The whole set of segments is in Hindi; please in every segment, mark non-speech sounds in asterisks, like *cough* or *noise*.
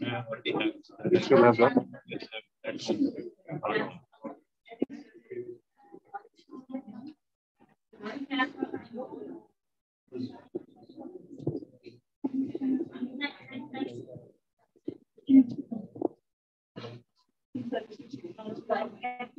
Ninguém vai assistir. O que eu tenho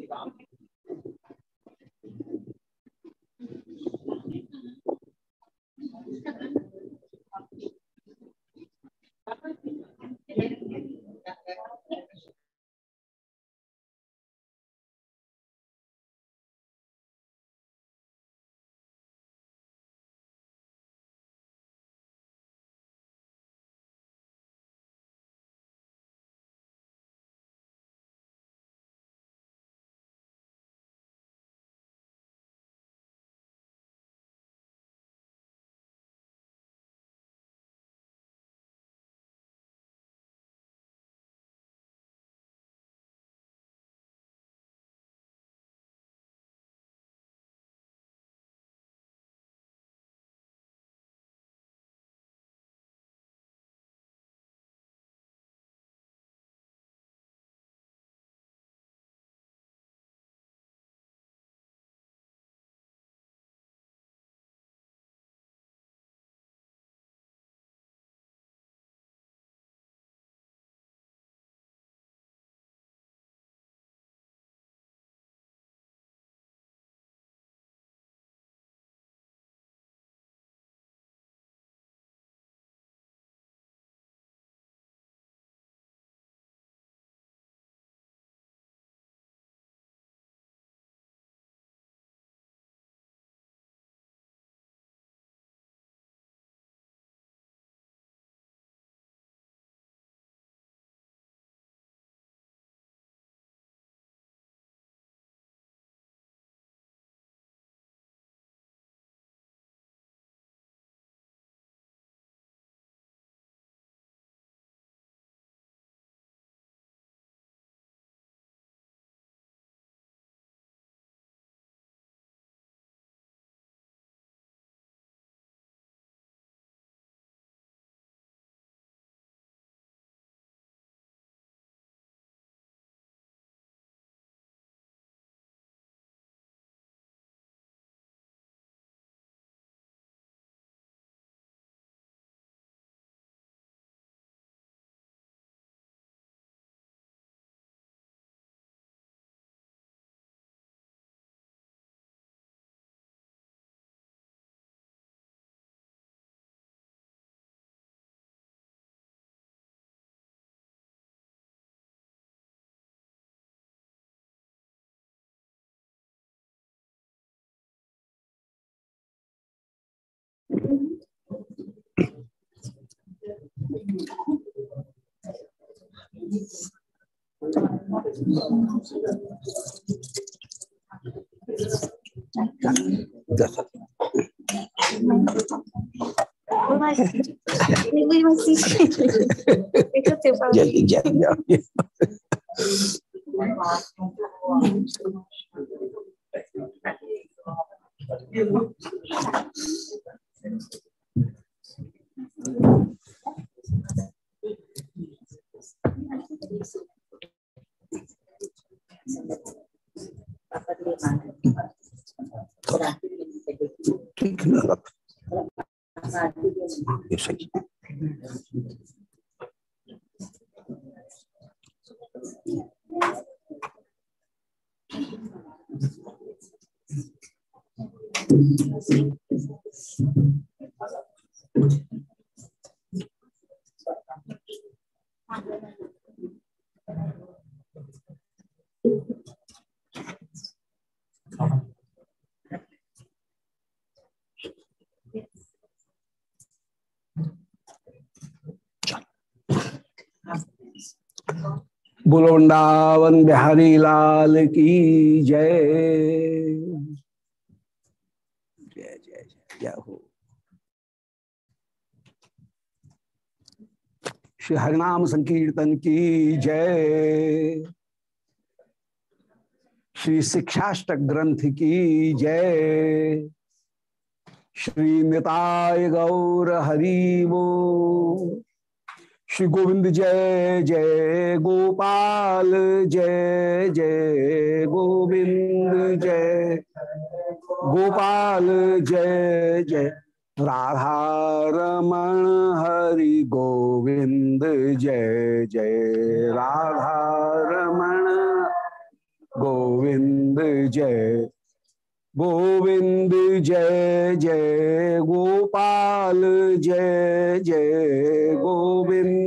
para ठीक ना ये सही बोलो वृंदावन बिहारी लाल की जय। जय जय जय जय हो? श्री हरिनाम संकीर्तन की जय। श्री शिक्षाष्टक ग्रंथ की जय। श्री निताय गौर हरिवो। श्री गोविंद जय जय गोपाल, जय जय गोविंद, जय गोपाल, जय जय राधा हरि गोविंद, जय जय राधा गोविंद, जय गोविंद, जय जय गोपाल, जय जय गोविंद।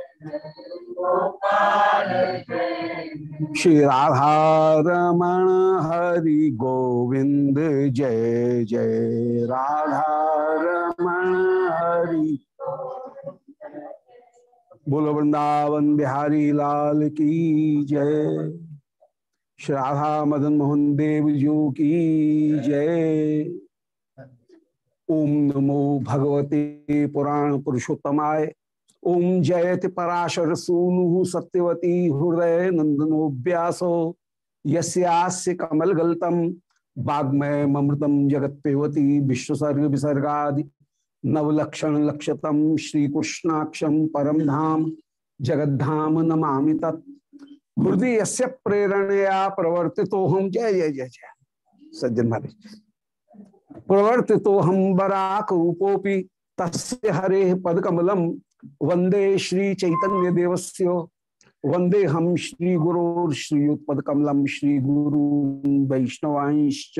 श्री राधा रमण हरि गोविंद, जय जय। राधा रमण हरि। बोलो वृंदावन बिहारी लाल की जय। श्री राधा मदन मोहन देव जी की जय। ओम नमो भगवते पुराण पुरुषोत्तमाय। ओम जयति पराशर सूनु सत्यवती हृदय नंदनो व्यासो यस्यास्य कमल गलतम वाग्मय ममृतम जगत पेवती विश्वसर्ग विसर्गा नवलक्षण लक्षतम श्री कृष्णाक्षम परम धाम जगद्धाम नमा तत्। हृदय से प्रेरणया प्रवर्तितो हम जय जय जय जय। सज्जन महाराज। प्रवर्तितो हम बराक रूपोपि तस्य हरे पदकमलम वंदे श्री चैतन्य देवस्य, वंदे हम श्री गुरु श्रीयुत्पद कमलम श्री गुरु वैष्णवांश्च,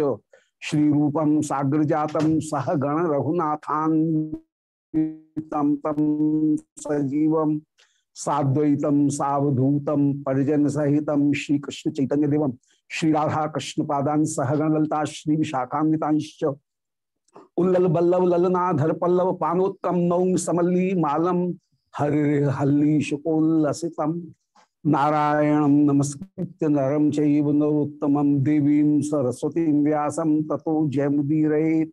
श्री रूपम साग्र जातम सह गण रघुनाथान तम सजीवम साद्वैतम सावधूतम परिजन सहितम श्री कृष्ण चैतन्य श्री राधा कृष्ण पादान सहगण ललता, श्री विशाखान्वितांश्च उल्लल बल्लभ ललनाधर पल्लव पानोत्तम नौ समल्ली मालम हरि हल्ली शुकोल्लसितम। नारायणं नमस्कृत्य नरम चैव देवीं सरस्वतीं व्यासं ततो जयमुदीरयेत्।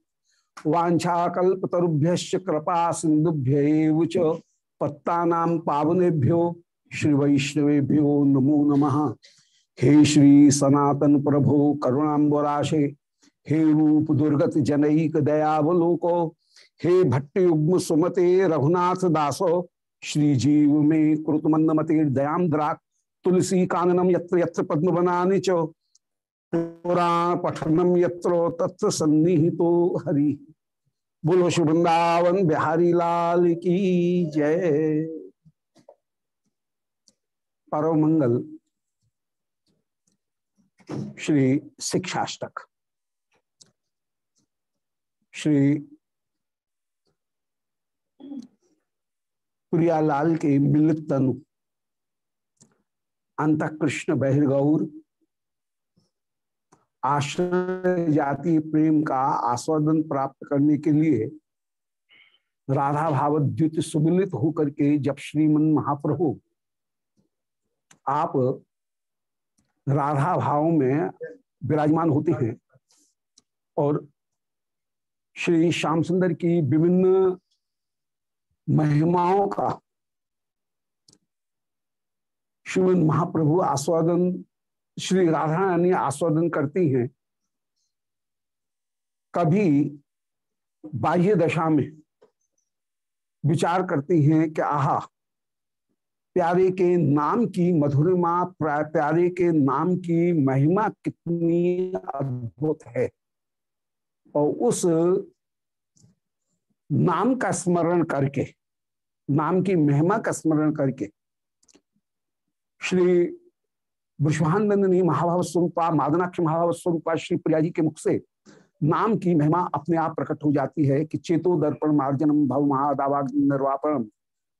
वाञ्छाकल्पतरुभ्यश्च कृपा सिन्धुभ्य पत्ता पावनेभ्यो श्री वैष्णवेभ्यो नमो नमः। हे श्री सनातन प्रभो, करुणाम्बराशे हे रूप दुर्गत जनईक दयावलोको, हे भट्ट युग्म सुमते रघुनाथ दासो श्री जीव में कृतमंद मते दयाम द्राक तुलसी काननम यत्र यत्र पद्म बनाने चो, पुराण पठनम यत्र तत्र सन्निहितो हरि। बोलो शुभृंदावन बिहारी लाल की जय। परम मंगल श्री शिक्षाष्टक श्री प्रियालाल के मिलित तनु अंत कृष्ण बहिर्गौर, आश्रय जाति प्रेम का आस्वादन प्राप्त करने के लिए राधा भावद्युत सुमिलित होकर के जब श्रीमन महाप्रभु, आप राधा भाव में विराजमान होते हैं और श्री श्याम सुंदर की विभिन्न महिमाओं का श्रीमद महाप्रभु आस्वादन, श्री राधा रानी आस्वादन करती हैं। कभी बाह्य दशा में विचार करती हैं कि आहा, प्यारे के नाम की मधुरिमा प्यारे के नाम की महिमा कितनी अद्भुत है। और उस नाम का स्मरण करके, नाम की महिमा का स्मरण करके, श्री विश्वानंदनी महाभाव स्वरूपा, मादनाक्ष महाभाव स्वरूपा, श्री प्रिया जी के मुख से नाम की महिमा अपने आप प्रकट हो जाती है कि चेतो दर्पण मार्जनम, भव महादावाग निर्वापणम,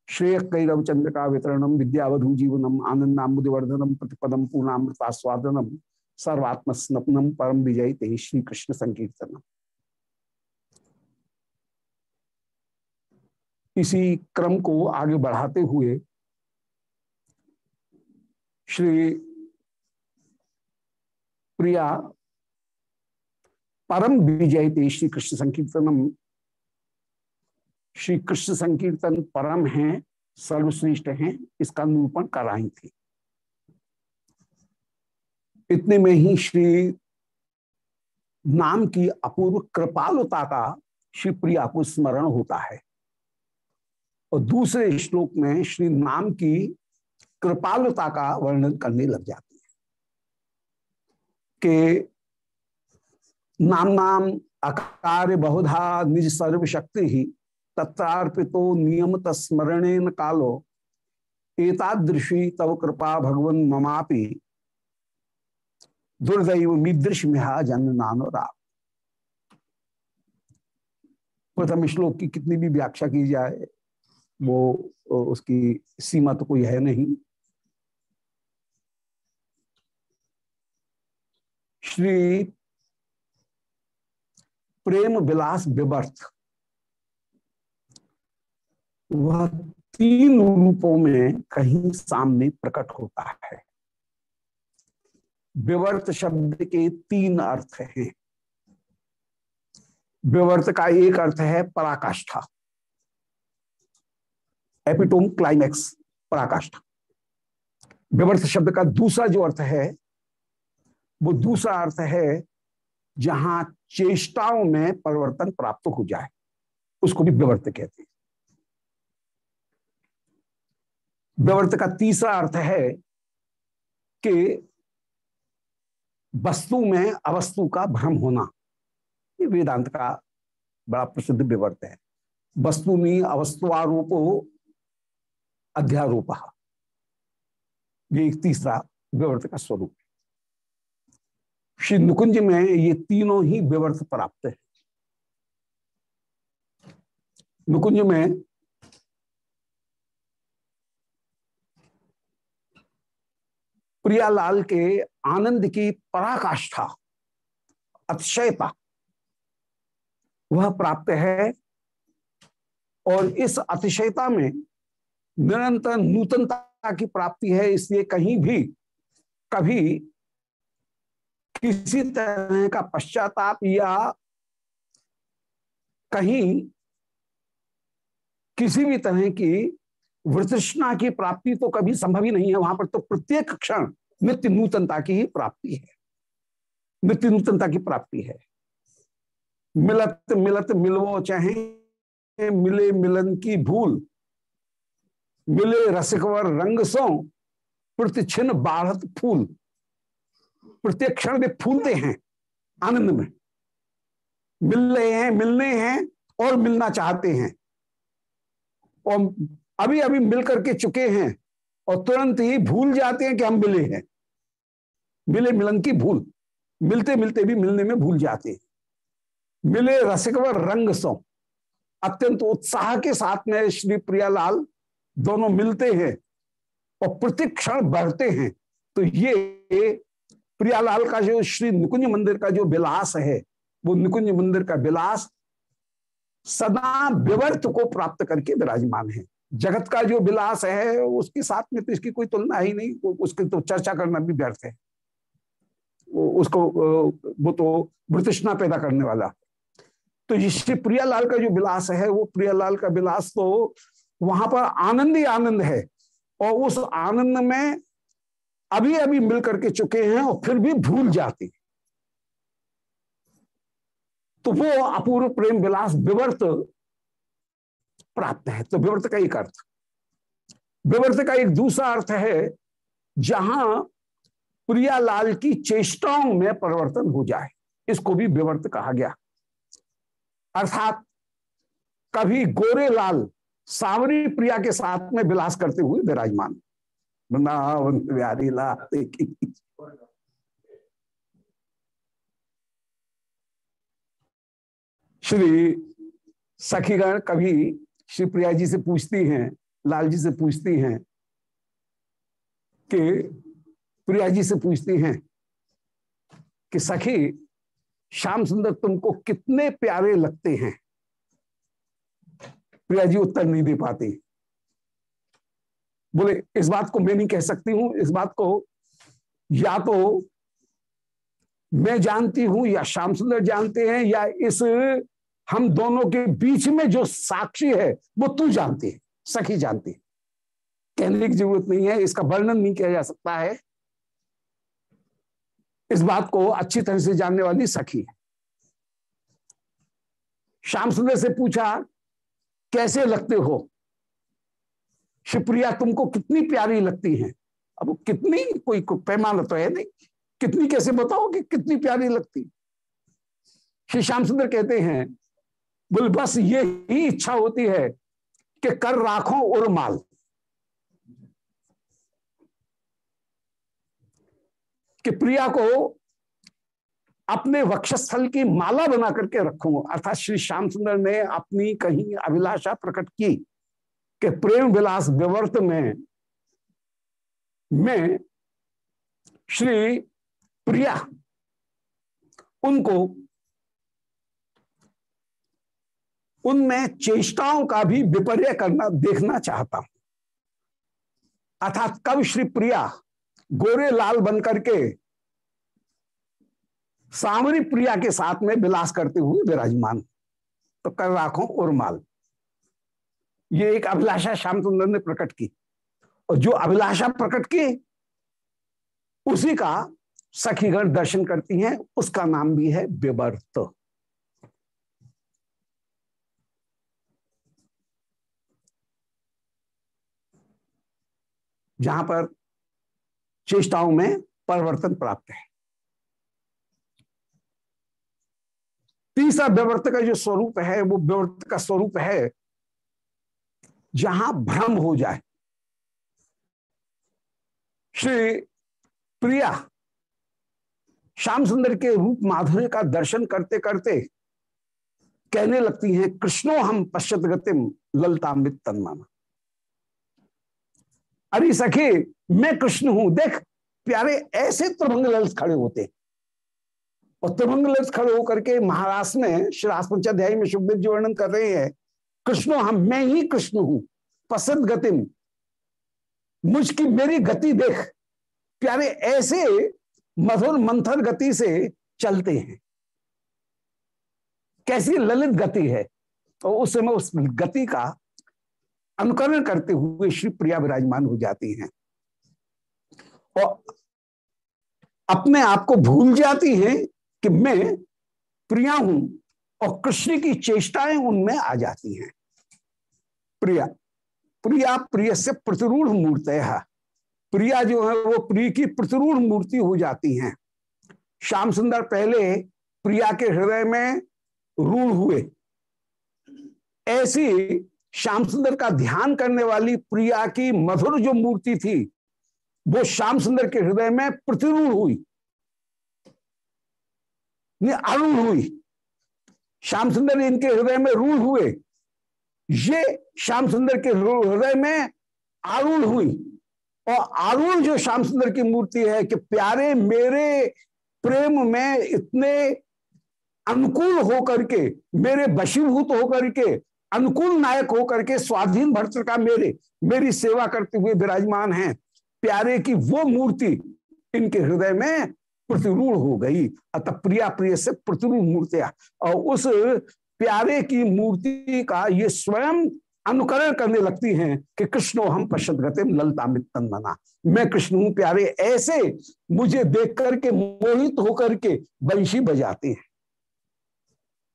श्रेय कैरव चंद्र का वितरणम, विद्यावधु जीवनम आनंदामुदिवर्धनम प्रतिपदम पूर्णामृतास्वादनम सर्वात्म स्नपनम परम विजय ते श्री कृष्ण संकीर्तनम। इसी क्रम को आगे बढ़ाते हुए श्री प्रिया परम विजय श्री कृष्ण संकीर्तनम। श्री कृष्ण संकीर्तन परम है, सर्वश्रेष्ठ हैं, इसका निरूपण कराई थी इतने में ही श्री नाम की अपूर्व कृपालुता का श्री प्रिया को स्मरण होता है। और दूसरे श्लोक में श्री नाम की कृपालुता का वर्णन करने लग जाती है कि नाम नाम अकार बहुधा निज सर्वशक्ति ही तत्रार्पितो नियम तस्मरण कालो। एतादृशी तव कृपा भगवन ममापि दुर्दैव मिदृश मिहा जन नानो राम। प्रथम श्लोक की कितनी भी व्याख्या की जाए वो उसकी सीमा तो कोई है नहीं। श्री प्रेम विलास विवर्थ वह तीन रूपों में कहीं सामने प्रकट होता है। विवर्त शब्द के तीन अर्थ हैं। विवर्त का एक अर्थ है पराकाष्ठा। एपिटोम क्लाइमैक्स पराकाष्ठा विवर्त शब्द का दूसरा जो अर्थ है, वो दूसरा अर्थ है जहाँ चेष्टाओं में परिवर्तन प्राप्त हो जाए, उसको भी विवर्त कहते हैं। विवर्त का तीसरा अर्थ है कि वस्तु में अवस्तु का भ्रम होना, ये वेदांत का बड़ा प्रसिद्ध विवर्त है। वस्तु में अवस्तुआरोपो अध्यारोप। ये एक तीसरा विवर्त का स्वरूप। श्री नुकुंज में ये तीनों ही विवर्त प्राप्त है। नुकुंज में प्रियालाल के आनंद की पराकाष्ठा, अतिशयता, वह प्राप्त है और इस अतिशयता में निरंतर नूतनता की प्राप्ति है, इसलिए कहीं भी, कभी किसी तरह का पश्चाताप या कहीं किसी भी तरह की वृतृष्णा की प्राप्ति तो कभी संभव ही नहीं है। वहाँ पर तो प्रत्येक क्षण नित्य नूतनता की ही प्राप्ति है। नित्य नूतनता की प्राप्ति है। मिलत मिलत मिलवो चाहे, मिले मिलन की भूल। मिले रसिकवर रंग सो प्रतिक्षण बाढ़त फूल। प्रत्येक क्षण वे फूलते हैं, आनंद में। मिल रहे हैं, मिलने हैं, और मिलना चाहते हैं। और अभी अभी मिल करके चुके हैं, और तुरंत ही भूल जाते हैं कि हम मिले हैं। मिले मिलन की भूल मिलते मिलते भी मिलने में भूल जाते हैं। मिले रसिकवर रंग सो, अत्यंत उत्साह के साथ में श्री प्रियालाल दोनों मिलते हैं और प्रतिक्षण बढ़ते हैं। तो ये प्रियालाल का जो श्री निकुंज मंदिर का जो विलास है, वो निकुंज मंदिर का विलास सदा विवर्त को प्राप्त करके विराजमान है। जगत का जो विलास है, उसके साथ में तो इसकी कोई तुलना ही नहीं उसकी तो चर्चा करना भी व्यर्थ है। उसको वो तो वृतृष्णा पैदा करने वाला। तो श्री प्रियालाल का जो विलास है, वो प्रियालाल का विलास तो वहाँ पर आनंद ही आनंद है। और उस आनंद में अभी अभी मिल करके चुके हैं और फिर भी भूल जाते तो वो अपूर्व प्रेम विलास विवर्त प्राप्त है। तो विवर्त का एक अर्थ। विवर्त का एक दूसरा अर्थ है, जहाँ प्रियालाल की चेष्टाओं में परिवर्तन हो जाए, इसको भी विवर्त कहा गया। अर्थात कभी गोरे लाल सावरी प्रिया के साथ में विलास करते हुए विराजमान। वृंदावन बिहारी श्री सखीगण कभी श्री प्रिया जी से पूछती हैं, लाल जी से पूछती हैं कि प्रिया जी से पूछती हैं कि सखी, श्याम सुंदर तुमको कितने प्यारे लगते हैं? प्रिया जी उत्तर नहीं दे पाती। बोले, इस बात को मैं नहीं कह सकती हूँ, इस बात को या तो मैं जानती हूँ, या श्याम सुंदर जानते हैं, या इस हम दोनों के बीच में जो साक्षी है, वो तू जानती है, सखी जानती है। कहने की ज़रूरत नहीं है, इसका वर्णन नहीं किया जा सकता है। इस बात को अच्छी तरह से जानने वाली सखी है। श्याम सुंदर से पूछा कैसे लगते हो? शिवप्रिया, तुमको कितनी प्यारी लगती हैं? अब कितनी कोई को पैमाना तो है नहीं। कितनी कैसे बताओ कि कितनी प्यारी लगती? श्री श्याम सुंदर कहते हैं, बोले, बस ये ही इच्छा होती है कि कर राखो और माल। कि प्रिया को अपने वक्षस्थल की माला बना करके रखूँगा। अर्थात श्री श्याम सुंदर ने अपनी कहीं अभिलाषा प्रकट की कि प्रेम विलास विवर्त में, मैं श्री प्रिया, उनको, उनमें चेष्टाओं का भी विपर्य करना, देखना चाहता हूँ। अर्थात कब श्री प्रिया गोरे लाल बनकर के सामरी प्रिया के साथ में विलास करते हुए विराजमान तो कर राखो और माल ये एक अभिलाषा श्याम सुंदर ने प्रकट की। और जो अभिलाषा प्रकट की, उसी का सखीगण दर्शन करती हैं, उसका नाम भी है विवर्त। जहाँ पर चेष्टाओं में परिवर्तन प्राप्त है। तीसरा विवर्त का जो स्वरूप है, वो विवर्त का स्वरूप है जहाँ भ्रम हो जाए। श्री प्रिया श्याम सुंदर के रूप माधुर्य का दर्शन करते करते कहने लगती हैं, कृष्णो, हम पश्चित गतिम ललतामित तन्माना अरे सखी, मैं कृष्ण हूँ, देख, प्यारे, ऐसे त्रिभंग ललित खड़े होते और त्रिभंग खड़े होकर के महाराष्ट्र में श्री अध्याय में सुखदेव जी वर्णन कर रहे हैं, कृष्ण हम मैं ही कृष्ण हूँ, पसंद गतिम मुझकी मेरी गति देख। प्यारे, ऐसे मधुर मंथर गति से चलते हैं। कैसी ललित गति है। तो उस समय उस गति का अनुकरण करते हुए श्री प्रिया विराजमान हो जाती हैं। और अपने आप को भूल जाती हैं कि मैं प्रिया हूँ और कृष्ण की चेष्टाएँ उनमें आ जाती हैं। प्रिया प्रिया प्रिय से प्रतिरूढ़ मूर्त है। प्रिया जो है वो प्रिय की प्रतिरूढ़ मूर्ति हो जाती हैं। श्याम सुंदर पहले प्रिया के हृदय में रूढ़ हुए। ऐसी श्याम सुंदर का ध्यान करने वाली प्रिया की मधुर जो मूर्ति थी, वो श्याम सुंदर के हृदय में प्रतिरूढ़ हुई। अरूढ़ हुई। श्याम सुंदर इनके हृदय में रूढ़ हुए। ये श्याम सुंदर के हृदय में आरूढ़ हुई। और आरूढ़ जो श्याम सुंदर की मूर्ति है कि प्यारे मेरे प्रेम में इतने अनुकूल होकर के, मेरे वशीभूत होकर के, अनुकूल नायक होकर के, स्वाधीन भर्त का मेरे, मेरी सेवा करते हुए विराजमान हैं। प्यारे की वो मूर्ति इनके हृदय में प्रतिरूढ़ हो गई। अतः प्रिया प्रिय से प्रतिरूढ़ मूर्तियाँ और उस प्यारे की मूर्ति का ये स्वयं अनुकरण करने लगती हैं कि कृष्णो हम पश्चित गते ललतामित तंदना मैं कृष्ण हूँ, प्यारे, ऐसे मुझे देख करके, मोहित होकर के बंशी बजाते हैं।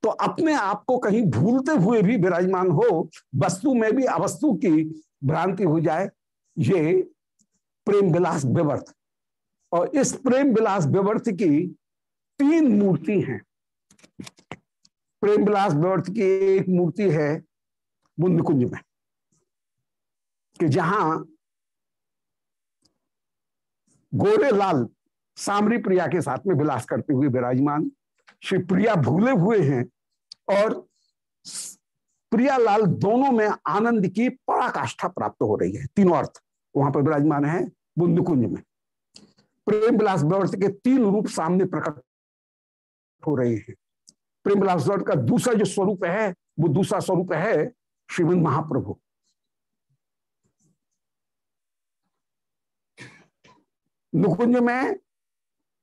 तो अपने आप को कहीं भूलते हुए भी विराजमान हो, वस्तु में भी अवस्तु की भ्रांति हो जाए, ये प्रेम विलास विवर्त। और इस प्रेम विलास विवर्त की तीन मूर्ति हैं। प्रेम विलास विवर्त की एक मूर्ति है बुंद कुंज में, कि जहाँ गोरे लाल सामरी प्रिया के साथ में विलास करते हुए विराजमान, श्री प्रिया भूले हुए हैं और प्रियालाल दोनों में आनंद की पराकाष्ठा प्राप्त हो रही है। तीनों अर्थ वहाँ पर विराजमान है बुंदकुंज में। प्रेम विलास व्यवर्त के तीन रूप सामने प्रकट हो रहे हैं। प्रेम विलास व्यवर्त का दूसरा जो स्वरूप है, वो दूसरा स्वरूप है श्रीमंद महाप्रभु। नुकुंज में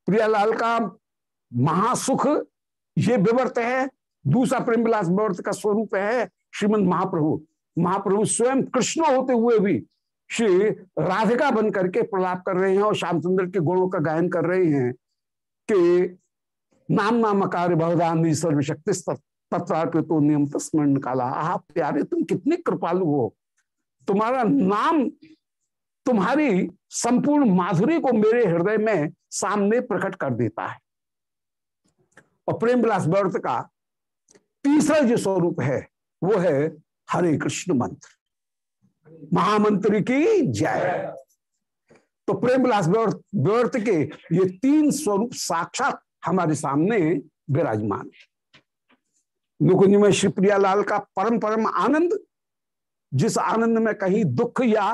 प्रियालाल का महासुख ये विवर्त है, दूसरा प्रेम विलास विवर्त का स्वरूप है श्रीमद महाप्रभु। महाप्रभु स्वयं कृष्ण होते हुए भी श्री राधिका बन करके प्रलाप कर रहे हैं और श्याम सुंदर के गुणों का गायन कर रहे हैं कि नाम नाम कार्य बहुदान सर्वशक्ति तत्वार्पितो नियम स्मरण काला। आह, प्यारे, तुम कितने कृपालु हो। तुम्हारा नाम, तुम्हारी संपूर्ण माधुरी को मेरे हृदय में सामने प्रकट कर देता है। और प्रेम विलास व्रत का तीसरा जो स्वरूप है, वो है हरे कृष्ण मंत्र। महामंत्र की जय। तो प्रेम विलास व्रत के ये तीन स्वरूप साक्षात हमारे सामने विराजमान। नुकुंज में शिवप्रिया लाल का परम परम आनंद, जिस आनंद में कहीं दुख या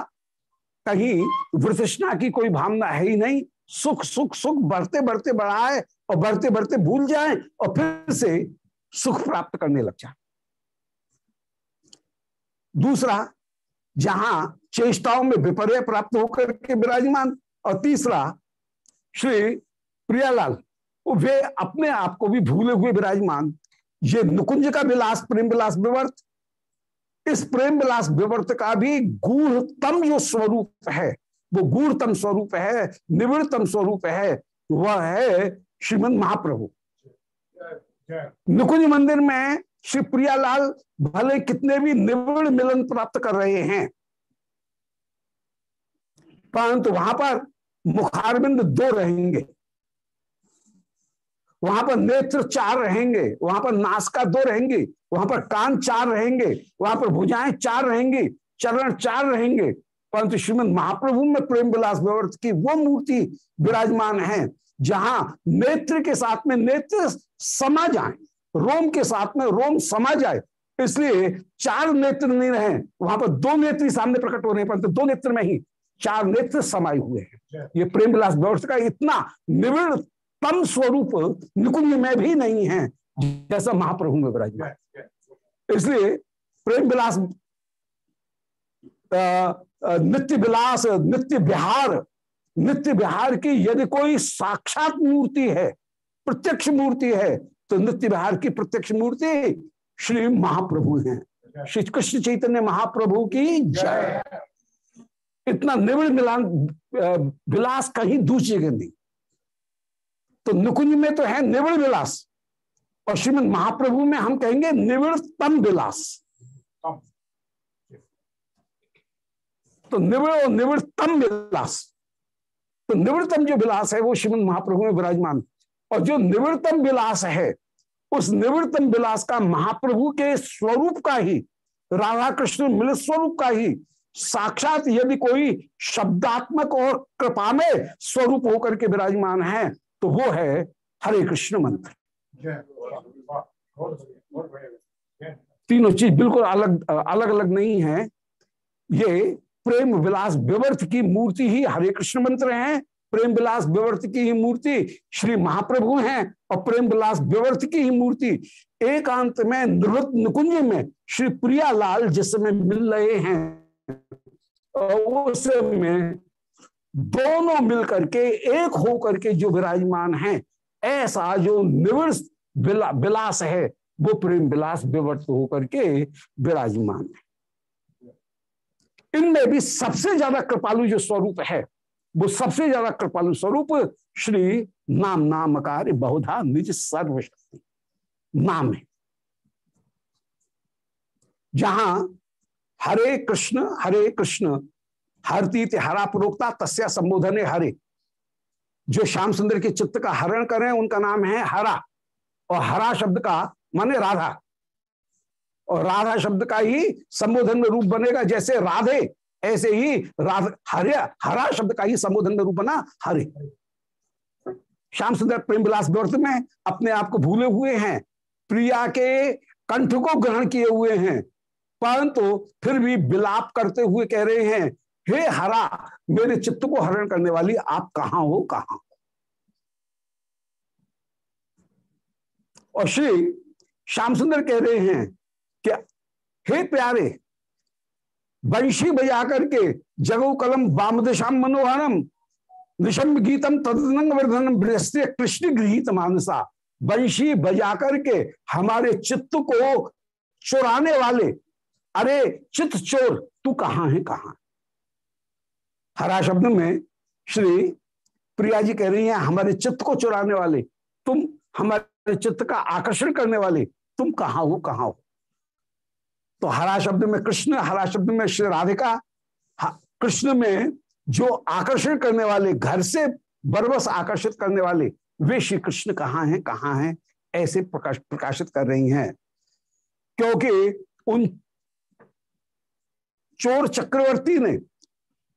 कहीं वृतृष्णा की कोई भावना है ही नहीं, सुख सुख सुख बढ़ते बढ़ते, बढ़ाए और बढ़ते बढ़ते भूल जाए और फिर से सुख प्राप्त करने लग जाए। दूसरा जहाँ चेष्टाओं में विपर्य प्राप्त होकर के विराजमान। और तीसरा श्री प्रियालाल वे अपने आप को भी भूले हुए विराजमान। ये नुकुंज का विलास प्रेम विलास विवर्त। इस प्रेम विलास विवर्त का भी गूढ़तम जो स्वरूप है वो गूढ़तम स्वरूप है निवृतम स्वरूप है वह है श्रीमद महाप्रभु। नुकुंज मंदिर में श्री प्रियालाल भले कितने भी निवृण मिलन प्राप्त कर रहे हैं, परंतु वहाँ पर मुखारबिंद दो रहेंगे। वहाँ पर नेत्र चार रहेंगे, वहाँ पर नासका दो रहेंगे, वहाँ पर कान चार रहेंगे, वहाँ पर भुजाएँ चार रहेंगी, चरण चार रहेंगे, परंतु श्रीमद महाप्रभु में प्रेम विलास व्यवर्थ की वो मूर्ति विराजमान है, जहाँ नेत्र के साथ में नेत्र समा जाए। रोम के साथ में रोम समा जाए। इसलिए चार नेत्र नहीं रहे वहाँ पर दो नेत्र सामने प्रकट हो रहे हैं परंतु दो नेत्र में ही चार नेत्र समाये हुए हैं। ये प्रेम विलास व्यवस्था का इतना निविड़ तम स्वरूप निकुंज में भी नहीं है जैसा महाप्रभु में विराजमान। इसलिए प्रेम विलास नित्य विलास नित्य बिहार नित्य बिहार की यदि कोई साक्षात मूर्ति है प्रत्यक्ष मूर्ति है तो नित्य बिहार की प्रत्यक्ष मूर्ति श्री महाप्रभु हैं। श्री कृष्ण चैतन्य महाप्रभु की जय। इतना निविड़ मिलान विलास कहीं दूसरी जगह नहीं। तो नुकुंज में तो है निविड़ विलास। और श्रीमद महाप्रभु में हम कहेंगे निविड़तम विलास। तो निवृण और निवृत्तम विलास। तो निवृत्तम जो विलास है वो श्रीमद महाप्रभु में विराजमान। और जो निवृत्तम विलास है, उस निवृत्तम विलास का महाप्रभु के स्वरूप का ही राधा कृष्ण मिल स्वरूप का ही, साक्षात यदि कोई शब्दात्मक और कृपा में स्वरूप होकर के विराजमान है तो वो है हरे कृष्ण मंत्र। तीनों चीज़ बिल्कुल अलग अलग अलग नहीं है। ये प्रेम विलास विवर्त की मूर्ति ही हरे कृष्ण मंत्र है प्रेम विलास विवर्त की ही मूर्ति श्री महाप्रभु हैं और प्रेम विलास विवर्त की ही मूर्ति। एकांत में नृत निकुंज में श्री प्रिया लाल जिस समय मिल रहे हैं उस में दोनों मिलकर के एक होकर के जो विराजमान हैं ऐसा जो निवृत्त बिला, विलास है वो प्रेम विलास विवर्त होकर के विराजमान है। इनमें भी सबसे ज़्यादा कृपालु जो स्वरूप है वो सबसे ज़्यादा कृपालु स्वरूप श्री नाम नामकार बहुधा निज सर्वशक्ति नाम है। जहाँ हरे कृष्ण हरे कृष्ण, हरती हरा प्रोक्ता, तस्या संबोधन है हरे। जो श्याम सुंदर के चित्त का हरण करें उनका नाम है हरा। और हरा शब्द का माने राधा। और राधा शब्द का ही संबोधन में रूप बनेगा, जैसे राधे ऐसे ही हरे हरा शब्द का ही संबोधन रूप बना हरे। श्याम सुंदर प्रेम विलास व्रत में अपने आप को भूले हुए हैं। प्रिया के कंठ को ग्रहण किए हुए हैं। परंतु तो फिर भी विलाप करते हुए कह रहे हैं, हे हरा, मेरे चित्त को हरण करने वाली आप कहा हो, कहाँ और श्री श्याम सुंदर कह रहे हैं कि, हे प्यारे बंशी बजा करके जगो कलम वाम दिशाम मनोहरम निशम्ब गीतम तदनंग वर्धन कृष्ण गृहित मानसा। बंशी बजा करके हमारे चित्त को चुराने वाले, अरे चित्त चोर, तू कहाँ है, कहाँ? हरा शब्द में श्री प्रिया जी कह रही हैं, हमारे चित्त को चुराने वाले, तुम हमारे चित्त का आकर्षण करने वाले, तुम कहाँ हो कहाँ हो? तो हरा शब्द में कृष्ण, हरा शब्द में श्री राधिका कृष्ण में जो आकर्षण करने वाले, घर से बरबस आकर्षित करने वाले, वे श्री कृष्ण कहाँ हैं कहाँ हैं, ऐसे प्रकाश, प्रकाशित कर रही हैं। क्योंकि उन चोर चक्रवर्ती ने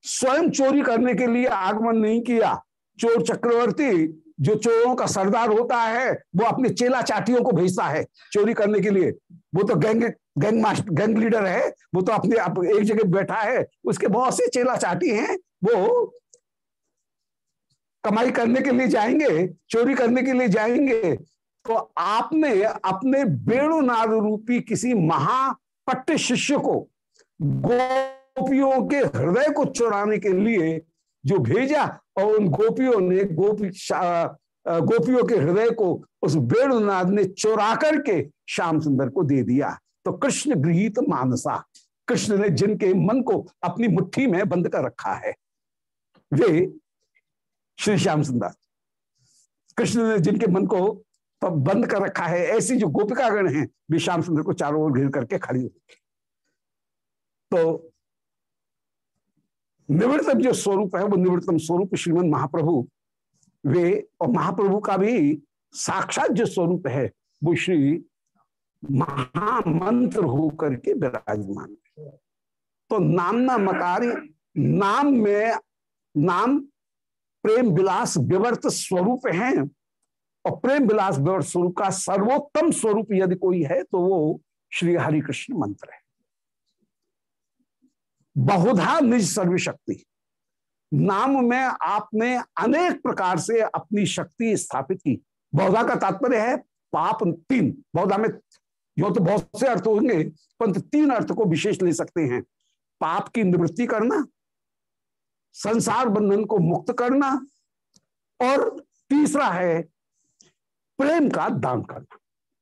स्वयं चोरी करने के लिए आगमन नहीं किया। चोर चक्रवर्ती जो चोरों का सरदार होता है, वो अपने चेला चाटियों को भेजता है चोरी करने के लिए। वो तो gang gang master gang leader है, वो तो अपने आप, एक जगह बैठा है, उसके बहुत से चेला चाटी हैं, वो कमाई करने के लिए जाएँगे, चोरी करने के लिए जाएँगे। तो आपने अपने बेणुनाद रूपी किसी महापट्ट शिष्य को, गोपियों के हृदय को चुराने के लिए जो भेजा और उन गोपियों ने गोपी गोपियों के हृदय को उस बेणुनाद ने चुरा करके श्याम सुंदर को दे दिया। तो कृष्ण गृहित मानसा। कृष्ण ने जिनके मन को अपनी मुट्ठी में बंद कर रखा है, वे श्री श्याम सुंदर। कृष्ण ने जिनके मन को बंद कर रखा है, ऐसी जो गोपिकागण हैं, वे श्याम सुंदर को चारों ओर घिर करके खड़ी होती तो निवृत्तम जो स्वरूप है, वो निवृत्तम स्वरूप श्रीमन महाप्रभु। वे और महाप्रभु का भी साक्षात जो स्वरूप है, वो श्री महामंत्र होकर के विराजमान तो नामना मकारी, नाम में, नाम प्रेम विलास विवर्त स्वरूप है और प्रेम विलास विवर्त स्वरूप का सर्वोत्तम स्वरूप यदि कोई है तो वो श्री हरि कृष्ण मंत्र है। बहुधा निज सर्वशक्ति। नाम में आपने अनेक प्रकार से अपनी शक्ति स्थापित की। बहुधा का तात्पर्य है, पाप तीन। बहुधा में यो तो बहुत से अर्थ होंगे, परंतु तीन अर्थ को विशेष ले सकते हैं। पाप की निवृत्ति करना, संसार बंधन को मुक्त करना, और तीसरा है, प्रेम का दान करना।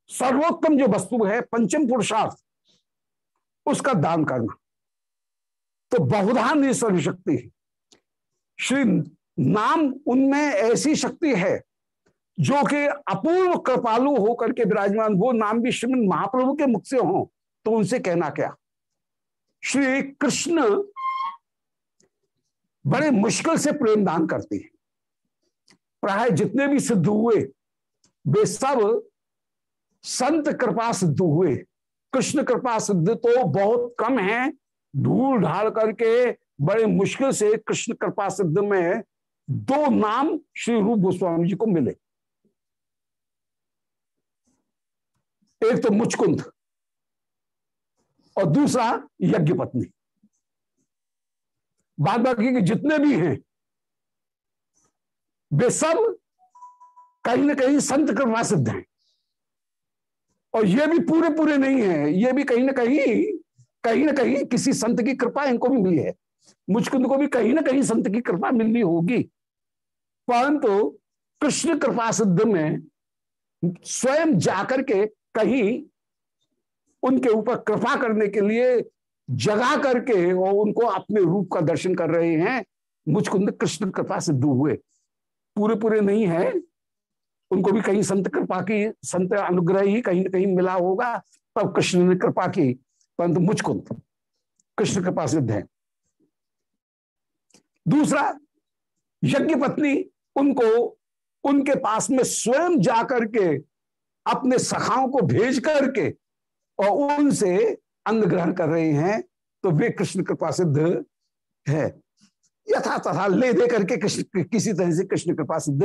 सर्वोत्तम जो वस्तु है, पंचम पुरुषार्थ, उसका दान करना। तो बहुधा सर्व शक्ति श्री नाम उनमें ऐसी शक्ति है जो कि अपूर्व कृपालु होकर के विराजमान, वो नाम भी श्रीमद महाप्रभु के मुख से हो तो उनसे कहना क्या? श्री कृष्ण बड़े मुश्किल से प्रेम दान करते हैं। प्राय जितने भी सिद्ध हुए, वे सब संत कृपा सिद्ध हुए। कृष्ण कृपा सिद्ध तो बहुत कम है ढूल ढाल करके बड़े मुश्किल से कृष्ण कृपा सिद्ध में दो नाम श्री रूप गोस्वामी जी को मिले। एक तो मुचकुंद और दूसरा यज्ञ पत्नी। बाद बाकी के जितने भी हैं, वे सब कहीं ना कहीं संत कृपा सिद्ध हैं। और ये भी पूरे पूरे नहीं है, ये भी कहीं ना कहीं कहीं ना कहीं किसी संत की कृपा इनको भी मिली है। मुचकुंद को भी कहीं ना कहीं संत की कृपा मिलनी होगी। परंतु कृष्ण कृपा सिद्ध में स्वयं जाकर के कहीं उनके ऊपर कृपा करने के लिए जगा करके वो उनको अपने रूप का दर्शन कर रहे हैं मुचकुंद कृष्ण कृपा सिद्ध हुए। पूरे पूरे नहीं है। उनको भी कहीं संत कृपा की, संत अनुग्रह ही कहीं ना कहीं मिला होगा। तब कृष्ण ने कृपा की। परंतु मुझकुंद कृष्ण कृपा सिद्ध है। दूसरा, यज्ञ पत्नी उनको, उनके पास में स्वयं जाकर के अपने सखाओं को भेज करके और उनसे अन्न ग्रहण कर रहे हैं तो वे कृष्ण कृपा सिद्ध है। यथा तथा ले दे करके कृष्ण किसी तरह से कृष्ण कृपा सिद्ध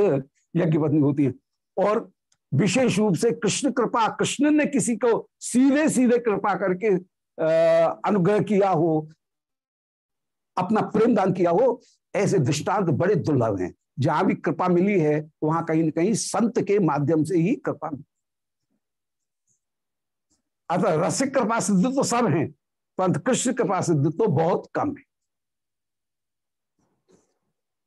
यज्ञ पत्नी होती है। और विशेष रूप से कृष्ण कृपा, कृष्ण ने किसी को सीधे सीधे कृपा करके अनुग्रह किया हो, अपना प्रेम दान किया हो, ऐसे दृष्टांत बड़े दुर्लभ हैं। जहाँ भी कृपा मिली है, वहाँ कहीं ना कहीं संत के माध्यम से ही कृपा मिली। अतः रसिक कृपा सिद्ध तो सब हैं, परंतु कृष्ण कृपा सिद्ध तो बहुत कम है।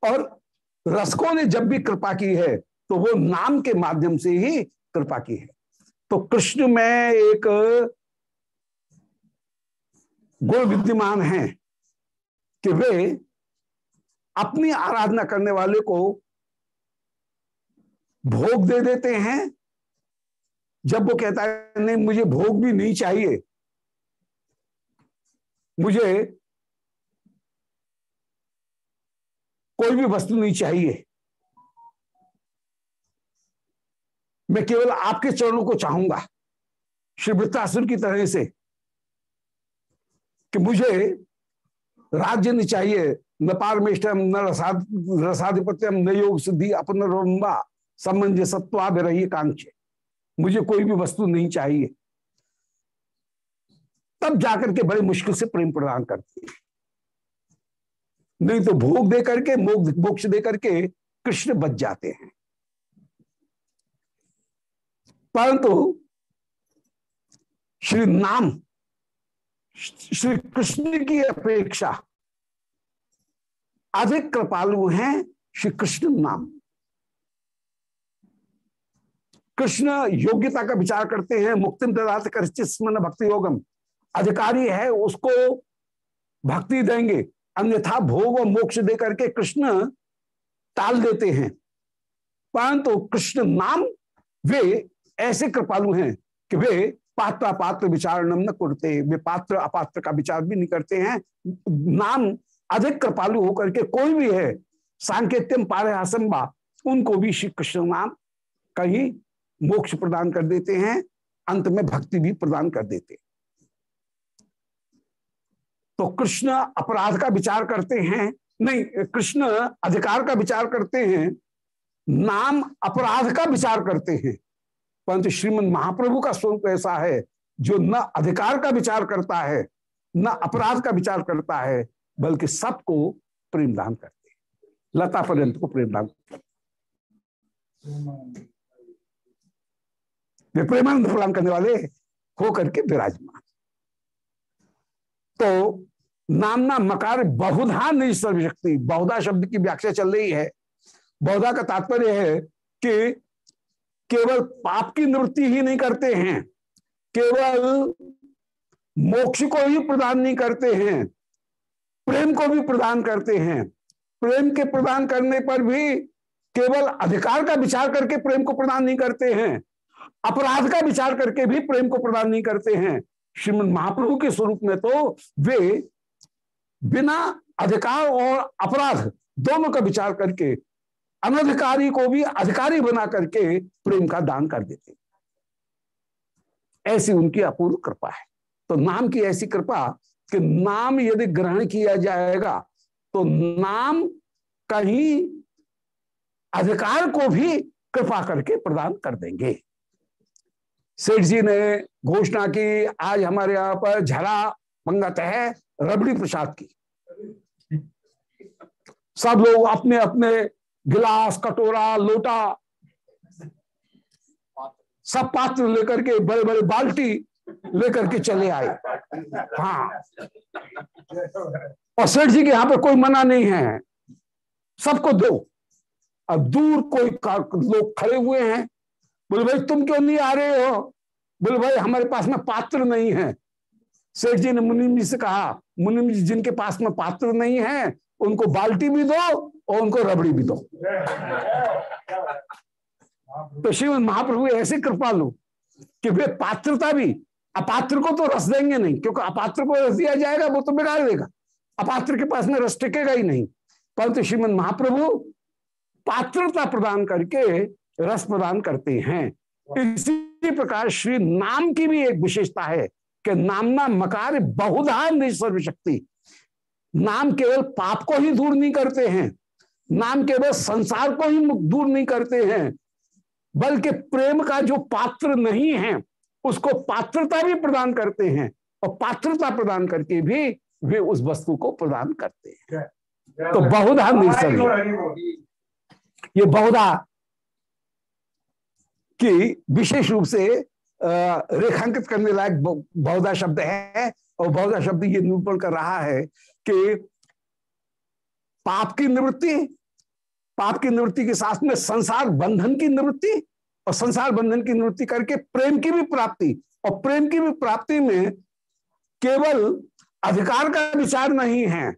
और रसकों ने जब भी कृपा की है तो वो नाम के माध्यम से ही कृपा की है। तो कृष्ण में एक गुण विद्यमान है कि वे अपनी आराधना करने वाले को भोग दे देते हैं। जब वो कहता है, नहीं, मुझे भोग भी नहीं चाहिए। मुझे कोई भी वस्तु नहीं चाहिए। मैं केवल आपके चरणों को चाहूँगा। श्री वृत्तासुर की तरह से कि मुझे राज्य नहीं चाहिए। न पारमेष्टम न रसाद रसाधिपत्यम न योग सिद्धि अपन समंजसत्वा रही कांक्ष। मुझे कोई भी वस्तु नहीं चाहिए। तब जाकर के बड़े मुश्किल से प्रेम प्रदान करती नहीं तो भोग दे करके मोक्ष दे करके कृष्ण बच जाते हैं। परंतु श्री नाम श्री कृष्ण की अपेक्षा अधिक कृपालु हैं श्री कृष्ण नाम। कृष्ण योग्यता का विचार करते हैं मुक्तिम कर भक्ति योगम। अधिकारी है, उसको भक्ति देंगे। अन्यथा भोग और मोक्ष दे करके कृष्ण टाल देते हैं। परंतु कृष्ण नाम, वे ऐसे कृपालु हैं कि वे पात्र पात्र विचार नम न करते। वे पात्र अपात्र का विचार भी नहीं करते हैं। नाम अधिक कृपालु होकर के कोई भी है, सांकेत्यम पारे हसम्बा उनको भी श्री कृष्ण नाम कहीं मोक्ष प्रदान कर देते हैं, अंत में भक्ति भी प्रदान कर देते हैं। तो कृष्ण अपराध का विचार करते हैं, नहीं, कृष्ण अधिकार का विचार करते हैं, नाम अपराध का विचार करते हैं। परंतु श्रीमद महाप्रभु का स्वरूप ऐसा है, जो न अधिकार का विचार करता है, न अपराध का विचार करता है, बल्कि सबको प्रेम दान करते लता पर्यंत को प्रेम करते वे प्रेमानंद प्रदान करने वाले होकर के विराजमान। तो नामना मकार बहुधा नहीं सर्वशक्ति, बहुधा शब्द की व्याख्या चल रही है। बहुधा का तात्पर्य है कि केवल पाप की निवृत्ति ही नहीं करते हैं, केवल मोक्ष को ही प्रदान नहीं करते हैं, प्रेम को भी प्रदान करते हैं। प्रेम के प्रदान करने पर भी केवल अधिकार का विचार करके प्रेम को प्रदान नहीं करते हैं, अपराध का विचार करके भी प्रेम को प्रदान नहीं करते हैं। श्रीमद महाप्रभु के स्वरूप में तो वे बिना अधिकार और अपराध दोनों का विचार करके अनधिकारी को भी अधिकारी बना करके प्रेम का दान कर देते ऐसी उनकी अपूर्व कृपा है। तो नाम की ऐसी कृपा कि नाम यदि ग्रहण किया जाएगा तो नाम कहीं अधिकार को भी कृपा करके प्रदान कर देंगे। सेठ जी ने घोषणा की, आज हमारे यहाँ पर झरा पंगत है, रबड़ी प्रसाद की। सब लोग अपने अपने गिलास, कटोरा, लोटा, सब पात्र लेकर के बड़े बड़े बाल्टी लेकर के चले आए। हाँ। और सेठ जी के यहाँ पे कोई मना नहीं है। सबको दो। अब दूर कोई लोग खड़े हुए हैं। बोले, भाई, तुम क्यों नहीं आ रहे हो? बोले, भाई, हमारे पास में पात्र नहीं है। सेठ जी ने मुनिम जी से कहा, मुनिम जी, जिनके पास में पात्र नहीं है उनको बाल्टी भी दो और उनको रबड़ी भी दो। तो श्रीमद महाप्रभु ऐसे कृपा लो कि वे पात्रता भी, अपात्र को तो रस देंगे नहीं, क्योंकि अपात्र को रस दिया जाएगा, वो तो बिगाड़ देगा। अपात्र के पास में रस टिकेगा ही नहीं। परंतु श्रीमद महाप्रभु पात्रता प्रदान करके रस प्रदान करते हैं। इसी प्रकार श्री नाम की भी एक विशेषता है कि नामना मकार बहुधा सर्वशक्ति नाम केवल पाप को ही दूर नहीं करते हैं नाम केवल संसार को ही दूर नहीं करते हैं बल्कि प्रेम का जो पात्र नहीं है उसको पात्रता भी प्रदान करते हैं और पात्रता प्रदान करके भी वे उस वस्तु को प्रदान करते हैं। तो बहुधा निसर्ग ये बहुधा की विशेष रूप से रेखांकित करने लायक बहुधा शब्द है और बहुधा शब्द ये निरूपण कर रहा है कि पाप की निवृत्ति, पाप की निवृत्ति के साथ में संसार बंधन की निवृत्ति और संसार बंधन की निवृत्ति करके प्रेम की भी प्राप्ति। और प्रेम की भी प्राप्ति में केवल अधिकार का विचार नहीं है,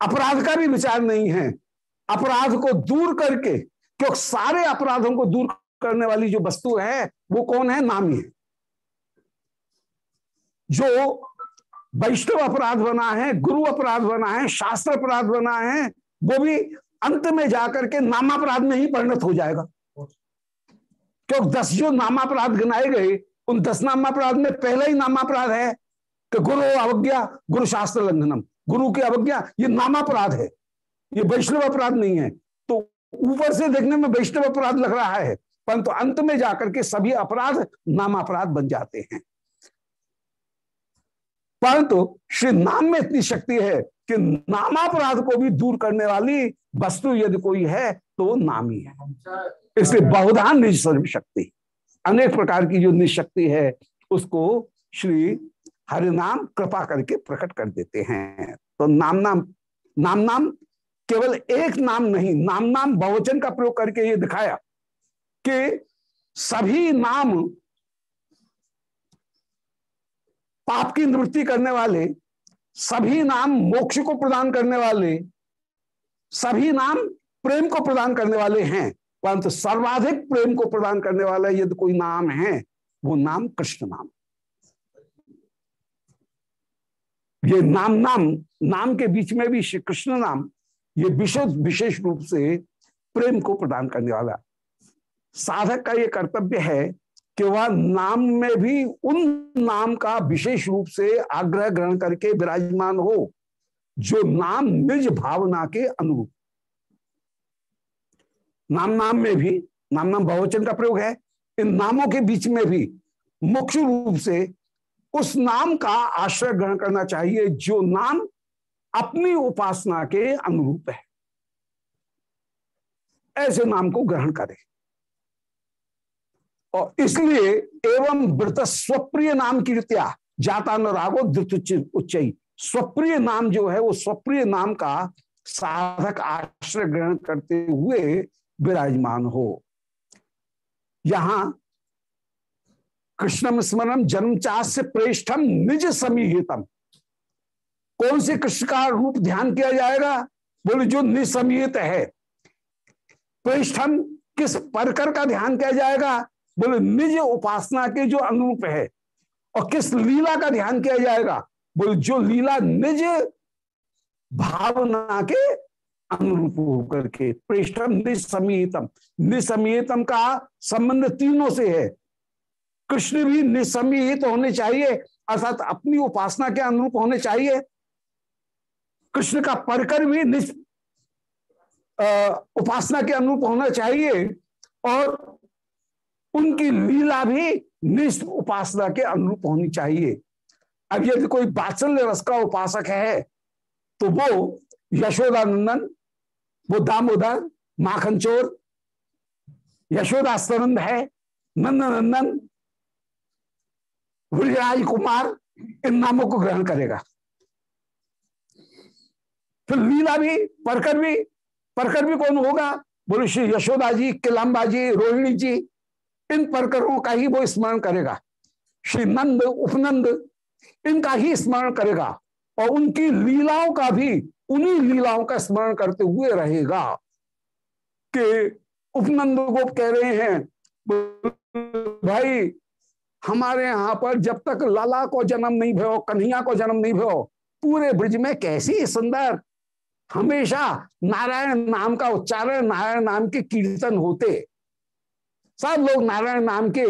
अपराध का भी विचार नहीं है। अपराध को दूर करके, क्योंकि सारे अपराधों को दूर करने वाली जो वस्तु है, वो कौन है? नामी है। जो वैष्णव अपराध बना है, गुरु अपराध बना है, शास्त्र अपराध बना है, वो भी अंत में जाकर के नामापराध में ही परिणत हो जाएगा। क्योंकि दस जो नामापराध गिनाए गए, उन दस नामापराध में पहला ही नामापराध है कि गुरु अवज्ञा, गुरु शास्त्र लंघनम। गुरु की अवज्ञा, ये नामापराध है। ये वैष्णव अपराध नहीं है। तो ऊपर से देखने में वैष्णव अपराध लग रहा है, परंतु अंत में जाकर के सभी अपराध नामापराध बन जाते हैं। परंतु श्री नाम में इतनी शक्ति है कि नामापराध को भी दूर करने वाली वस्तु यदि कोई है तो वो नाम ही। है इसलिए बहुधान निज शक्ति। अनेक प्रकार की जो निशक्ति है, उसको श्री हरिनाम कृपा करके प्रकट कर देते हैं। तो नाम नाम नाम नाम केवल एक नाम नहीं, नाम नाम बहुवचन का प्रयोग करके ये दिखाया कि सभी नाम पाप की निवृत्ति करने वाले, सभी नाम मोक्ष को प्रदान करने वाले, सभी नाम प्रेम को प्रदान करने वाले हैं, परंतु सर्वाधिक प्रेम को प्रदान करने वाला यदि कोई नाम है, वो नाम कृष्ण नाम। ये नाम नाम नाम के बीच में भी श्री कृष्ण नाम, ये विशुद्ध, विशेष रूप से प्रेम को प्रदान करने वाला। साधक का ये कर्तव्य है कि वह नाम में भी उन नाम का विशेष रूप से आग्रह ग्रहण करके विराजमान हो, जो नाम निज भावना के अनुरूप। नाम नाम में भी, नाम नाम बहुवचन का प्रयोग है। इन नामों के बीच में भी मुख्य रूप से उस नाम का आश्रय ग्रहण करना चाहिए, जो नाम अपनी उपासना के अनुरूप है। ऐसे नाम को ग्रहण करें। और इसलिए एवं व्रत स्वप्रिय नाम कीर्त्या जाता न रागो द्रुत उच्च स्वप्रिय नाम जो है, वो स्वप्रिय नाम का साधक आश्रय ग्रहण करते हुए विराजमान हो। यहाँ कृष्णम स्मरण जन्म से प्रेष्ठम निज समीहितम। कौन से कृष्ण का रूप ध्यान किया जाएगा? बोले, जो निसमीहित है। प्रेष्ठम किस परकर का ध्यान किया जाएगा? बोले, निज उपासना के जो अनुरूप है, और किस लीला का ध्यान किया जाएगा? बोले, जो लीला निज भावना के अनुरूप होकर के प्रेष्ठम निसमीतम। निसमीतम का संबंध तीनों से है। कृष्ण भी निसमीत होने चाहिए, अर्थात अपनी उपासना के अनुरूप होने चाहिए। कृष्ण का परकर भी निस उपासना के अनुरूप होना चाहिए, और उनकी लीला भी निष्ठ उपासना के अनुरूप होनी चाहिए। अब यदि कोई बात्सल्य रस का उपासक है तो वो यशोदानंदन, वो दामोदर माखन चोर यशोदास्तनंद है नंद नंदन ब्रजराज कुमार इन नामों को ग्रहण करेगा। फिर लीला भी, परकर भी परकर भी कौन होगा? बोले श्री यशोदा जी किलाम्बा जी, रोहिणी जी इन परकरों का ही वो स्मरण करेगा। श्री नंद उपनंद, इनका ही स्मरण करेगा और उनकी लीलाओं का भी, उन्हीं लीलाओं का स्मरण करते हुए रहेगा। कि उपनंद को कह रहे हैं, भाई, हमारे यहाँ पर जब तक लाला को जन्म नहीं भयो, कन्हैया को जन्म नहीं भयो, पूरे ब्रिज में कैसी सुंदर, हमेशा नारायण नाम का उच्चारण, नारायण नाम के कीर्तन होते। सब लोग नारायण नाम के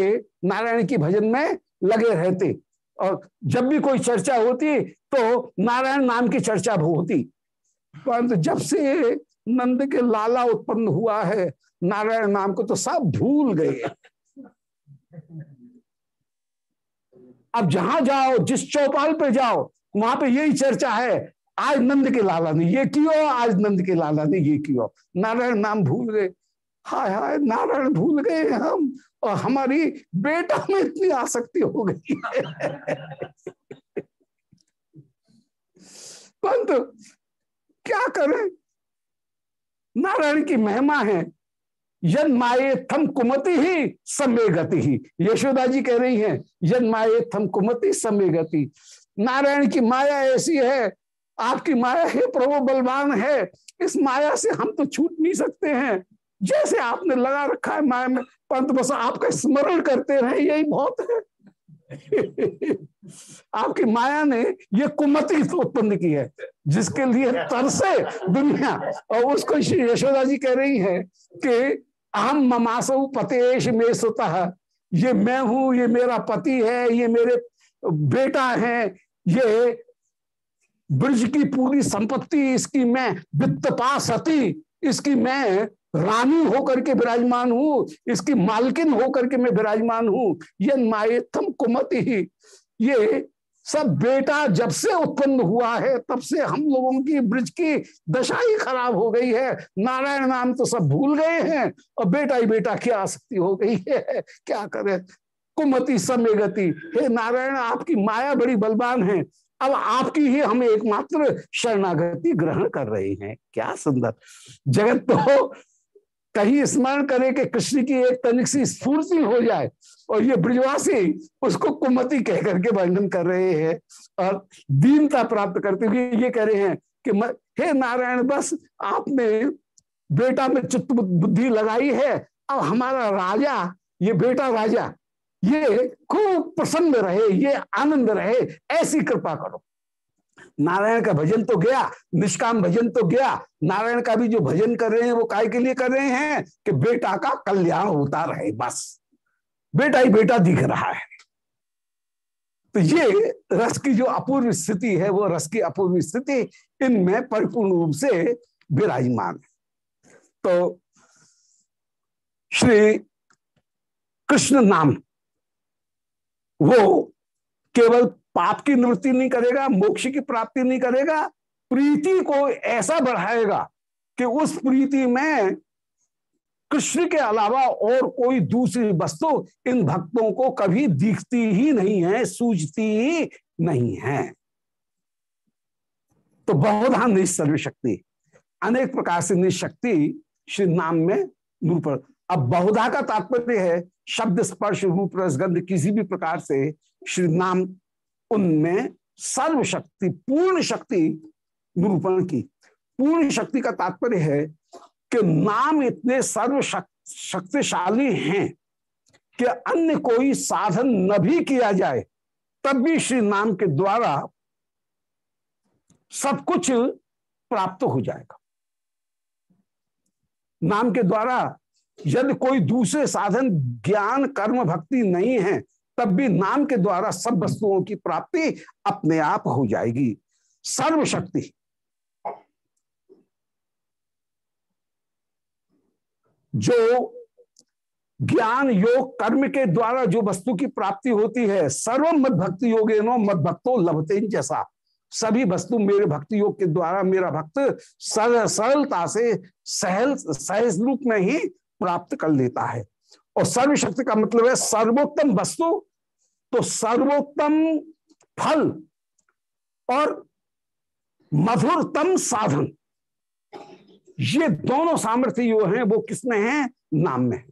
नारायण की भजन में लगे रहते। और जब भी कोई चर्चा होती तो नारायण नाम की चर्चा होती। परंतु जब से नंद के लाला उत्पन्न हुआ है, नारायण नाम को तो सब भूल गए। अब जहाँ जाओ, जिस चौपाल पे जाओ, वहाँ पे यही चर्चा है, आज नंद के लाला ने ये कियो, आज नंद के लाला ने ये कियो। नारायण नाम भूल गए। हाय हाय, नारायण भूल गए हम, और हमारी बेटा में इतनी आसक्ति हो गई परंतु क्या करें? नारायण की महिमा है। यन माए थम कुमति ही, समय गति ही। यशोदा जी कह रही हैं, यन माए थम कुमति, समय गति। नारायण की माया ऐसी है, आपकी माया है प्रभु बलवान है। इस माया से हम तो छूट नहीं सकते हैं। जैसे आपने लगा रखा है माया में परंतु बस, आपका स्मरण करते रहे, यही बहुत है। *laughs* आपकी माया ने ये कुमति उत्पन्न की है, जिसके लिए तरसे दुनिया, और उसको यशोदा जी कह रही है कि अहम ममासु पतेश में सुतः, ये मैं हूँ, ये मेरा पति है, ये मेरे बेटा है, ये ब्रज की पूरी संपत्ति, इसकी मैं वित्त पासती इसकी मैं रानी होकर के विराजमान हूँ, इसकी मालकिन होकर के मैं विराजमान हूँ। ये माएथम कुमति ही। ये सब बेटा जब से उत्पन्न हुआ है, तब से हम लोगों की ब्रज की दशा ही खराब हो गई है। नारायण नाम तो सब भूल गए हैं। और बेटा ही बेटा की आसक्ति हो गई है? क्या करे? कुमति समय गति हे नारायण, आपकी माया बड़ी बलवान है। अब आपकी ही हम एकमात्र शरणागति ग्रहण कर रहे हैं। क्या सुंदर। जगत तो कहीं स्मरण करे कि कृष्ण की एक तनिक सी स्फूर्ति हो जाए और ये ब्रजवासी उसको कुमति कह करके वर्णन कर रहे हैं और दीनता प्राप्त करते हुए ये कह रहे हैं कि हे नारायण, बस आपने बेटा में चित्त बुद्धि लगाई है, अब हमारा राजा, ये बेटा राजा, ये खूब प्रसन्न रहे, ये आनंद रहे, ऐसी कृपा करो। नारायण का भजन तो गया, निष्काम भजन तो गया। नारायण का भी जो भजन कर रहे हैं, वो काय के लिए कर रहे हैं? कि बेटा का कल्याण होता रहे, बस। बेटा ही बेटा दिख रहा है। तो ये रस की जो अपूर्व स्थिति है, वो रस की अपूर्व स्थिति इनमें परिपूर्ण रूप से विराजमान है। तो श्री कृष्ण नाम, वो केवल पाप की निवृत्ति नहीं करेगा, मोक्ष की प्राप्ति नहीं करेगा, प्रीति को ऐसा बढ़ाएगा कि उस प्रीति में कृष्ण के अलावा और कोई दूसरी वस्तु इन भक्तों को कभी दिखती ही नहीं है, सूझती ही नहीं है। तो बहुधा निसर्व शक्ति अनेक प्रकार से निशक्ति श्री नाम में निरूपण अब बहुधा का तात्पर्य है, शब्द स्पर्श रूप रसगंध किसी भी प्रकार से श्री नाम उनमें सर्व शक्ति पूर्ण शक्ति निरूपण की। पूर्ण शक्ति का तात्पर्य है कि नाम इतने सर्व शक्तिशाली हैं कि अन्य कोई साधन न भी किया जाए, तब भी श्री नाम के द्वारा सब कुछ प्राप्त हो जाएगा। नाम के द्वारा यदि कोई दूसरे साधन, ज्ञान, कर्म, भक्ति नहीं है तब भी नाम के द्वारा सब वस्तुओं की प्राप्ति अपने आप हो जाएगी। सर्वशक्ति। जो ज्ञान योग कर्म के द्वारा जो वस्तु की प्राप्ति होती है, सर्व मद भक्ति योगे नो मद भक्तो लभते जैसा। सभी वस्तु मेरे भक्ति योग के द्वारा मेरा भक्त सरलता से सहल, सहज रूप में ही प्राप्त कर लेता है। और सर्वशक्ति का मतलब है सर्वोत्तम वस्तु तो सर्वोत्तम फल और मधुरतम साधन। ये दोनों सामर्थ्य जो हैं, वो किसमें हैं? नाम में।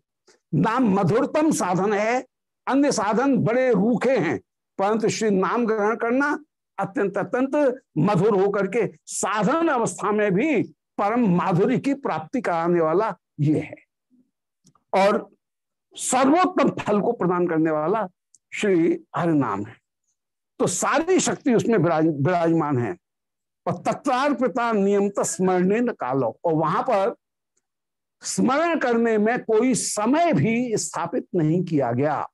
नाम मधुरतम साधन है, अन्य साधन बड़े रूखे हैं, परंतु श्री नाम ग्रहण करना अत्यंत अत्यंत मधुर होकर के साधन अवस्था में भी परम माधुरी की प्राप्ति कराने वाला ये है। और सर्वोत्तम फल को प्रदान करने वाला श्री हरि नाम है। तो सारी शक्ति उसमें विराजमान है। और तत्वार्पिता नियमत स्मरण कालो। और वहाँ पर स्मरण करने में कोई समय भी स्थापित नहीं किया गया।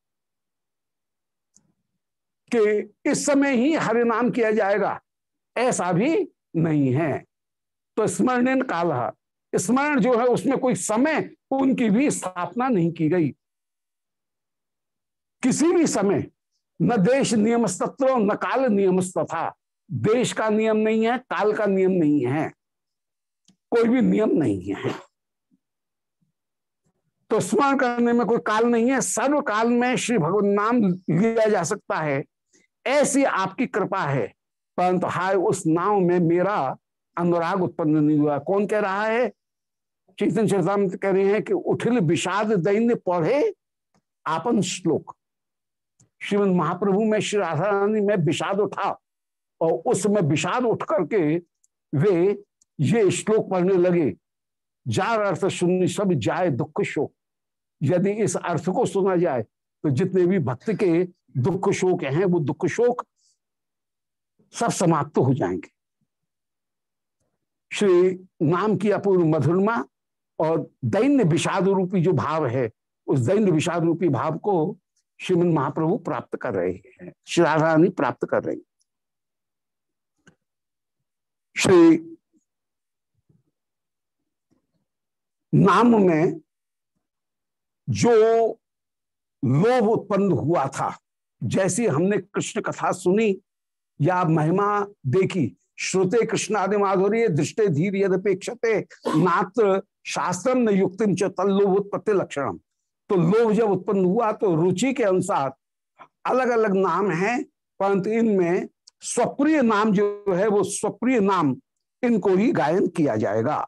कि इस समय ही हरि नाम किया जाएगा, ऐसा भी नहीं है। तो स्मरण काल, स्मरण जो है उसमें कोई समय उनकी भी स्थापना नहीं की गई। किसी भी समय, न देश नियम तत्व न काल नियम तथा देश का नियम नहीं है, काल का नियम नहीं है। कोई भी नियम नहीं है। तो स्मरण करने में कोई काल नहीं है। सर्व काल में श्री भगवान नाम लिया जा सकता है। ऐसी आपकी कृपा है। परंतु हाय, उस नाम में मेरा अनुराग उत्पन्न नहीं हुआ। कौन कह रहा है? चैतन्य चरतामृत कह रहे हैं कि उठिल विषाद दैन्य पढ़े आपन श्लोक। श्रीमद महाप्रभु में श्री राधा में विषाद उठा और उस समय विषाद उठ करके वे ये श्लोक पढ़ने लगे। जार अर्थ सुननी, सब जाए दुख शोक। यदि इस अर्थ को सुना जाए तो जितने भी भक्त के दुख शोक हैं, वो दुख शोक सब समाप्त तो हो जाएँगे। श्री नाम की अपूर्व मधुरमा और दैन्य विषाद रूपी जो भाव है, उस दैन्य विषाद रूपी भाव को श्रीमद महाप्रभु प्राप्त कर रहे हैं, श्री राधा रानी प्राप्त कर रही श्री नाम में जो लोभ उत्पन्न हुआ था, जैसी हमने कृष्ण कथा सुनी या महिमा देखी, श्रुते कृष्णादि माधुर्य, दृष्टि धीर यदपेक्षते, नात्र शास्त्रम न युक्तिम च तल्लोभ उत्पत्ति लक्षणम तो लोभ जब उत्पन्न हुआ तो रुचि के अनुसार अलग अलग नाम हैं, परंतु इनमें स्वप्रिय नाम जो है, वो स्वप्रिय नाम इनको ही गायन किया जाएगा।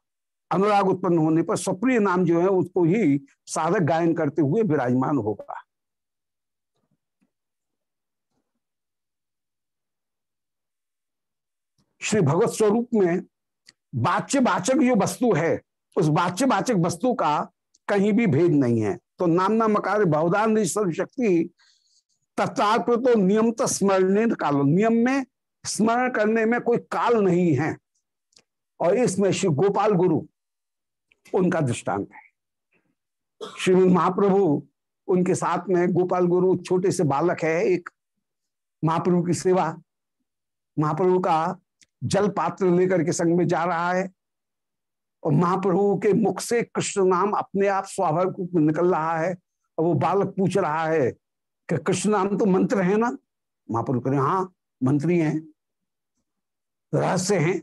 अनुराग उत्पन्न होने पर स्वप्रिय नाम जो है, उसको ही साधक गायन करते हुए विराजमान होगा। श्री भगवत स्वरूप में बाच्य वाचक जो वस्तु है, उस बाच्य वाचक वस्तु का कहीं भी भेद नहीं है। तो नामना मकार बहुदान शक्ति तत्व तो नियमत स्मरण काल, नियम में स्मरण करने में कोई काल नहीं है। और इसमें श्री गोपाल गुरु, उनका दृष्टांत है। श्री महाप्रभु, उनके साथ में गोपाल गुरु छोटे से बालक है, एक महाप्रभु की सेवा, महाप्रभु का जल पात्र लेकर के संग में जा रहा है। और महाप्रभु के मुख से कृष्ण नाम अपने आप स्वाभाविक रूप में निकल रहा है और वो बालक पूछ रहा है कि कृष्ण नाम तो मंत्र है ना? महाप्रभु कह रहे हाँ मंत्री हैं, रहस्य हैं।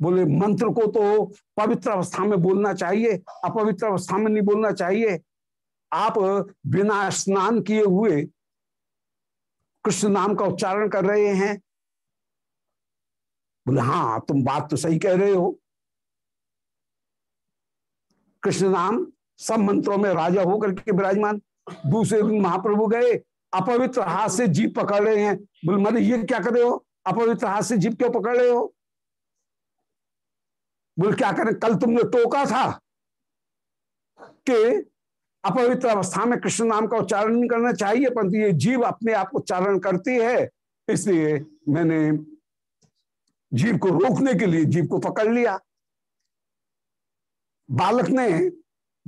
बोले, मंत्र को तो पवित्र अवस्था में बोलना चाहिए, अपवित्र अवस्था में नहीं बोलना चाहिए। आप बिना स्नान किए हुए कृष्ण नाम का उच्चारण कर रहे हैं बोले हाँ तुम बात तो सही कह रहे हो। कृष्ण नाम सब मंत्रों में राजा होकर के विराजमान। दूसरे दिन महाप्रभु गए, अपवित्र हाथ से जीप पकड़ रहे हैं। बोले मतलब ये क्या कर रहे हो? अपवित्र हाथ से जीप क्यों पकड़ रहे हो? बोले, क्या करें? कल तुमने टोका था कि अपवित्र अवस्था में कृष्ण नाम का उच्चारण नहीं करना चाहिए, परंतु ये जीव अपने आप उच्चारण करती है। इसलिए मैंने जीव को रोकने के लिए, जीव को पकड़ लिया। बालक ने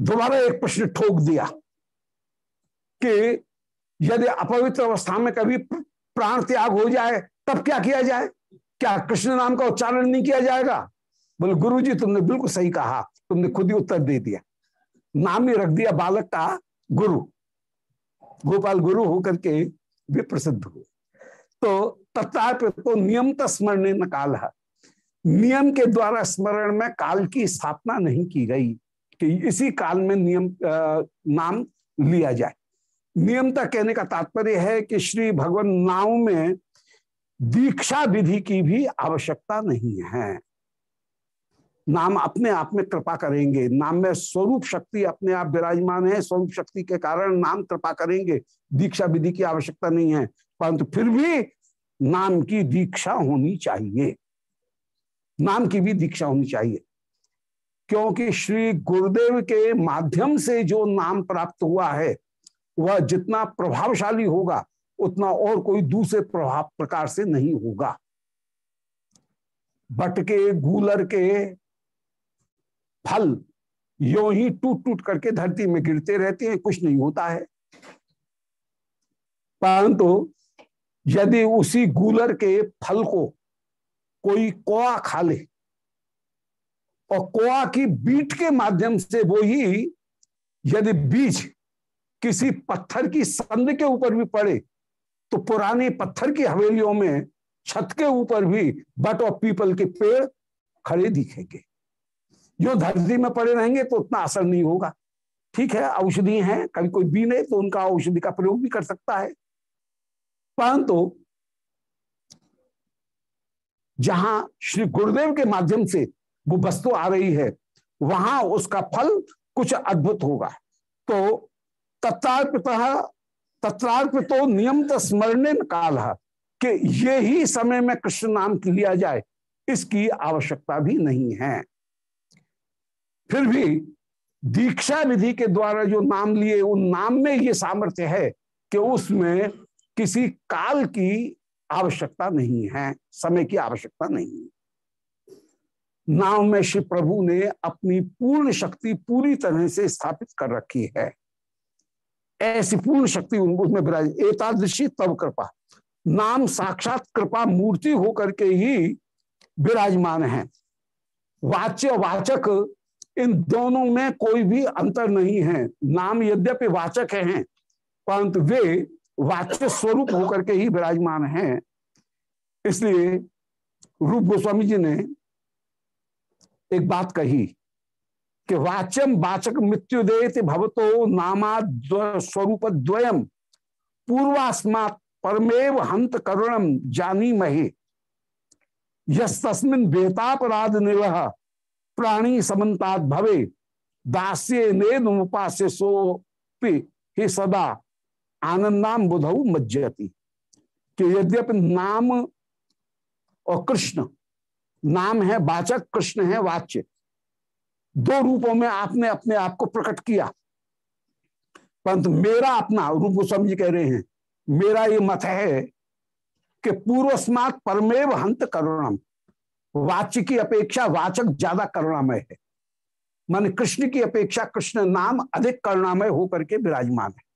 दोबारा एक प्रश्न ठोक दिया कि यदि अपवित्र अवस्था में कभी प्राण त्याग हो जाए, तब क्या किया जाए? क्या कृष्ण नाम का उच्चारण नहीं किया जाएगा? बोले गुरु जी तुमने बिल्कुल सही कहा। तुमने खुद ही उत्तर दे दिया। नाम ही रख दिया बालक का गुरु। गोपाल गुरु होकर के वे प्रसिद्ध हुए। तो तत्व तो नियम स्मरण न काल है। नियम के द्वारा स्मरण में काल की स्थापना नहीं की गई कि इसी काल में नियम नाम लिया जाए। नियमता कहने का तात्पर्य है कि श्री भगवान नाम में दीक्षा विधि की भी आवश्यकता नहीं है। नाम अपने आप में कृपा करेंगे। नाम में स्वरूप शक्ति अपने आप विराजमान है। स्वरूप शक्ति के कारण नाम कृपा करेंगे। दीक्षा विधि की आवश्यकता नहीं है। परंतु फिर भी नाम की दीक्षा होनी चाहिए। नाम की भी दीक्षा होनी चाहिए। क्योंकि श्री गुरुदेव के माध्यम से जो नाम प्राप्त हुआ है, वह जितना प्रभावशाली होगा, उतना और कोई दूसरे प्रभाव प्रकार से नहीं होगा। बट के, गूलर के फल यो ही टूट टूट करके धरती में गिरते रहते हैं, कुछ नहीं होता है। परंतु यदि उसी गूलर के फल को कोई कोआ खा ले और कोआ की बीट के माध्यम से वो ही यदि बीज किसी पत्थर की संद के ऊपर भी पड़े तो पुरानी पत्थर की हवेलियों में छत के ऊपर भी बट और पीपल के पेड़ खड़े दिखेंगे। जो धरती में पड़े रहेंगे तो उतना असर नहीं होगा। ठीक है, औषधि हैं, कभी कोई बीने तो उनका औषधि का प्रयोग भी कर सकता है। परंतु जहाँ श्री गुरुदेव के माध्यम से वो वस्तु आ रही है, वहाँ उसका फल कुछ अद्भुत होगा। तो तत्तार्पित तत्रार्पितो नियम स्मरण काल, कि ये ही समय में कृष्ण नाम लिया जाए, इसकी आवश्यकता भी नहीं है। फिर भी दीक्षा विधि के द्वारा जो नाम लिए, उन नाम में ये सामर्थ्य है कि उसमें किसी काल की आवश्यकता नहीं है, समय की आवश्यकता नहीं नाम में श्री प्रभु ने अपनी पूर्ण शक्ति पूरी तरह से स्थापित कर रखी है। ऐसी पूर्ण शक्ति उसमें विराज, एकादशी तब कृपा, नाम साक्षात कृपा मूर्ति होकर के ही विराजमान है। वाच्य वाचक, इन दोनों में कोई भी अंतर नहीं है। नाम यद्यपि वाचक हैं, परंतु वे वाच्य स्वरूप होकर के ही विराजमान हैं। इसलिए रूप गोस्वामी जी ने एक बात कही कि वाच्यम वाचक मृत्यु दे भवतो नामा स्वरूप द्वयम पूर्वास्मात परमेव हंत करुणम जानी महे यस्मिन बेतापराध निवह प्राणी समन्तात भवे। दास्य नेदमुपास्य सो ही सदा आनंदाम बुधऊ मज्जती। कि यद्यपि नाम और कृष्ण, नाम है वाचक, कृष्ण है वाच्य। दो रूपों में आपने अपने आप को प्रकट किया। परंतु मेरा अपना रूप गोस्वामी जी कह रहे हैं, मेरा ये मत है कि पूर्वस्मात परमेव हंत करुणम। वाच्य की अपेक्षा वाचक ज़्यादा करुणामय है। मान कृष्ण की अपेक्षा कृष्ण नाम अधिक करुणामय होकर के विराजमान है।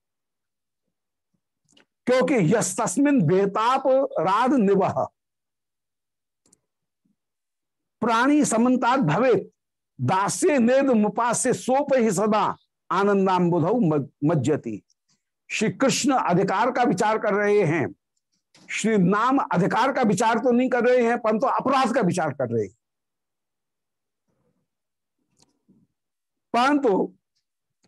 क्योंकि यस तस्मिन बेताप राध निवह। प्राणी समन्ता भवे दास्य नेद मुपास्य सोप ही सदा। आनंदाम बुध मज्जती। श्री कृष्ण अधिकार का विचार कर रहे हैं। श्री नाम अधिकार का विचार तो नहीं कर रहे हैं, परंतु अपराध का विचार कर रहे हैं। परंतु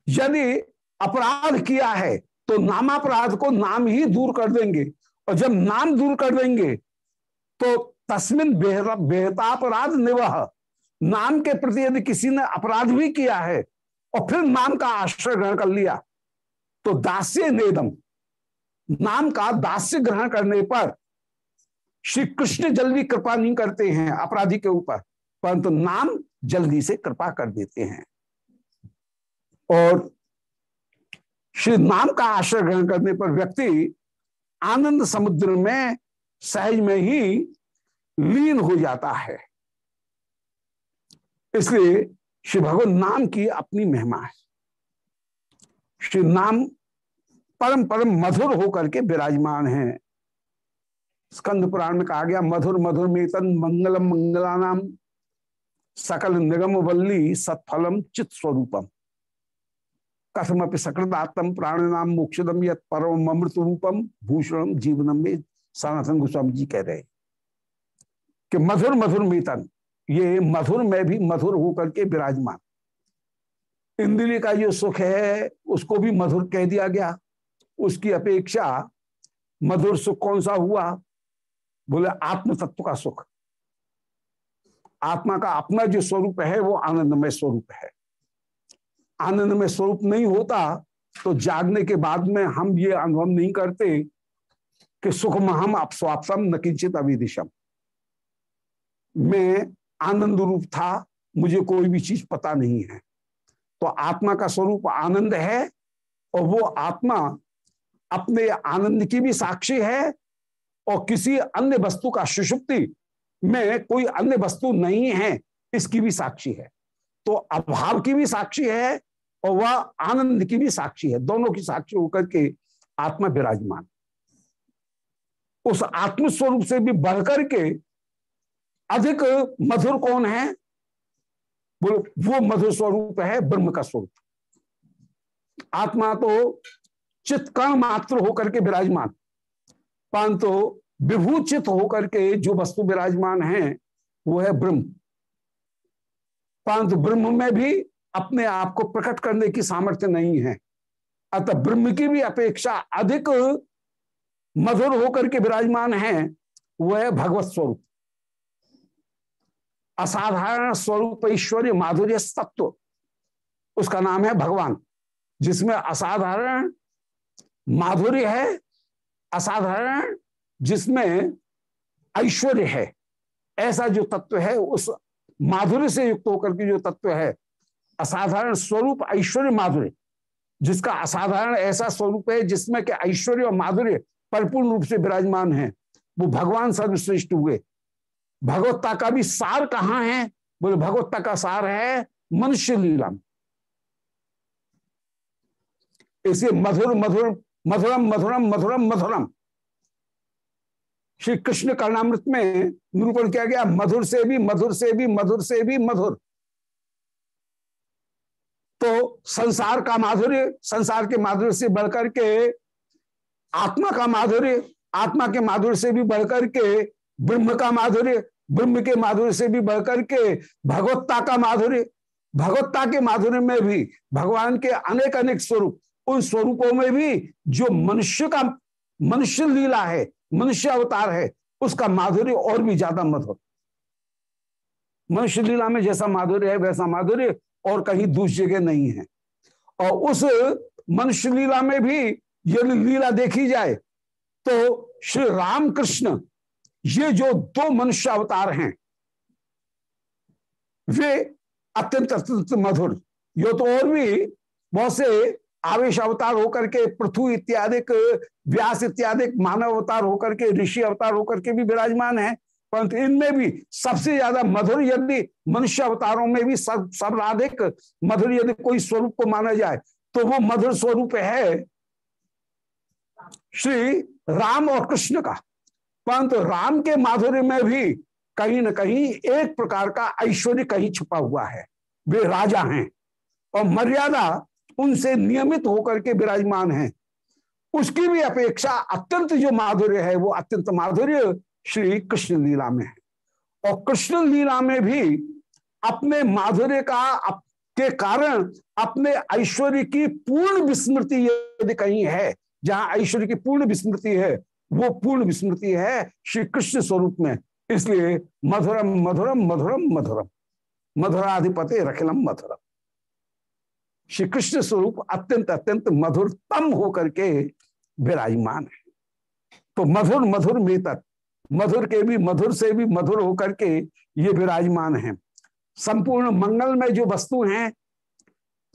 यदि अपराध किया है तो नामापराध को नाम ही दूर कर देंगे। और जब नाम दूर कर देंगे तो तस्मिन बेहतापराध निवह। नाम के प्रति यदि किसी ने अपराध भी किया है, और फिर नाम का आश्रय ग्रहण कर लिया तो दास्य नेदम नाम का दास्य ग्रहण करने पर श्री कृष्ण जल्दी कृपा नहीं करते हैं अपराधी के ऊपर, परंतु नाम जल्दी से कृपा कर देते हैं। और श्री नाम का आश्रय ग्रहण करने पर व्यक्ति आनंद समुद्र में, सहज में ही लीन हो जाता है। इसलिए श्री भगवान नाम की अपनी महिमा है। श्री नाम परम परम मधुर होकर के विराजमान है। स्कंद पुराण में कहा गया, मधुर मधुर मेतन मंगलम मंगला नाम सकल निगम वल्ली सत्फलम चित स्वरूपम। कथम सकृदात्म प्राण नाम मोक्षदम यत परम अमृत रूपम भूषणम जीवनम में सनातन गोस्वामी जी कह रहे हैं कि मधुर मधुर मेतन, ये मधुर में भी मधुर होकर के विराजमान। इंद्रिय का जो सुख है, उसको भी मधुर कह दिया गया। उसकी अपेक्षा मधुर सुख कौन सा हुआ? बोले आत्म तत्व का सुख। आत्मा का अपना जो स्वरूप है, वो आनंदमय स्वरूप है। आनंदमय स्वरूप नहीं होता तो जागने के बाद में हम ये अनुभव नहीं करते कि सुख महम अपस्वापसम न किंचित अविदिशम। मैं आनंद रूप था, मुझे कोई भी चीज़ पता नहीं है। तो आत्मा का स्वरूप आनंद है, और वो आत्मा अपने आनंद की भी साक्षी है, और किसी अन्य वस्तु का सुषुप्ति में कोई अन्य वस्तु नहीं है, इसकी भी साक्षी है। तो अभाव की भी साक्षी है और वह आनंद की भी साक्षी है। दोनों की साक्षी होकर के आत्मा विराजमान। उस आत्म स्वरूप से भी बढ़कर के अधिक मधुर कौन है? वो मधुर स्वरूप है, ब्रह्म का स्वरूप। आत्मा तो चित्कण मात्र होकर के विराजमान। परंतु विभूचित होकर के जो वस्तु विराजमान है, वो है ब्रह्म। परंतु ब्रह्म में भी अपने आप को प्रकट करने की सामर्थ्य नहीं है। अतः ब्रह्म की भी अपेक्षा अधिक मधुर होकर के विराजमान है, वह भगवत स्वरूप। असाधारण स्वरूप ऐश्वर्य माधुर्य तत्व उसका नाम है भगवान, जिसमें असाधारण माधुर्य है, असाधारण जिसमें ऐश्वर्य है। ऐसा जो तत्व है, उस माधुर्य से युक्त होकर के जो तत्व है असाधारण स्वरूप ऐश्वर्य माधुर्य, जिसका असाधारण ऐसा स्वरूप है जिसमें के ऐश्वर्य और माधुर्य परिपूर्ण रूप से विराजमान है। वो भगवान सर्वश्रेष्ठ हुए। भगवत्ता का भी सार कहाँ है? बोले, भगवत्ता का सार है मनुष्य लीला इसे मधुर मधुर, मधुरम मधुरम मधुरम मधुरम। श्री कृष्ण कर्णामृत में निरूपण किया गया, मधुर से भी, मधुर से भी, मधुर से भी, मधुर। तो संसार का माधुर्य, संसार के माधुर्य से बढ़कर के आत्मा का माधुर्य, आत्मा के माधुर्य से भी बढ़कर के ब्रह्म का माधुर्य, ब्रह्म के माधुर्य से भी बढ़कर के भगवत्ता का माधुर्य। भगवत्ता के माधुर्य में भी भगवान के अनेक अनेक स्वरूप, उन स्वरूपों में भी जो मनुष्य का, मनुष्य लीला है, मनुष्य अवतार है, उसका माधुर्य और भी ज़्यादा मधुर मनुष्य लीला में जैसा माधुर्य है, वैसा माधुर्य और कहीं दूसरी जगह नहीं है। और उस मनुष्य लीला में भी यदि लीला देखी जाए तो श्री राम कृष्ण ये जो दो मनुष्य अवतार हैं, वे अत्यंत अत्यंत मधुर। यो तो और भी बहुत से आवेश अवतार होकर के पृथ्वी इत्यादि व्यास इत्यादि मानव अवतार होकर के, ऋषि अवतार होकर के भी विराजमान है। परंतु इनमें भी सबसे ज़्यादा मधुर यदि मनुष्य अवतारों में भी सब सर्वाधिक मधुर यदि कोई स्वरूप को माना जाए तो वो मधुर स्वरूप है श्री राम और कृष्ण का। परंतु राम के माधुर्य में भी कहीं ना कहीं एक प्रकार का ऐश्वर्य कहीं छुपा हुआ है। वे राजा हैं और मर्यादा उनसे नियमित होकर के विराजमान है। उसकी भी अपेक्षा अत्यंत जो माधुर्य है, वो अत्यंत माधुर्य श्री कृष्ण लीला में है। और कृष्ण लीला में भी अपने माधुर्य का के कारण अपने ऐश्वर्य की पूर्ण विस्मृति यदि कहीं है, जहाँ ऐश्वर्य की पूर्ण विस्मृति है, वो पूर्ण विस्मृति है श्री कृष्ण स्वरूप में। इसलिए मधुरम मधुरम मधुरम मधुरम। मधुराधिपति रखिलम मधुरम। श्री कृष्ण स्वरूप अत्यंत अत्यंत मधुरतम होकर के विराजमान है। तो मधुर मधुर में मधुर के भी, मधुर से भी मधुर होकर के ये विराजमान है। संपूर्ण मंगल में जो वस्तु हैं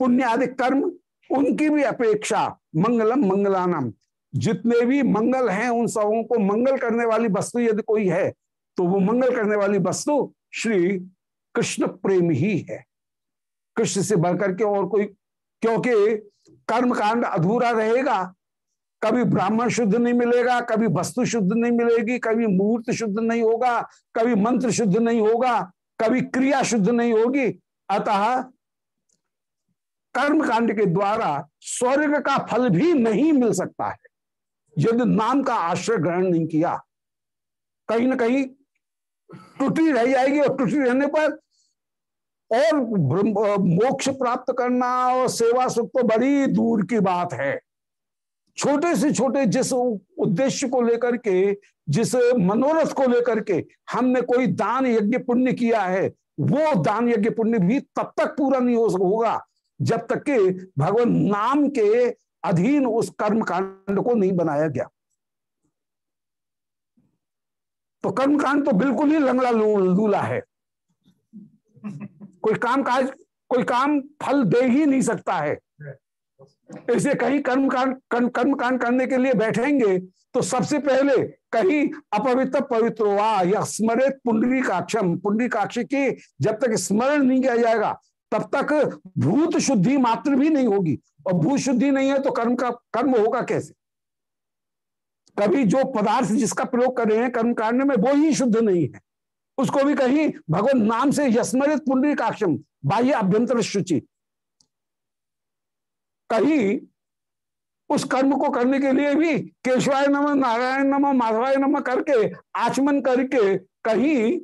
पुण्य आदि कर्म, उनकी भी अपेक्षा मंगलम मंगलानम। जितने भी मंगल हैं, उन सबों को मंगल करने वाली वस्तु यदि कोई है तो वो मंगल करने वाली वस्तु श्री कृष्ण प्रेम ही है। कृष्ण से बढ़कर के और कोई, क्योंकि कर्म कांड अधूरा रहेगा कभी ब्राह्मण शुद्ध नहीं मिलेगा, कभी वस्तु शुद्ध नहीं मिलेगी, कभी मुहूर्त शुद्ध नहीं होगा, कभी मंत्र शुद्ध नहीं होगा, कभी क्रिया शुद्ध नहीं होगी। अतः कर्म कांड के द्वारा स्वर्ग का फल भी नहीं मिल सकता है। यदि नाम का आश्रय ग्रहण नहीं किया, कहीं ना कहीं टूटी रह जाएगी और टूटी रहने पर और मोक्ष प्राप्त करना और सेवा सुख तो बड़ी दूर की बात है। छोटे से छोटे जिस उद्देश्य को लेकर के, जिस मनोरथ को लेकर के हमने कोई दान यज्ञ पुण्य किया है, वो दान यज्ञ पुण्य भी तब तक पूरा नहीं हो होगा, जब तक कि भगवान नाम के अधीन उस कर्म कांड को नहीं बनाया गया। तो कर्म कांड तो बिल्कुल ही लंगड़ा लूला है। कोई काम काज, कोई काम फल दे ही नहीं सकता है। इसे कहीं कर्म कांड कर्म कांड करने के लिए बैठेंगे तो सबसे पहले कहीं अपवित्र पवित्र हुआ, या स्मरित पुंडरी काक्षम पुंडरी काक्ष की जब तक स्मरण नहीं किया जाएगा, तब तक भूत शुद्धि मात्र भी नहीं होगी। और भूत शुद्धि नहीं है तो कर्म का, कर्म होगा कैसे? कभी जो पदार्थ जिसका प्रयोग कर रहे हैं कर्म कांड में, वो ही शुद्ध नहीं है। उसको भी कहीं भगवान नाम से यस्मरित पुंडरी काक्षम बाह्य अभ्यंतर शुचि कहीं उस कर्म को करने के लिए भी केशवाय नम नारायण नम माधवाय नम करके, आचमन करके कहीं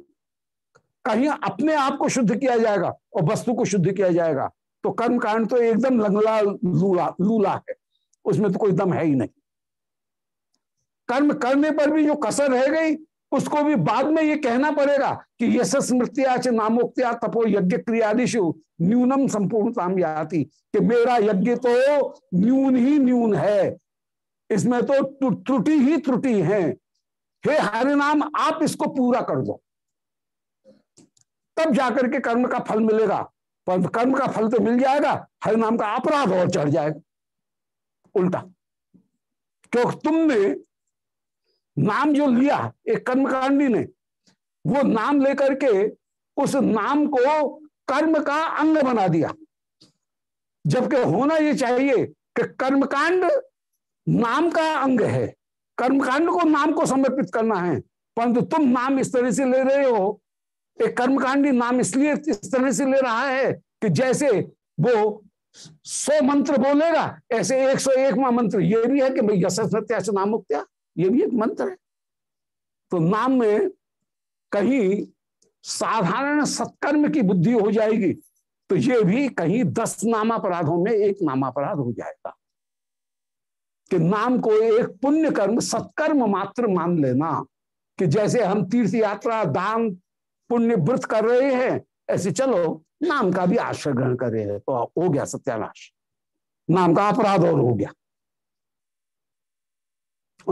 कहीं अपने आप को शुद्ध किया जाएगा और वस्तु को शुद्ध किया जाएगा। तो कर्म कांड तो एकदम लंगला, लूला लूला है। उसमें तो कोई दम है ही नहीं। कर्म करने पर भी जो कसर रह गई उसको भी बाद में ये कहना पड़ेगा कि यश स्मृतिया च नामोक्त्या तपो यज्ञ क्रियादिशु न्यूनम संपूर्णताम याति, कि मेरा यज्ञ तो न्यून ही न्यून है। इसमें तो त्रुटि ही त्रुटि है। हे हरि नाम आप इसको पूरा कर दो। तब जाकर के कर्म का फल मिलेगा। पर कर्म का फल तो मिल जाएगा हरि नाम का अपराध और चढ़ जाएगा। उल्टा। क्योंकि तुमने नाम जो लिया, एक कर्मकांडी ने, वो नाम लेकर के उस नाम को कर्म का अंग बना दिया। जबकि होना ये चाहिए कि कर्मकांड नाम का अंग है। कर्मकांड को नाम को समर्पित करना है, परंतु तुम नाम इस तरह से ले रहे हो। एक कर्मकांडी नाम इसलिए इस तरह से ले रहा है कि जैसे वो सौ मंत्र बोलेगा, ऐसे एक सौ एक मंत्र। ये भी है कि भाई यश सत्या नाम मुक्त्या ये भी एक मंत्र है। तो नाम में कहीं साधारण सत्कर्म की बुद्धि हो जाएगी तो ये भी कहीं दस नामापराधों में एक नामापराध हो जाएगा। कि नाम को एक पुण्य कर्म सत्कर्म मात्र मान लेना कि जैसे हम तीर्थ यात्रा, दान, पुण्य व्रत कर रहे हैं, ऐसे चलो, नाम का भी आश्रय ग्रहण कर रहे हैं तो हो गया सत्यानाश। नाम का अपराध और हो गया।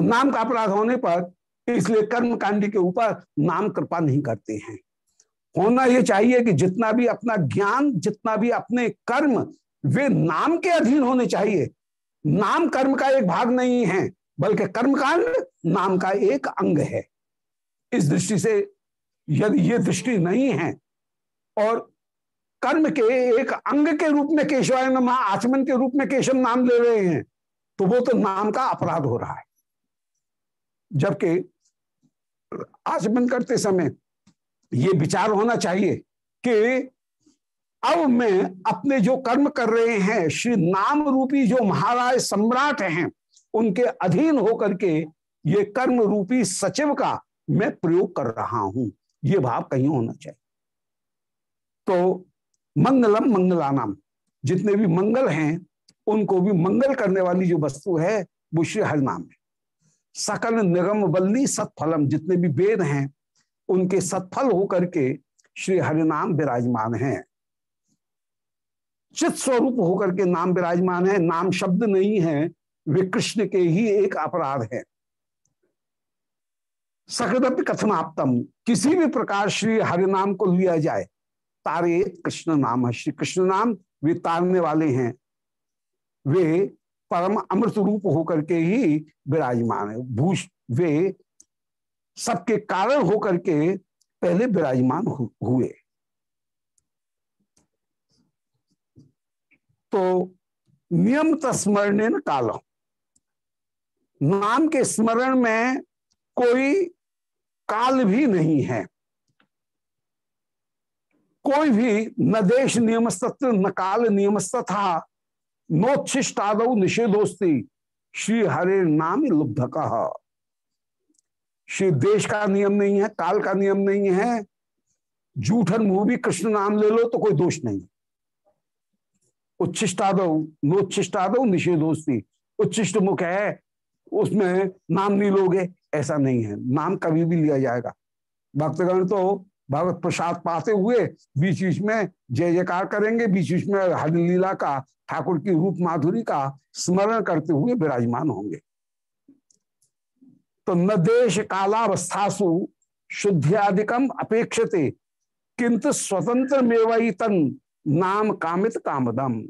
नाम का अपराध होने पर इसलिए कर्म कांडी के ऊपर नाम कृपा नहीं करते हैं। होना यह चाहिए कि जितना भी अपना ज्ञान, जितना भी अपने कर्म, वे नाम के अधीन होने चाहिए। नाम कर्म का एक भाग नहीं है, बल्कि कर्मकांड नाम का एक अंग है। इस दृष्टि से यदि ये दृष्टि नहीं है और कर्म के एक अंग के रूप में केशवाय नमा, आचमन के रूप में केशव नाम ले रहे हैं तो वो तो नाम का अपराध हो रहा है। जबकि आचमन करते समय ये विचार होना चाहिए कि अब मैं अपने जो कर्म कर रहे हैं, श्री नाम रूपी जो महाराज सम्राट हैं, उनके अधीन होकर के ये कर्म रूपी सचिव का मैं प्रयोग कर रहा हूँ। ये भाव कहीं होना चाहिए। तो मंगलम मंगलानाम, जितने भी मंगल हैं, उनको भी मंगल करने वाली जो वस्तु है, वो श्री हरिनाम है। सकल निगम बल्ली सत्फलम, जितने भी वेद हैं, उनके सत्फल होकर के श्री हरिनाम विराजमान हैं। चित स्वरूप होकर के नाम विराजमान है, नाम शब्द नहीं है, वे कृष्ण के ही एक अपराध है। सकदप कथनाप्तम, किसी भी प्रकार श्री हरिनाम को लिया जाए तारे कृष्ण नाम है। श्री कृष्ण नाम वे तारने वाले हैं। वे परम अमृत रूप होकर के ही विराजमान है। भूष, वे सबके कारण होकर के पहले विराजमान हुए। तो नियम तस्मरण काल नाम के स्मरण में कोई काल भी नहीं है। कोई भी न देश नियमस्तत्र, न काल नियमस्तथा नोच्छिष्टाद निषेधोस्ती। श्री हरे नाम लुब्ध कहा श्री देश का नियम नहीं है, काल का नियम नहीं है, जूठन मुँह भी कृष्ण नाम ले लो तो कोई दोष नहीं। उच्छिष्टाद, नोच्छिष्टाद निषेधोस्ती। उच्छिष्ट मुख है, उसमें नाम नहीं लोगे, ऐसा नहीं है। नाम कभी भी लिया जाएगा। भक्तगण तो भगवत प्रसाद पाते हुए बीच बीच में जय जयकार करेंगे बीच बीच में हरिलीला का ठाकुर की रूप माधुरी का स्मरण करते हुए विराजमान होंगे। तो न देश कालावस्थासु शुद्धियादिकम अपेक्षते, किंतु स्वतंत्र मेवाई तन नाम कामित कामदम।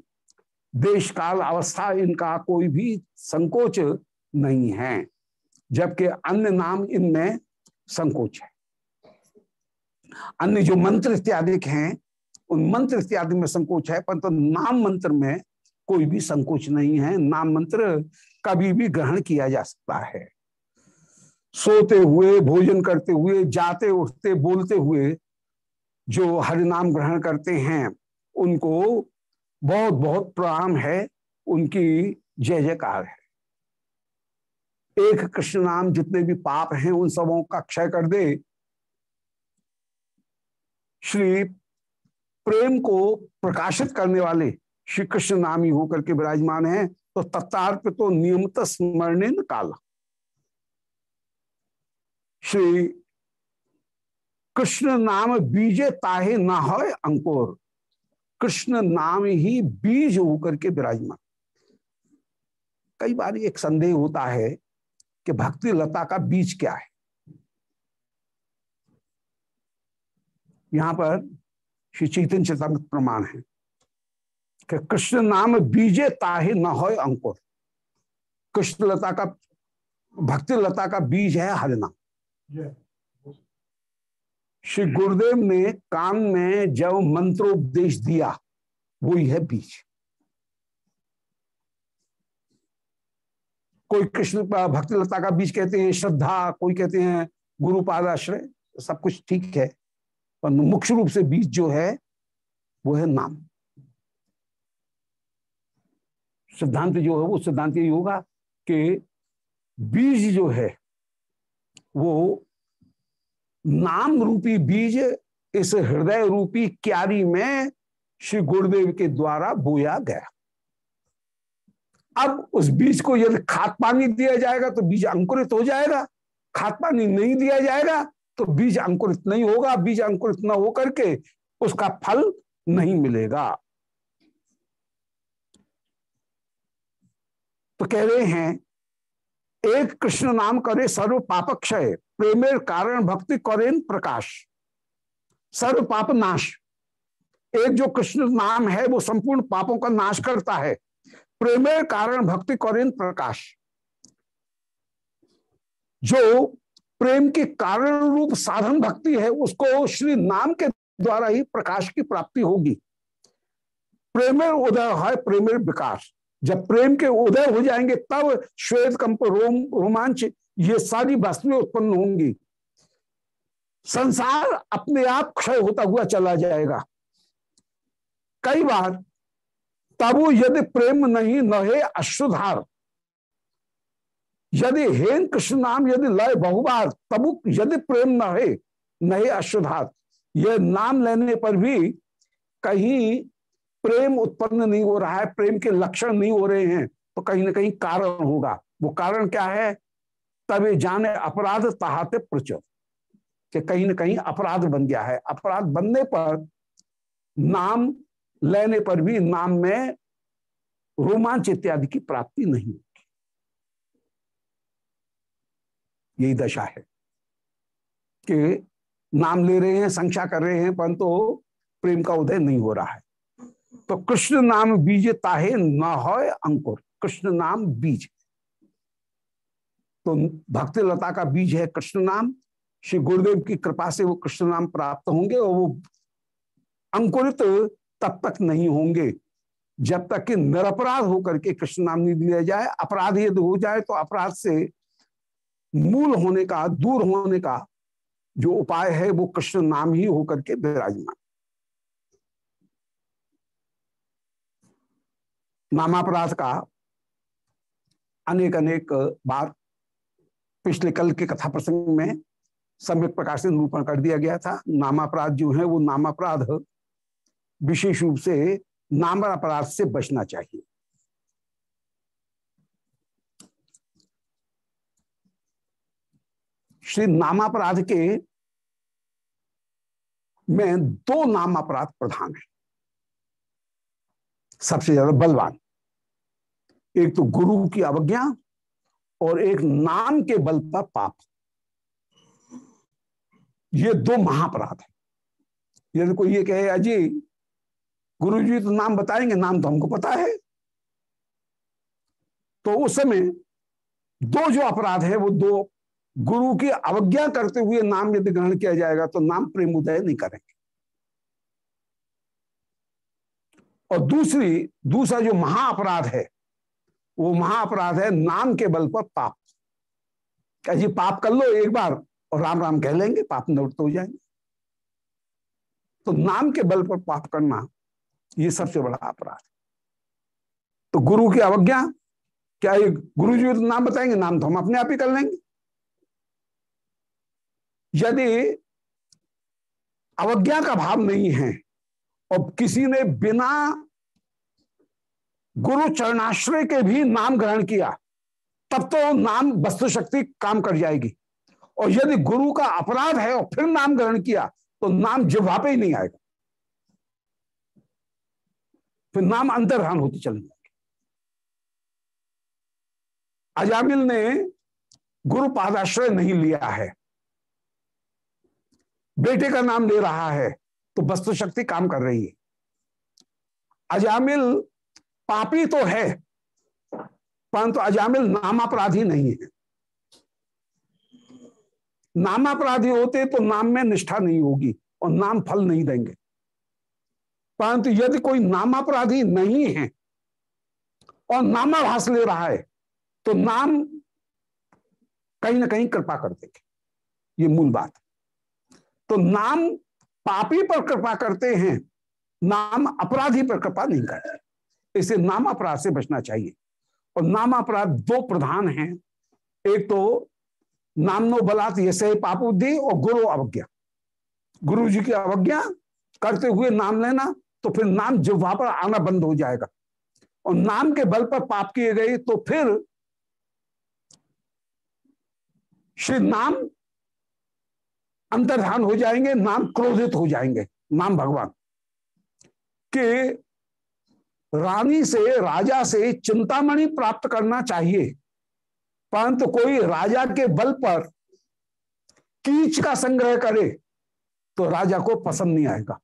देश काल अवस्था इनका कोई भी संकोच नहीं है, जबकि अन्य नाम इनमें संकोच है। अन्य जो मंत्र इत्यादि हैं उन मंत्र इत्यादि में संकोच है, परंतु तो नाम मंत्र में कोई भी संकोच नहीं है। नाम मंत्र कभी भी ग्रहण किया जा सकता है। सोते हुए, भोजन करते हुए, जाते, उठते, बोलते हुए जो हरिनाम ग्रहण करते हैं, उनको बहुत बहुत प्रणाम है। उनकी जय जयकार है। एक कृष्ण नाम जितने भी पाप हैं, उन सबों का क्षय कर दे। श्री प्रेम को प्रकाशित करने वाले श्री कृष्ण नाम होकर के विराजमान है तो तत्तार्प तो नियमित स्मरण काल। श्री कृष्ण नाम बीजे ताहे न हो अंकुर। कृष्ण नाम ही बीज होकर के विराजमान। कई बार एक संदेह होता है कि भक्ति लता का बीज क्या है? यहाँ पर श्री चैतन्य चेतामृत प्रमाण है कि कृष्ण नाम बीजे ताहे न हो अंकुर। कृष्ण लता का भक्ति लता का बीज है हरिना श्री गुरुदेव ने कान में जब मंत्रोपदेश दिया वही है बीज। कोई कृष्ण भक्ति लता का बीज कहते हैं श्रद्धा कोई कहते हैं गुरुपाद आश्रय सब कुछ ठीक है। पर मुख्य रूप से बीज जो है, वो है नाम। सिद्धांत जो है, वो सिद्धांत यही होगा कि बीज जो है, वो नाम रूपी बीज इस हृदय रूपी क्यारी में श्री गुरुदेव के द्वारा बोया गया। अब उस बीज को यदि खाद पानी दिया जाएगा तो बीज अंकुरित हो जाएगा, खाद पानी नहीं दिया जाएगा तो बीज अंकुरित नहीं होगा, बीज अंकुरित न होकर के उसका फल नहीं मिलेगा। तो कह रहे हैं, एक कृष्ण नाम करे सर्व पाप क्षय प्रेमेर कारण भक्ति करेन प्रकाश। सर्व पाप नाश। एक जो कृष्ण नाम है, वो संपूर्ण पापों का नाश करता है। प्रेमेर कारण भक्ति करेन प्रकाश। जो प्रेम के कारण रूप साधन भक्ति है, उसको श्री नाम के द्वारा ही प्रकाश की प्राप्ति होगी। प्रेमेर उदय है, प्रेमेर विकास। जब प्रेम के उदय हो जाएँगे, तब श्वेत कंप रोम, रोमांच, ये सारी वस्तुएँ उत्पन्न होंगी। संसार अपने आप क्षय होता हुआ चला जाएगा। कई बार, तब यदि प्रेम नहीं नहे अश्रुधार यदि हेन कृष्ण नाम यदि लय बहुबार, तब यदि प्रेम न है नहे अश्रुधार। यह नाम लेने पर भी कहीं प्रेम उत्पन्न नहीं हो रहा है, प्रेम के लक्षण नहीं हो रहे हैं तो कहीं ना कहीं कारण होगा। वो कारण क्या है? तभी जाने अपराध तहाते प्रचुर। कि कहीं ना कहीं अपराध बन गया है। अपराध बनने पर नाम लेने पर भी नाम में रोमांच इत्यादि की प्राप्ति नहीं होगी यही दशा है कि नाम ले रहे हैं, संख्या कर रहे हैं, परंतु तो प्रेम का उदय नहीं हो रहा है। तो कृष्ण नाम बीज ताहे न हो अंकुर। कृष्ण नाम बीज। तो भक्ति लता का बीज है कृष्ण नाम। श्री गुरुदेव की कृपा से वो कृष्ण नाम प्राप्त होंगे और वो अंकुरित तब तक नहीं होंगे। जब तक कि निरपराध होकर के कृष्ण नाम नहीं दिया जाए, अपराध यदि हो जाए तो अपराध से मूल होने का, दूर होने का जो उपाय है, वो कृष्ण नाम ही होकर के विराजमान। नामापराध का अनेक अनेक बार पिछले कल के कथा प्रसंग में सम्यक प्रकार से निरूपण कर दिया गया था। नामापराध जो है, वो नामापराध विशेष रूप से नाम अपराध से बचना चाहिए। श्री नामापराध के में दो नाम अपराध प्रधान है। सबसे ज़्यादा बलवान। एक तो गुरु की अवज्ञा और एक नाम के बल पर पाप। ये दो महापराध है। यदि कोई ये कहे, अजी गुरु जी तो नाम बताएँगे, नाम तो हमको पता है। तो उस समय दो जो अपराध है, वो दो गुरु की अवज्ञा करते हुए नाम यदि ग्रहण किया जाएगा तो नाम प्रेम उदय नहीं करेंगे। और दूसरी, दूसरा जो महाअपराध है, वो महाअपराध है नाम के बल पर पाप। जी, पाप कर लो एक बार और राम राम कह लेंगे, पाप निवृत्त हो जाएँगे। तो नाम के बल पर पाप करना, ये सबसे बड़ा अपराध तो गुरु की अवज्ञा, क्या ये गुरु जी तो नाम बताएँगे, नाम तो हम अपने आप ही कर लेंगे। यदि अवज्ञा का भाव नहीं है और किसी ने बिना गुरु चरणाश्रय के भी नाम ग्रहण किया, तब तो नाम वस्तु शक्ति काम कर जाएगी। और यदि गुरु का अपराध है और फिर नाम ग्रहण किया तो नाम जिह्वा पे ही नहीं आएगा। फिर नाम अंतर्धान होती चली जाएगी। अजामिल ने गुरु पादाश्रय नहीं लिया है। बेटे का नाम ले रहा है तो वस्तु शक्ति काम कर रही है। अजामिल पापी तो है, परंतु अजामिल नामापराधी नहीं है। नामापराधी होते तो नाम में निष्ठा नहीं होगी और नाम फल नहीं देंगे। परंतु यदि कोई नामापराधी नहीं है और नामाभास ले रहा है तो नाम कहीं ना कहीं कृपा कर देंगे। ये मूल बात। तो नाम पापी पर कृपा करते हैं, नाम अपराधी पर कृपा नहीं करते। इसे नाम अपराध से बचना चाहिए। और नाम अपराध दो प्रधान हैं। एक तो नामनो बलात् पापुद्धि और गुरु अवज्ञा। गुरु जी की अवज्ञा करते हुए नाम लेना तो फिर नाम जिह्वा पर आना बंद हो जाएगा। और नाम के बल पर पाप किए गए तो फिर श्री नाम अंतर्धान हो जाएँगे, नाम क्रोधित हो जाएँगे, नाम भगवान। के रानी से, राजा से चिंतामणि प्राप्त करना चाहिए। परंतु कोई राजा के बल पर कीच का संग्रह करे तो राजा को पसंद नहीं आएगा।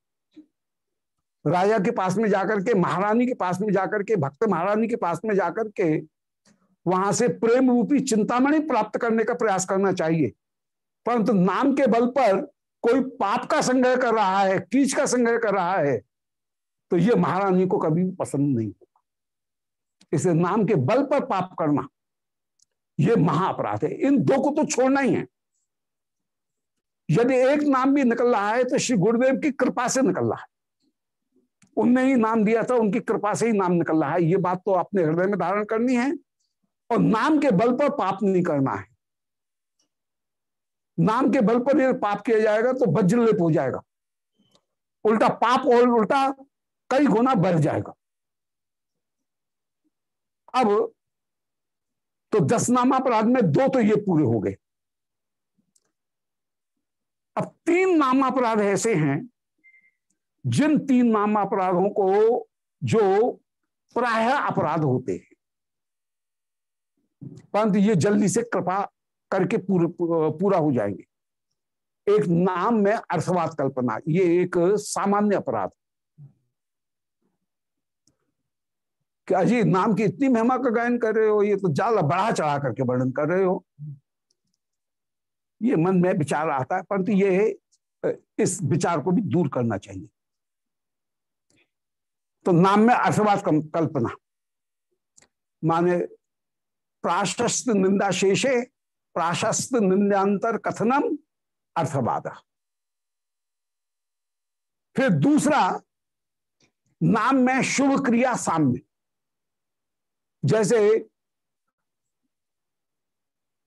राजा के पास में जाकर के, महारानी के पास में जाकर के, भक्त महारानी के पास में जाकर के, वहाँ से प्रेम रूपी चिंतामणि प्राप्त करने का प्रयास करना चाहिए। परंतु नाम के बल पर कोई पाप का संग्रह कर रहा है, कीच का संग्रह कर रहा है तो ये महारानी को कभी पसंद नहीं इसे नाम के बल पर पाप करना, ये महाअपराध है। इन दो को तो छोड़ना ही है। यदि एक नाम भी निकल रहा है तो श्री गुरुदेव की कृपा से निकल रहा है। उनने ही नाम दिया था, उनकी कृपा से ही नाम निकल रहा है। ये बात तो अपने हृदय में धारण करनी है, और नाम के बल पर पाप नहीं करना है। नाम के बल पर यदि पाप किया जाएगा तो वज्रलेप हो जाएगा। उल्टा पाप और उल्टा कई गुना बढ़ जाएगा। अब तो दस नामापराध में दो तो ये पूरे हो गए। अब तीन नामापराध ऐसे हैं, जिन तीन नामापराधों को जो प्राय अपराध होते हैं। परंतु ये जल्दी से कृपा करके पूरे, पूरा हो जाएँगे। एक नाम में अर्थवाद कल्पना ये एक सामान्य अपराध। कि अजी नाम की इतनी महिमा का गायन कर रहे हो, ये तो ज़्यादा बढ़ा चढ़ा करके वर्णन कर रहे हो। ये मन में विचार आता है, परंतु ये इस विचार को भी दूर करना चाहिए। तो नाम में अर्थवाद कल्पना माने प्राशस्त निंदा शेषे प्राशस्त निंदांतर कथनम अर्थवाद। फिर दूसरा, नाम में शुभ क्रिया साम्य। जैसे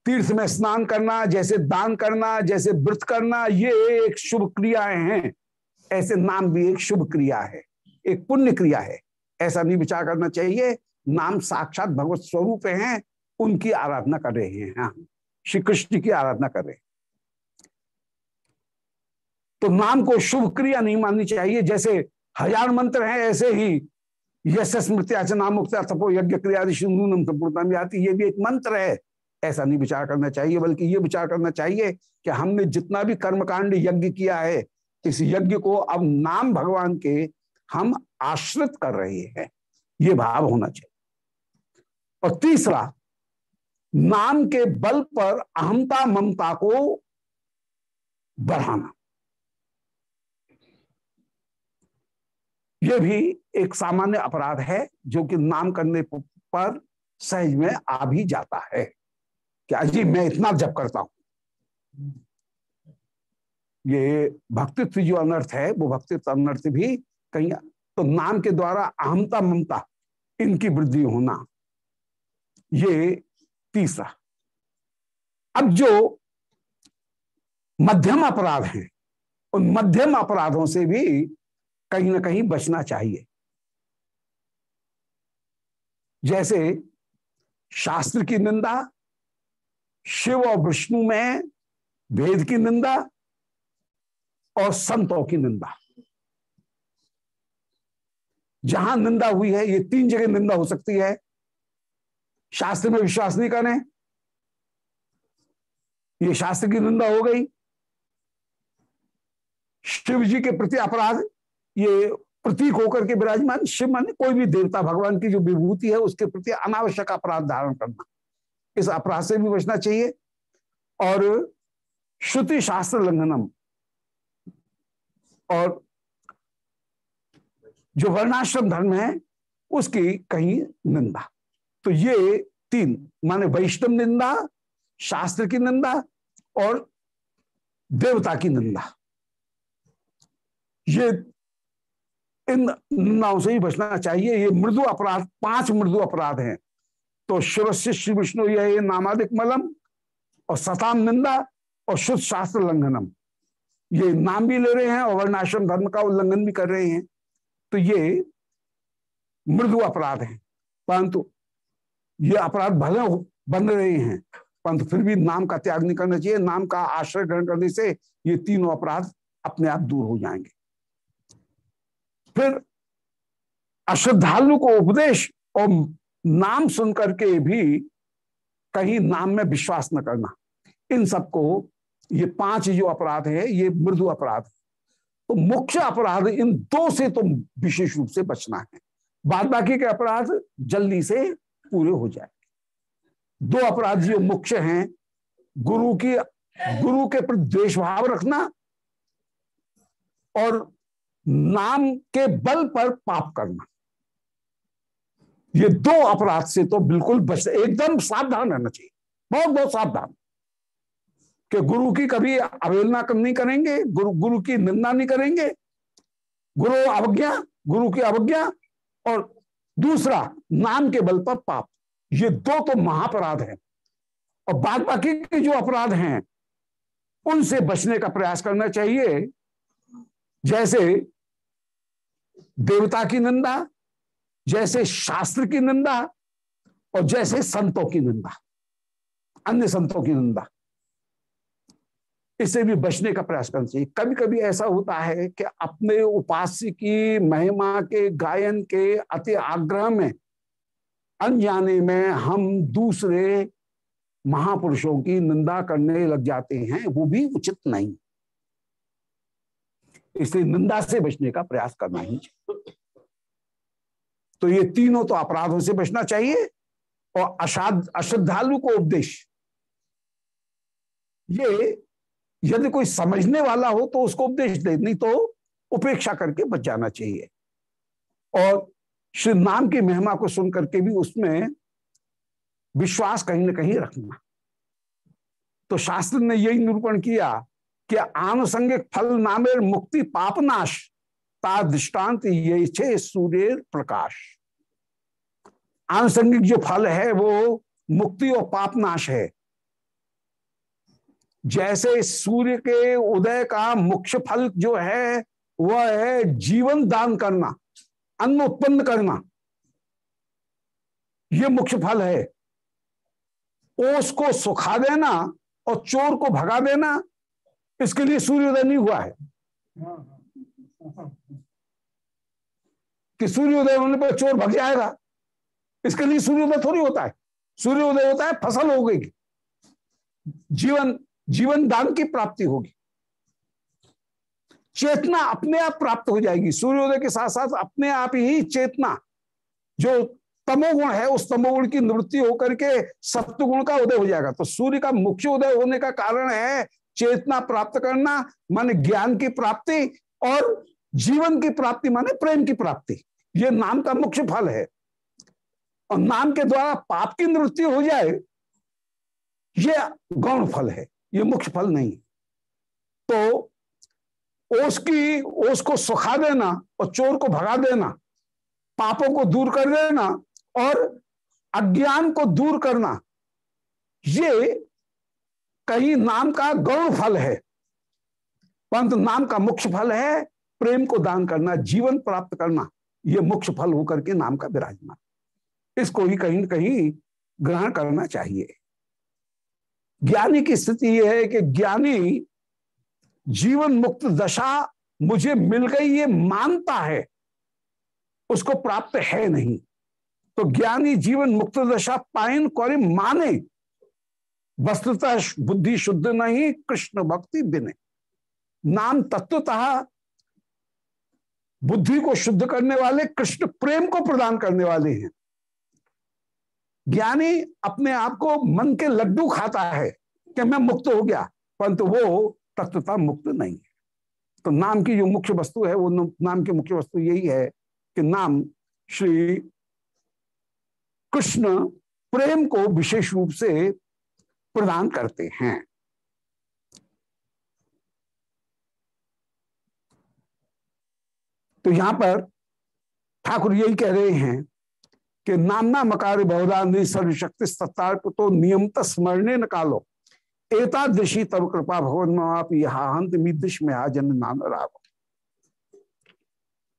तीर्थ में स्नान करना, जैसे दान करना, जैसे व्रत करना, ये एक शुभ क्रियाएँ हैं। ऐसे नाम भी एक शुभ क्रिया है, एक पुण्य क्रिया है। ऐसा नहीं विचार करना चाहिए, नाम साक्षात भगवत स्वरूप हैं, उनकी आराधना कर रहे हैं हाँ श्री कृष्ण की आराधना कर रहे हैं। तो नाम को शुभ क्रिया नहीं माननी चाहिए, जैसे हज़ार मंत्र हैं, ऐसे ही यश स्मृत्याच नाम मुक्ता तपो यज्ञ क्रिया संपूर्णता आती, ये भी एक मंत्र है। ऐसा नहीं विचार करना चाहिए, बल्कि ये विचार करना चाहिए कि हमने जितना भी कर्मकांड यज्ञ किया है, इस यज्ञ को अब नाम भगवान के हम आश्रित कर रहे हैं, ये भाव होना चाहिए। और तीसरा नाम के बल पर अहमता ममता को बढ़ाना। यह भी एक सामान्य अपराध है जो कि नाम करने पर सहज में आ भी जाता है। कि अजी मैं इतना जप करता हूँ? ये भक्तित्व जो अनर्थ है, वो भक्तित्व अनर्थ भी कहीं तो नाम के द्वारा अहमता ममता इनकी वृद्धि होना, ये तीसरा, अब जो मध्यम अपराध हैं, उन मध्यम अपराधों से भी कहीं ना कहीं बचना चाहिए। जैसे शास्त्र की निंदा, शिव और विष्णु में वेद की निंदा और संतों की निंदा। जहाँ निंदा हुई है, ये तीन जगह निंदा हो सकती है। शास्त्र में विश्वास नहीं करें ये शास्त्र की निंदा हो गई। शिव जी के प्रति अपराध, ये प्रतीक होकर के विराजमान शिव मान कोई भी देवता, भगवान की जो विभूति है, उसके प्रति अनावश्यक अपराध धारण करना। इस अपराध से भी बचना चाहिए। और श्रुति शास्त्र लंघनम। और जो वर्णाश्रम धर्म है, उसकी कहीं निंदा। तो ये तीन, माने वैष्णव निंदा, शास्त्र की निंदा और देवता की निंदा। ये इन निंदाओं से ही बचना चाहिए। ये मृदु अपराध, पाँच मृदु अपराध हैं। तो शिव से श्री विष्णु यह नामादिक मलम और सताम निंदा और शुद्ध शास्त्र लंघनम। ये नाम भी ले रहे हैं और वर्णाश्रम धर्म का उल्लंघन भी कर रहे हैं। तो ये मृदु अपराध है। परंतु ये अपराध भले बन रहे हैं। परंतु फिर भी नाम का त्याग नहीं करना चाहिए, नाम का आश्रय ग्रहण करने से ये तीनों अपराध अपने आप दूर हो जाएँगे। फिर अश्रद्धालु को उपदेश और नाम सुनकर के भी कहीं नाम में विश्वास न करना। इन सबको ये पाँच जो अपराध है, ये मृदु अपराध है। तो मुख्य अपराध, इन दो से तो विशेष रूप से बचना है। बाद बाकी के अपराध जल्दी से पूरे हो जाए। दो अपराध जो मुख्य हैं। गुरु की, गुरु के प्रति द्वेष भाव रखना और नाम के बल पर पाप करना। ये दो अपराध से तो बिल्कुल बच, एकदम सावधान रहना चाहिए। बहुत बहुत सावधान। कि गुरु की कभी अवहेलना नहीं करेंगे, गुरु गुरु की निंदा नहीं करेंगे। गुरु अवज्ञा, गुरु की अवज्ञा और दूसरा, नाम के बल पर पाप। ये दो तो महापराध है। और बाद बाकी के जो अपराध हैं, उनसे बचने का प्रयास करना चाहिए। जैसे देवता की निंदा, जैसे शास्त्र की निंदा, और जैसे संतों की निंदा, अन्य संतों की निंदा। इससे भी बचने का प्रयास करना चाहिए। कभी कभी ऐसा होता है कि अपने उपास्य की महिमा के, गायन के, अति आग्रह में, अनजाने में हम दूसरे महापुरुषों की निंदा करने लग जाते हैं, वो भी उचित नहीं। इसलिए निंदा से बचने का प्रयास करना ही चाहिए। तो ये तीनों तो अपराधों से बचना चाहिए और अशाद अश्रद्धालु को उपदेश। ये यदि कोई समझने वाला हो तो उसको उपदेश दे, नहीं तो उपेक्षा करके बच जाना चाहिए। और श्री नाम की महिमा को सुन करके भी उसमें विश्वास कहीं ना कहीं रखना। तो शास्त्र ने यही निरूपण किया कि आनुषंगिक फल नामेर मुक्ति पापनाश, ता दृष्टांत ये छे सूर्य प्रकाश। आनुषंगिक जो फल है वो मुक्ति और पापनाश है। जैसे सूर्य के उदय का मुख्य फल जो है, वह है जीवन दान करना, अन्न उत्पन्न करना। यह मुख्य फल है। ओस को सुखा देना और चोर को भगा देना, इसके लिए सूर्योदय नहीं हुआ है। कि सूर्योदय होने पर चोर भग जाएगा, इसके लिए सूर्योदय थोड़ी होता है। सूर्योदय होता है, फ़सल हो गई। जीवन जीवन दान की प्राप्ति होगी। चेतना अपने आप प्राप्त हो जाएगी। सूर्योदय के साथ साथ अपने आप ही चेतना जो तमोगुण है, उस तमोगुण की निवृत्ति होकर के सप्तगुण का उदय हो जाएगा। तो सूर्य का मुख्य उदय होने का कारण है चेतना प्राप्त करना, माने ज्ञान की प्राप्ति और जीवन की प्राप्ति, माने प्रेम की प्राप्ति। ये नाम का मुख्य फल है। और नाम के द्वारा पाप की निवृत्ति हो जाए, ये गौण फल है। ये मुख्य फल नहीं। तो ओस की ओस को सुखा देना और चोर को भगा देना, पापों को दूर कर देना और अज्ञान को दूर करना, ये कहीं नाम का गौण फल है। परंतु नाम का मुख्य फल है प्रेम को दान करना, जीवन प्राप्त करना यह मुख्य फल होकर के नाम का विराजमान। इसको ही कहीं ना कहीं ग्रहण करना चाहिए। ज्ञानी की स्थिति यह है कि ज्ञानी जीवन मुक्त दशा मुझे मिल गई, ये मानता है, उसको प्राप्त है नहीं। तो ज्ञानी जीवन मुक्त दशा पाइन कौन माने, वस्तुतः बुद्धि शुद्ध नहीं, कृष्ण भक्ति बिने। नाम तत्वतः बुद्धि को शुद्ध करने वाले, कृष्ण प्रेम को प्रदान करने वाले हैं। ज्ञानी अपने आप को मन के लड्डू खाता है कि मैं मुक्त हो गया, परंतु वो तत्वता मुक्त नहीं है। तो नाम की जो मुख्य वस्तु है, वो नाम की मुख्य वस्तु यही है कि नाम श्री कृष्ण प्रेम को विशेष रूप से प्रदान करते हैं। तो यहाँ पर ठाकुर यही कह रहे हैं कि नामना मकार बहुदान सर्वशक्ति सत्तार्प तो नियमत स्मरणे न कालो एतादृशी तब कृपा भवन आप यहांत मिदृश में आ नाम राग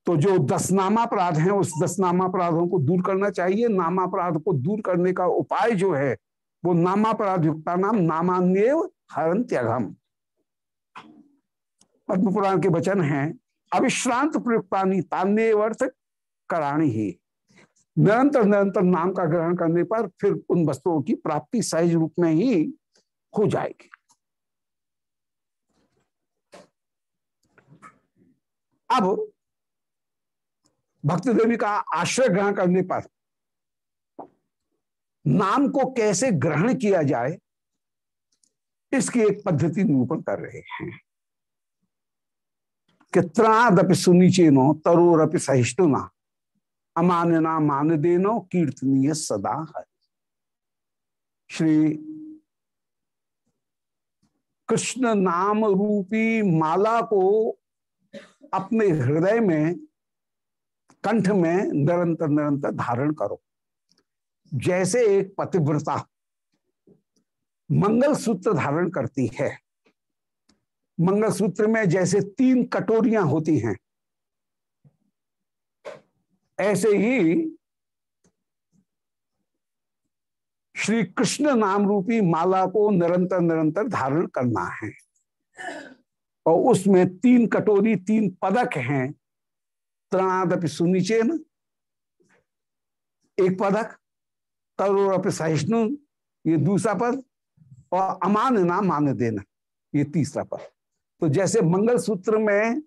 तो जो दस नामापराध हैं, उस दस नामापराधों को दूर करना चाहिए। नामापराध को दूर करने का उपाय जो है, वो नामापराध युक्ता नाम नामान्य हरण त्यागम पद्म पुराण के वचन हैं, अविश्रांत प्रयुक्तानी तान्य अर्थ कराणी ही। निरंतर निरंतर नाम का ग्रहण करने पर फिर उन वस्तुओं की प्राप्ति सहज रूप में ही हो जाएगी। अब भक्त देवी का आश्रय ग्रहण करने पर नाम को कैसे ग्रहण किया जाए, इसकी एक पद्धति निरूपण कर रहे हैं। कि त्रादपि सुनिचेनो तरोरपि सहिष्णुना। अमानना मान देनो, कीर्तनीय सदा है श्री कृष्ण नाम रूपी माला को अपने हृदय में, कंठ में निरंतर निरंतर धारण करो। जैसे एक पतिव्रता मंगल सूत्र धारण करती है। मंगल सूत्र में जैसे तीन कटोरियाँ होती हैं ऐसे ही श्री कृष्ण नाम रूपी माला को निरंतर निरंतर धारण करना है। और उसमें तीन कटोरी, तीन पदक हैं। त्रणादपि सुनिचेन, एक पदक तरोरपि सहिष्णु, ये दूसरा पद, और अमान ना मान देना, ये तीसरा पद। तो जैसे मंगल सूत्र में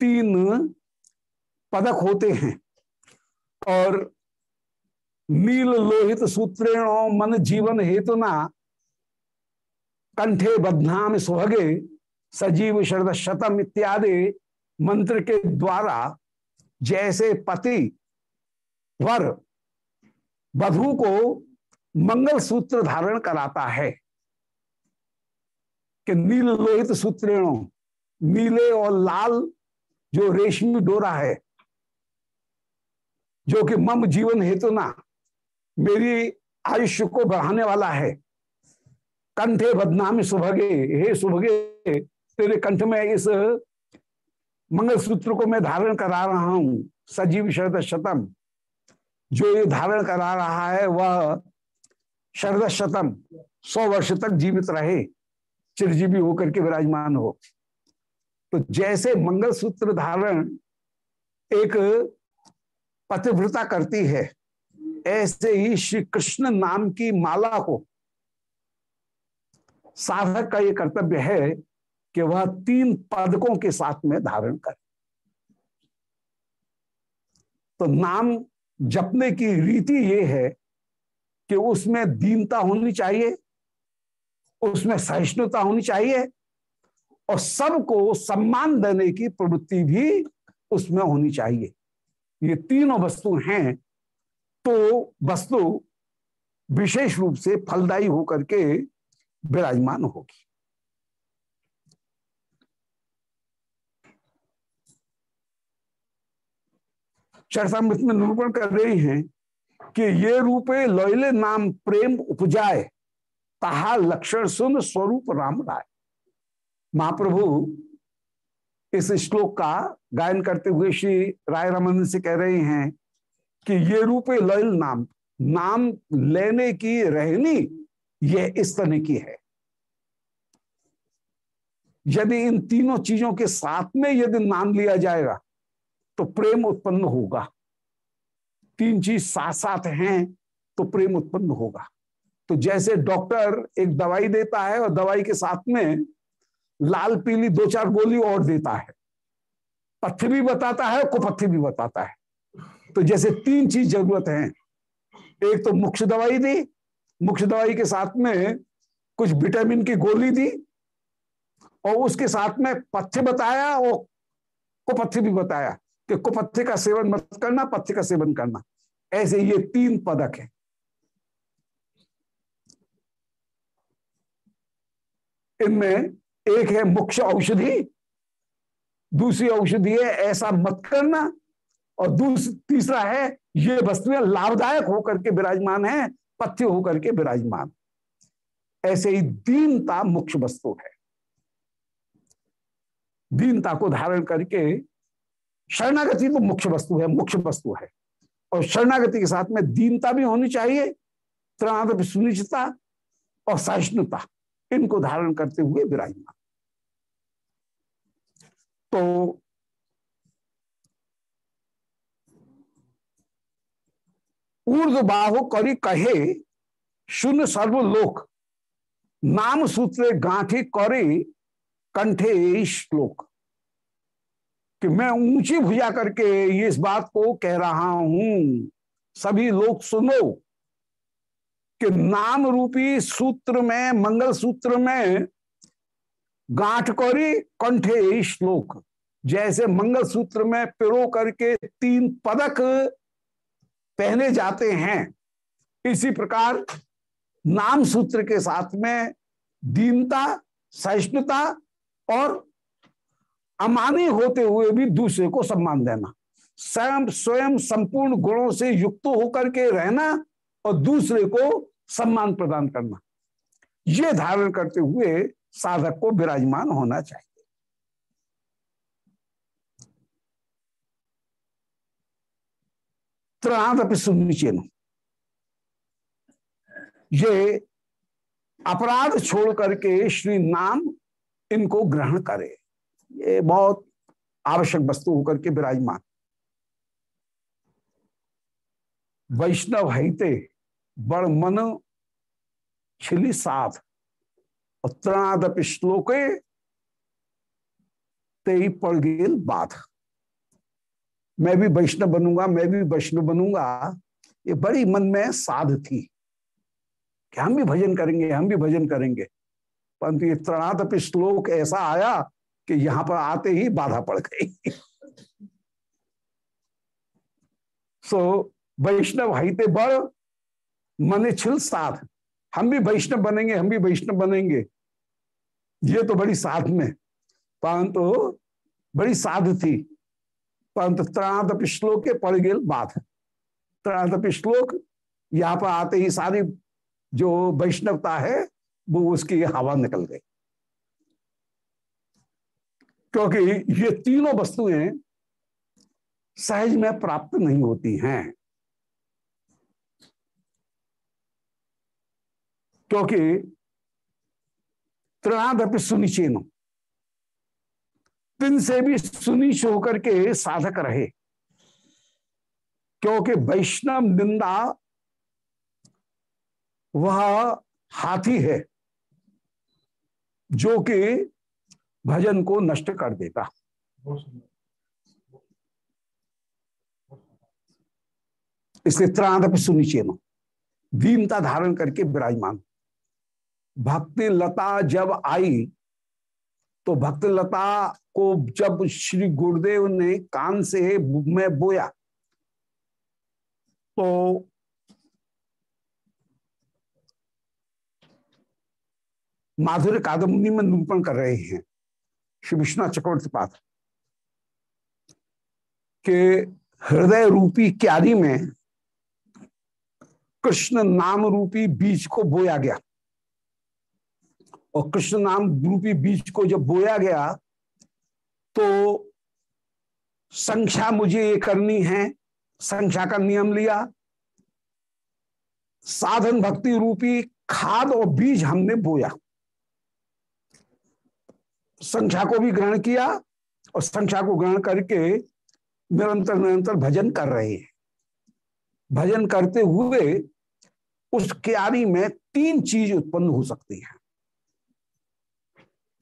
तीन पदक होते हैं और नील लोहित सूत्रेण मन जीवन हेतु ना कंठे बदनाम सुभगे सजीव शरद शतम इत्यादि मंत्र के द्वारा जैसे पति वर वधु को मंगल सूत्र धारण कराता है कि नील लोहित सूत्रेणों, नीले और लाल जो रेशमी डोरा है जो कि मम जीवन हेतु ना, मेरी आयुष्य को बढ़ाने वाला है। कंठे बदनामी सुभगे, हे सुभगे, तेरे कंठ में इस मंगल सूत्र को मैं धारण करा रहा हूँ, सजीव शरद शतम। जो ये धारण करा रहा है, वह शरद शतम, सौ वर्ष तक जीवित रहे, चिरजीवी होकर के विराजमान हो। तो जैसे मंगल सूत्र धारण एक पतिव्रता करती है। ऐसे ही श्री कृष्ण नाम की माला को साधक का यह कर्तव्य है कि वह तीन पदकों के साथ में धारण करे। तो नाम जपने की रीति ये है कि उसमें दीनता होनी चाहिए, उसमें सहिष्णुता होनी चाहिए और सबको सम्मान देने की प्रवृत्ति भी उसमें होनी चाहिए। ये तीनों वस्तु हैं तो वस्तु विशेष रूप से फलदायी होकर के विराजमान होगी। चरसामृत में निरूपण कर रही हैं कि ये रूपे लोयले नाम प्रेम उपजाए, ताहा लक्षण सुन स्वरूप राम राय। महाप्रभु, इस श्लोक का गायन करते हुए श्री राय रमन से कह रहे हैं कि ये रूपे लयल नाम नाम लेने की रहनी यह इस तरह की है। यदि इन तीनों चीज़ों के साथ में यदि नाम लिया जाएगा तो प्रेम उत्पन्न होगा। तीन चीज़ साथ साथ हैं तो प्रेम उत्पन्न होगा। तो जैसे डॉक्टर एक दवाई देता है और दवाई के साथ में लाल, पीली दो चार गोली और देता है पथ्य भी बताता है कुपथ्य भी बताता है। तो जैसे तीन चीज़ ज़रूरत है। एक तो मुख्य दवाई दी, मुख्य दवाई के साथ में कुछ विटामिन की गोली दी, और उसके साथ में पथ्य बताया और कुपथ्य भी बताया कि कुपथ्य का सेवन मत करना, पथ्य का सेवन करना। ऐसे ये तीन पदक है। इनमें एक है मुख्य औषधि दूसरी औषधि है, ऐसा मत करना। और दूसरा तीसरा है, ये वस्तुएँ लाभदायक होकर के विराजमान है, पथ्य होकर के विराजमान। ऐसे ही दीनता मुख्य वस्तु है। दीनता को धारण करके शरणागति तो मुख्य वस्तु है, मुख्य वस्तु है। और शरणागति के साथ में दीनता भी होनी चाहिए, त्राण सुनिश्चिता और सहिष्णुता, इनको धारण करते हुए विराजमान। तो ऊर्द बाहु करी कहे शून्य सर्वलोक, नाम सूत्र गांठी करे कंठे श्लोक कि मैं ऊँची भुजा करके ये इस बात को कह रहा हूँ, सभी लोग सुनो, कि नाम रूपी सूत्र में, मंगल सूत्र में गांठ करी कंठे श्लोक जैसे मंगल सूत्र में पिरो करके तीन पदक पहने जाते हैं, इसी प्रकार नाम सूत्र के साथ में दीनता, सहिष्णुता और अमानी होते हुए भी दूसरे को सम्मान देना। स्वयं स्वयं संपूर्ण गुणों से युक्त होकर के रहना और दूसरे को सम्मान प्रदान करना। ये धारण करते हुए साधक को विराजमान होना चाहिए। सुनिचेन ये अपराध छोड़ करके श्री नाम इनको ग्रहण करे। ये बहुत आवश्यक वस्तु होकर के विराजमान। वैष्णव हिते बड़ मन छिली साध। और त्रणादप श्लोके ते पड़ गेल बाध। मैं भी वैष्णव बनूँगा, मैं भी वैष्णव बनूँगा। ये बड़ी मन में साध थी। कि हम भी भजन करेंगे, हम भी भजन करेंगे। परंतु ये त्रणादप श्लोक ऐसा आया कि यहाँ पर आते ही बाधा पड़ गई। सो वैष्णव हिते बड़ मने छिल साध। हम भी वैष्णव बनेंगे, हम भी वैष्णव बनेंगे। ये तो बड़ी साध में। परंतु बड़ी साध थी। परंतु त्राणदप श्लोक के पड़ गए बात त्राणदप श्लोक, यहाँ पर आते ही सारी जो वैष्णवता है, वो उसकी हवा निकल गई। क्योंकि ये तीनों वस्तुएँ सहज में प्राप्त नहीं होती हैं। क्योंकि त्रणादपि सुनिचेनो। तीन से भी सुनिश होकर के साधक रहे। क्योंकि वैष्णव निंदा वह हाथी है, जो कि भजन को नष्ट कर देता। इसलिए त्राणप सुनिचेनो दीनता धारण करके विराजमान। भक्ति लता जब आई तो भक्त लता को जब श्री गुरुदेव ने कान से में बोया तो माधुर्य कादम्बनी में निरूपण कर रहे हैं श्री विश्वनाथ चक्रवर्ती पात्र के हृदय रूपी क्यारी में कृष्ण नाम रूपी बीज को बोया गया। और कृष्ण नाम रूपी बीज को जब बोया गया तो संख्या मुझे ये करनी है। संख्या का नियम लिया। साधन भक्ति रूपी खाद और बीज हमने बोया। संख्या को भी ग्रहण किया और संख्या को ग्रहण करके निरंतर निरंतर भजन कर रहे हैं। भजन करते हुए उस क्यारी में तीन चीज़ उत्पन्न हो सकती है।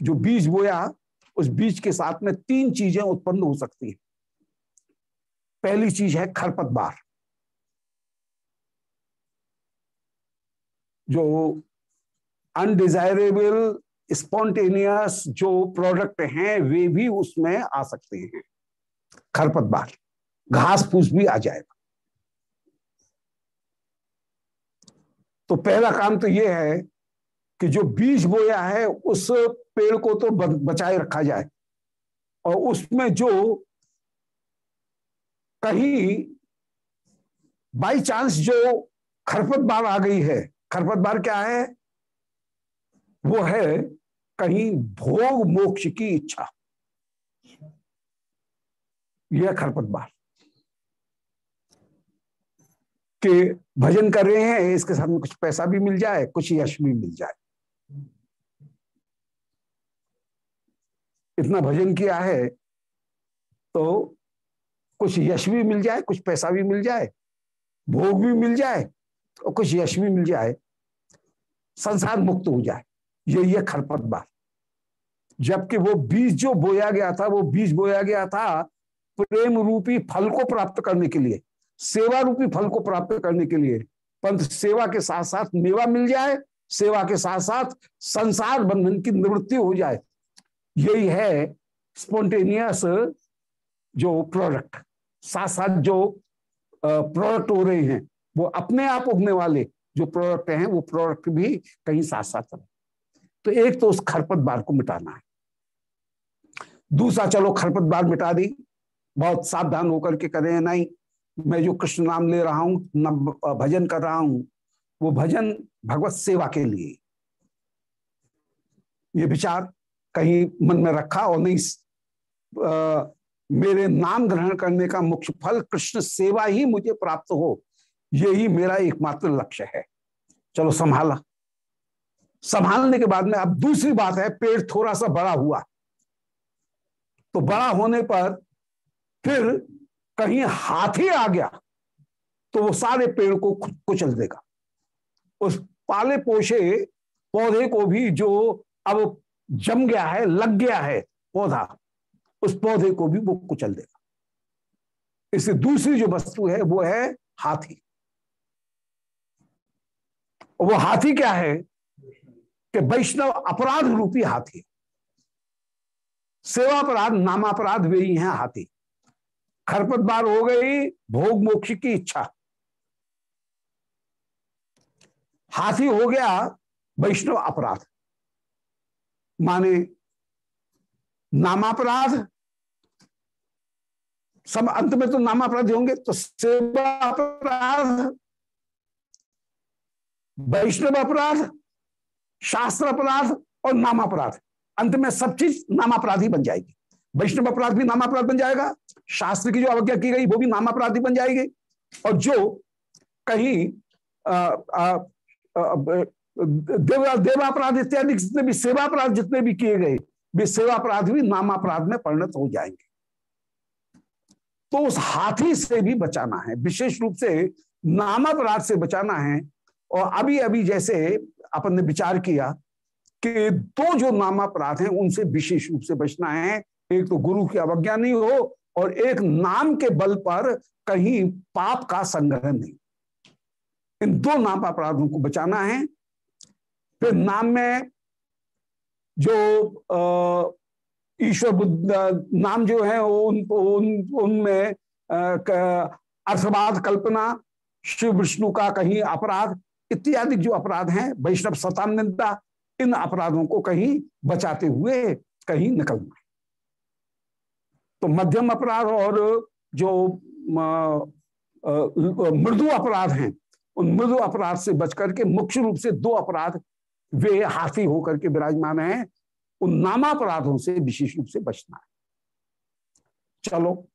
जो बीज बोया, उस बीज के साथ में तीन चीज़ें उत्पन्न हो सकती हैं। पहली चीज़ है खरपतवार। जो अनडिजायरेबल स्पॉन्टेनियस जो प्रोडक्ट हैं, वे भी उसमें आ सकते हैं। खरपतवार। घास फूस भी आ जाएगा। तो पहला काम तो यह है कि जो बीज बोया है, उस पेड़ को तो बचाए रखा जाए। और उसमें जो कहीं बाई चांस जो खरपतवार आ गई है खरपतवार क्या है? वो है कहीं भोग मोक्ष की इच्छा। यह खरपतवार के भजन कर रहे हैं, इसके साथ में कुछ पैसा भी मिल जाए, कुछ यश भी मिल जाए। इतना भजन किया है तो कुछ यश भी मिल जाए, कुछ पैसा भी मिल जाए, भोग भी मिल जाए, और कुछ यश भी मिल जाए, संसार मुक्त हो जाए। ये ये बात। जबकि वो बीज जो बोया गया था, वो बीज बोया गया था प्रेम रूपी फल को प्राप्त करने के लिए, सेवा रूपी फल को प्राप्त करने के लिए। पंत सेवा के साथ साथ मेवा मिल जाए, सेवा के साथ साथ संसार बंधन की निवृत्ति हो जाए। यही है स्पोन्टेनियस जो प्रोडक्ट साथ साथ जो प्रोडक्ट हो रहे हैं, वो अपने आप उगने वाले जो प्रोडक्ट हैं, वो प्रोडक्ट भी कहीं साथ साथ रहे। तो एक तो उस खरपतवार को मिटाना है। दूसरा, चलो खरपतवार मिटा दी। बहुत सावधान होकर के करें, नहीं, मैं जो कृष्ण नाम ले रहा हूँ भजन कर रहा हूँ, वो भजन भगवत सेवा के लिए। ये विचार कहीं मन में रखा और नहीं आ, मेरे नाम ग्रहण करने का मुख्य फल कृष्ण सेवा ही मुझे प्राप्त हो यही मेरा एकमात्र लक्ष्य है। चलो संभाला। संभालने के बाद में अब दूसरी बात है पेड़ थोड़ा सा बड़ा हुआ। तो बड़ा होने पर फिर कहीं हाथी आ गया तो वो सारे पेड़ को कुचल देगा। उस पाले पोषे पौधे को भी जो अब जम गया है, लग गया है, पौधा, उस पौधे को भी वो कुचल देगा। इससे दूसरी जो वस्तु है, वो है हाथी। वो हाथी क्या है? कि वैष्णव अपराध रूपी हाथी सेवा अपराध नामापराध वे ही हैं हाथी। खरपतवार हो गई, भोग मोक्ष की इच्छा। हाथी हो गया, वैष्णव अपराध। माने नामापराध। सब अंत में तो नामापराध होंगे तो सेवा अपराध वैष्णव अपराध शास्त्र अपराध और नामापराध। अंत में सब चीज़ नामापराधी बन जाएगी। वैष्णव अपराध भी नामापराध बन जाएगा, शास्त्र की जो अवज्ञा की गई, वो भी नामापराधी बन जाएगी। और जो कहीं देवा देवापराध इत्यादि, जितने भी सेवापराध जितने भी किए गए, वे सेवापराध भी नामापराध में परिणत हो जाएँगे। तो उस हाथी से भी बचाना है। विशेष रूप से नामापराध से बचाना है। और अभी अभी जैसे अपन ने विचार किया कि दो जो नामापराध हैं, उनसे विशेष रूप से बचना है। एक तो गुरु की अवज्ञा नहीं हो और एक नाम के बल पर कहीं पाप का संग्रह नहीं। इन दो नाम अपराधों को बचाना है। फिर नाम में जो ईश्वर बुद्ध, नाम जो है उन उन, उनमें अर्थवाद, कल्पना, शिव, विष्णु का कहीं अपराध इत्यादि जो अपराध हैं, वैष्णव निंदा इन अपराधों को कहीं बचाते हुए कहीं निकलना तो मध्यम अपराध और जो मृदु अपराध हैं, उन मृदु अपराध से बचकर के मुख्य रूप से दो अपराध वे हाथी होकर के विराजमान है, उन नामापराधों से विशेष रूप से बचना है। चलो,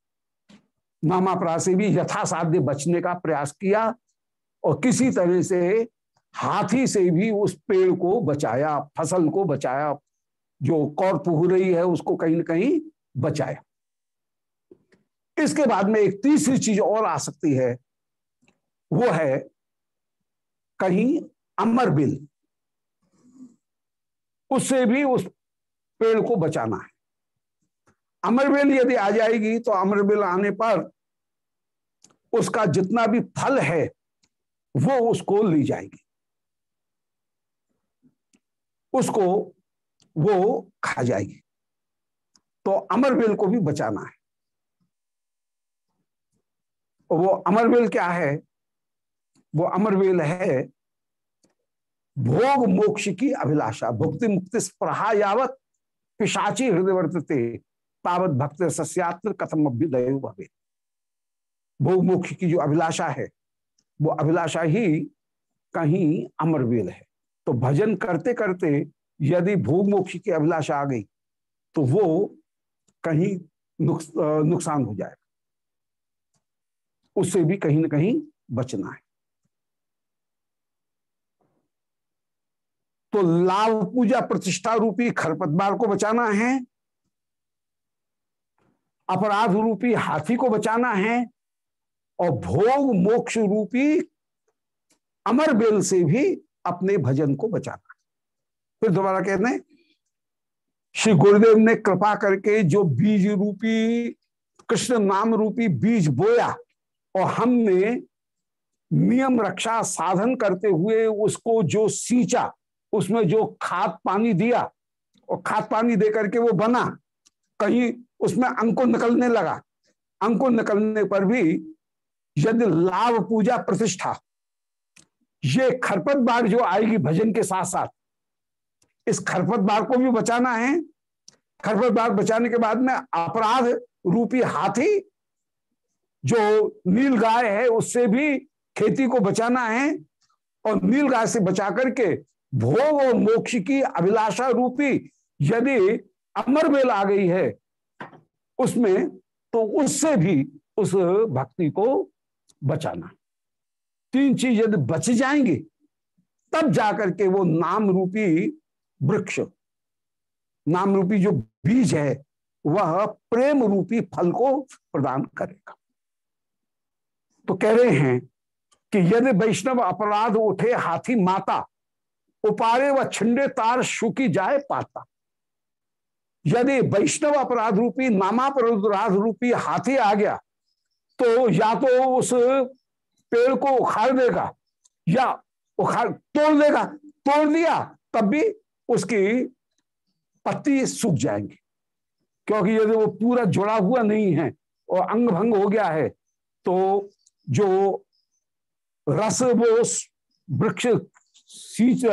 नामापराध से भी यथासाध्य बचने का प्रयास किया और किसी तरह से हाथी से भी उस पेड़ को बचाया, फ़सल को बचाया, जो कौर हो रही है उसको कहीं ना कहीं बचाया। इसके बाद में एक तीसरी चीज़ और आ सकती है, वो है कहीं अमर बिल। उससे भी उस पेड़ को बचाना है। अमरबेल यदि आ जाएगी तो अमरबेल आने पर उसका जितना भी फल है, वो उसको ली जाएगी। उसको वो खा जाएगी। तो अमरबेल को भी बचाना है। वो अमरबेल क्या है? वो अमरबेल है भोग मोक्ष की अभिलाषा भुक्ति मुक्ति स्प्रहा यावत पिशाची हृदय वर्तते, तावत भक्त सस्यात्र कथम अभ्युदय भवे। भोग मोक्ष की जो अभिलाषा है, वो अभिलाषा ही कहीं अमरवेल है। तो भजन करते करते यदि भोग मोक्ष की अभिलाषा आ गई तो वो कहीं नुकसान हो जाएगा। उससे भी कहीं ना कहीं बचना है। तो लाभ पूजा प्रतिष्ठा रूपी खरपतवार को बचाना है, अपराध रूपी हाथी को बचाना है, और भोग मोक्ष रूपी अमर बेल से भी अपने भजन को बचाना फिर दोबारा कहते हैं श्री गुरुदेव ने कृपा करके जो बीज रूपी, कृष्ण नाम रूपी बीज बोया, और हमने नियम रक्षा साधन करते हुए उसको जो सींचा उसमें जो खाद पानी दिया और खाद पानी दे करके वो बना, कहीं उसमें अंकुर निकलने लगा। अंकुर निकलने पर भी यदि लाभ पूजा प्रतिष्ठा, ये खरपत बार जो आएगी भजन के साथ साथ इस खरपत बार को भी बचाना है। खरपत बार बचाने के बाद में अपराध रूपी हाथी जो नील गाय है, उससे भी खेती को बचाना है और नील गाय से बचा करके भोग और मोक्ष की अभिलाषा रूपी यदि अमर बेल आ गई है उसमें तो उससे भी उस भक्ति को बचाना। तीन चीज़ यदि बच जाएँगे, तब जाकर के वो नाम रूपी वृक्ष, नाम रूपी जो बीज है, वह प्रेम रूपी फल को प्रदान करेगा। तो कह रहे हैं कि यदि वैष्णव अपराध उठे हाथी माता उपारे व छिंडे तार सुखी जाए पाता। यदि वैष्णव अपराध रूपी, नामापराध रूपी हाथी आ गया तो या तो उस पेड़ को उखाड़ देगा, या उखाड़, तोड़ देगा, तोड़ दिया, तब भी उसकी पत्ती सूख जाएँगी। क्योंकि यदि वो पूरा जुड़ा हुआ नहीं है और अंग भंग हो गया है तो जो रस वो वृक्ष सींच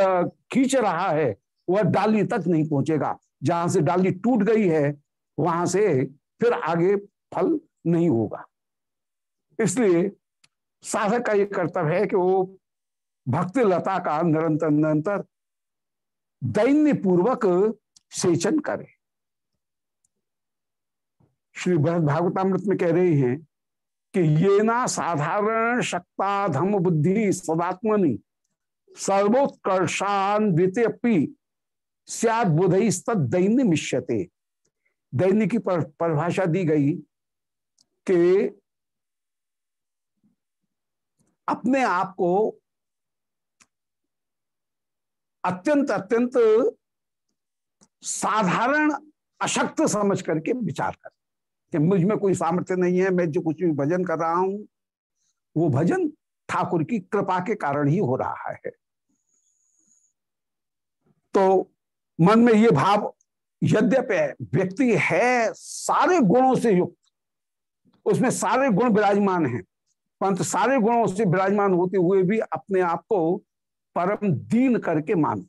खींच रहा है, वह डाली तक नहीं पहुंचेगा। जहाँ से डाली टूट गई है, वहाँ से फिर आगे फल नहीं होगा। इसलिए साधक का यह कर्तव्य है कि वो भक्ति लता का निरंतर निरंतर दैन्य पूर्वक सेचन करे। श्री भरत भागवतामृत में कह रहे हैं कि ये ना साधारण शक्ता धम बुद्धि सदात्मनि। सर्वोत्कर्षान द्वितीय सियाद दैन्य मिश्यते दैन्य की परिभाषा दी गई कि अपने आप को अत्यंत अत्यंत साधारण अशक्त समझ करके विचार कर। कि मुझमें कोई सामर्थ्य नहीं है, मैं जो कुछ भी भजन कर रहा हूँ, वो भजन ठाकुर की कृपा के कारण ही हो रहा है। तो मन में ये भाव यद्यपि व्यक्ति है, सारे गुणों से युक्त। उसमें सारे गुण विराजमान हैं। परंतु सारे गुणों से विराजमान होते हुए भी अपने आप को परम दीन करके मान।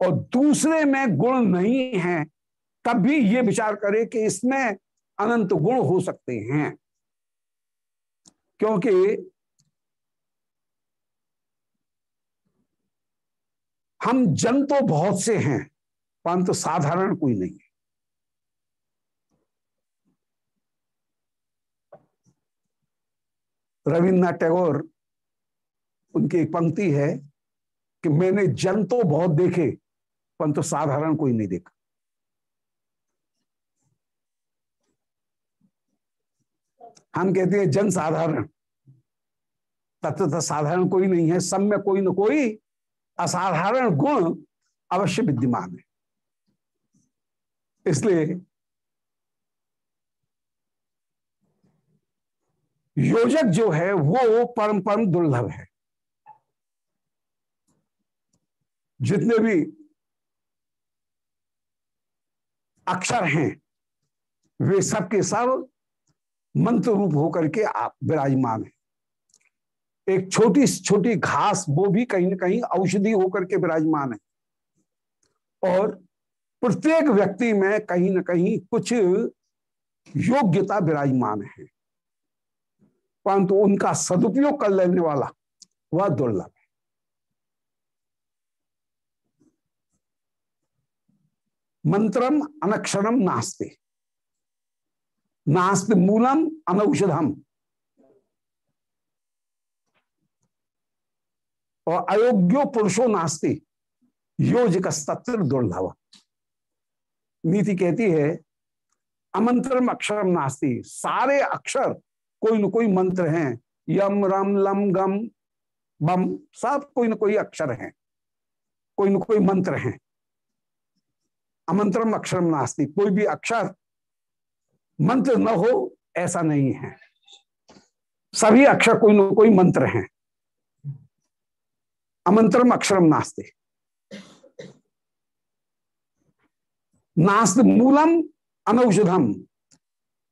और दूसरे में गुण नहीं है, तब भी ये विचार करे कि इसमें अनंत गुण हो सकते हैं। क्योंकि हम जन तो बहुत से हैं परंतु साधारण कोई नहीं है। रविन्द्रनाथ टैगोर, उनकी एक पंक्ति है कि मैंने जन तो बहुत देखे परंतु तो साधारण कोई नहीं देखा। हम कहते हैं जन साधारण, तत्व साधारण कोई नहीं है, सब में कोई ना कोई असाधारण गुण अवश्य विद्यमान है। इसलिए योजक जो है, वो परम परम दुर्लभ है। जितने भी अक्षर हैं, वे सब के सब मंत्र रूप होकर के आप विराजमान है। एक छोटी छोटी घास, वो भी कहीं ना कहीं औषधि होकर के विराजमान है। और प्रत्येक व्यक्ति में कहीं ना कहीं कुछ योग्यता विराजमान है। परंतु उनका सदुपयोग कर लेने वाला वह दुर्लभ है। मंत्रम अनक्षरम नास्ते। नास्त मूलम अनौषधम। और अयोग्यो पुरुषो नास्ते। योजक सत्र दुर्लभ। नीति कहती है, अमंत्रम अक्षरम नास्ती। सारे अक्षर कोई न कोई मंत्र हैं। यम, रम, लम, गम, बम, सब कोई न कोई अक्षर हैं। कोई न कोई मंत्र हैं। अमंत्रम अक्षरम नास्ती। कोई भी अक्षर मंत्र न हो, ऐसा नहीं है। सभी अक्षर कोई न कोई मंत्र हैं। अमंत्रम अक्षरम नास्ते। नास्त मूलम अनौषधम।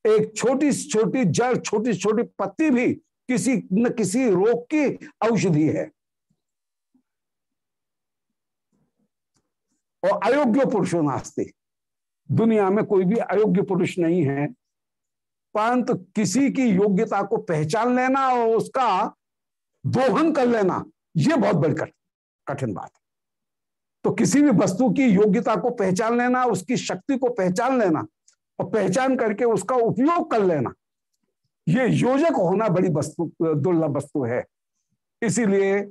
एक छोटी छोटी जड़, छोटी छोटी पत्ती भी किसी न किसी रोग की औषधि है। और अयोग्य पुरुषों नास्ते। दुनिया में कोई भी अयोग्य पुरुष नहीं है। परंतु किसी की योग्यता को पहचान लेना और उसका दोहन कर लेना यह बहुत बड़ी कठिन बात है। तो किसी भी वस्तु की योग्यता को पहचान लेना, उसकी शक्ति को पहचान लेना और पहचान करके उसका उपयोग कर लेना, ये योजक होना बड़ी वस्तु, दुर्लभ वस्तु है। इसीलिए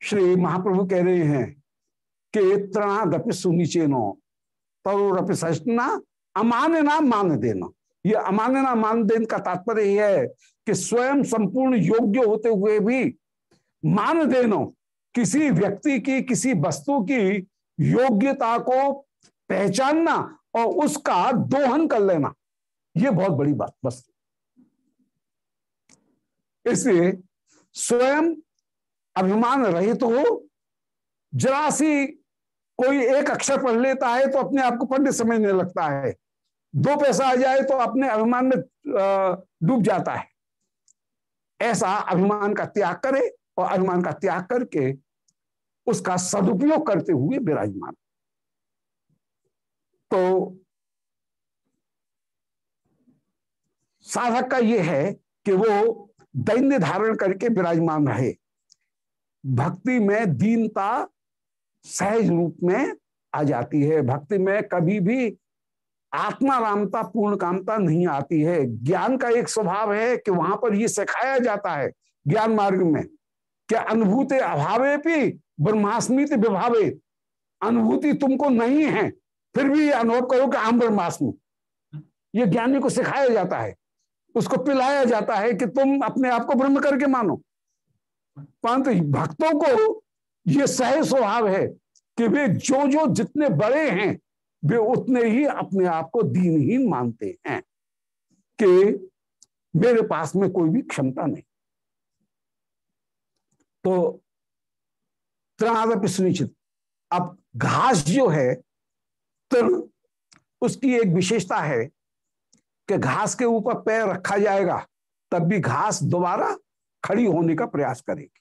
श्री महाप्रभु कह रहे हैं कि त्रणादपि सुनिचेनो, तरोरपि सचना अमानना मान देना। ये अमानना मान देन का तात्पर्य है कि स्वयं संपूर्ण योग्य होते हुए भी मान देनो, किसी व्यक्ति की, किसी वस्तु की योग्यता को पहचानना और उसका दोहन कर लेना यह बहुत बड़ी बात वस्तु इसलिए स्वयं अभिमान रहित तो हो, जरा सी कोई एक अक्षर पढ़ लेता है तो अपने आप को पंडित समझने लगता है। दो पैसा आ जाए तो अपने अभिमान में डूब जाता है। ऐसा अभिमान का त्याग करे और अभिमान का त्याग करके उसका सदुपयोग करते हुए विराजमान। तो साधक का यह है कि वो दैन्य धारण करके विराजमान रहे। भक्ति में दीनता सहज रूप में आ जाती है। भक्ति में कभी भी आत्मा रामता पूर्ण कामता नहीं आती है। ज्ञान का एक स्वभाव है कि वहाँ पर ये सिखाया जाता है ज्ञान मार्ग में। क्या अनुभूति अभावे भी ब्रह्मास्मित विभावे? अनुभूति तुमको नहीं है, फिर भी ये अनुभव करो कि आम ब्रह्मास्मि। ये ज्ञानी को सिखाया जाता है, उसको पिलाया जाता है कि तुम अपने आप को ब्रह्म करके मानो। परंतु भक्तों को ये सही स्वभाव है कि वे जो जो जितने बड़े हैं, वे उतने ही अपने आप को दीनहीन मानते हैं कि मेरे पास में कोई भी क्षमता नहीं। तो त्रणादपि सुनिश्चित अब घास जो है तृण उसकी एक विशेषता है कि घास के ऊपर पैर रखा जाएगा, तब भी घास दोबारा खड़ी होने का प्रयास करेगी।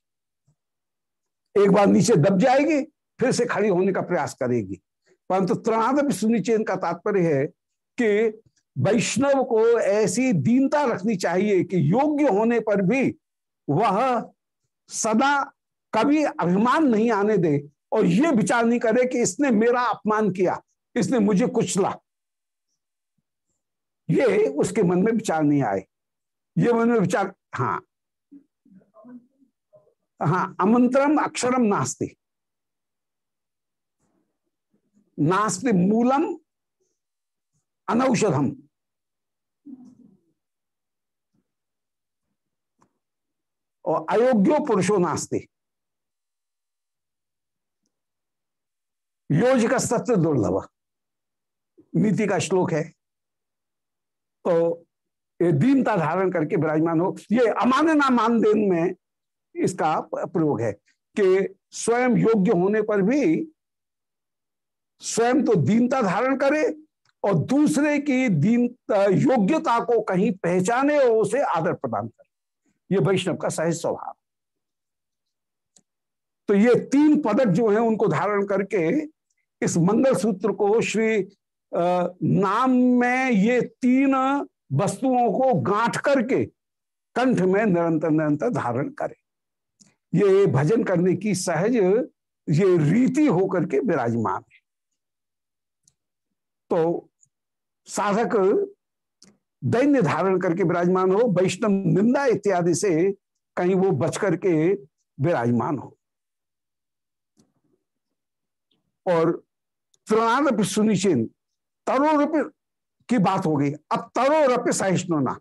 एक बार नीचे दब जाएगी, फिर से खड़ी होने का प्रयास करेगी। परंतु त्रणादपि सुनिश्चित का तात्पर्य है कि वैष्णव को ऐसी दीनता रखनी चाहिए कि योग्य होने पर भी वह सदा कभी अभिमान नहीं आने दे और ये विचार नहीं करे कि इसने मेरा अपमान किया, इसने मुझे कुचला। ये उसके मन में विचार नहीं आए। ये मन में विचार हाँ। हाँ अमंत्रम अक्षरम नास्ति। नास्ति मूलम अनौषधम। और अयोग्यो पुरुषो नास्ति। योज का सत्य दुर्लभ। नीति का श्लोक है। तो ये दीनता धारण करके विराजमान हो। ये अमान ना मान देन में इसका प्रयोग है कि स्वयं योग्य होने पर भी स्वयं तो दीनता धारण करे और दूसरे की दीन योग्यता को कहीं पहचाने और उसे आदर प्रदान करे। ये वैष्णव का सहज स्वभाव। तो ये तीन पदक जो है उनको धारण करके इस मंगल सूत्र को श्री नाम में ये तीन वस्तुओं को गांठ करके कंठ में निरंतर निरंतर धारण करे। ये भजन करने की सहज, ये रीति होकर के विराजमान है। तो साधक दैन्य धारण करके विराजमान हो, वैष्णव निंदा इत्यादि से कहीं वो बच करके विराजमान हो। और तृणारप सुनिचिन तरोरप की बात हो गई। अब तरोरप सहिष्णुना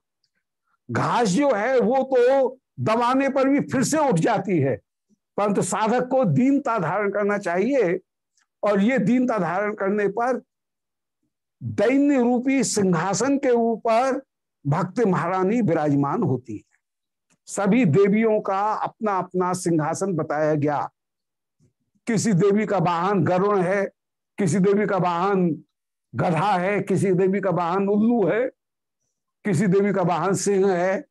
घास जो है, वो तो दबाने पर भी फिर से उठ जाती है। परंतु साधक को दीनता धारण करना चाहिए, और ये दीनता धारण करने पर दैन्य रूपी सिंहासन के ऊपर भक्त महारानी विराजमान होती है। सभी देवियों का अपना अपना सिंहासन बताया गया। किसी देवी का वाहन गरुण है, किसी देवी का वाहन गधा है, किसी देवी का वाहन उल्लू है, किसी देवी का वाहन सिंह है।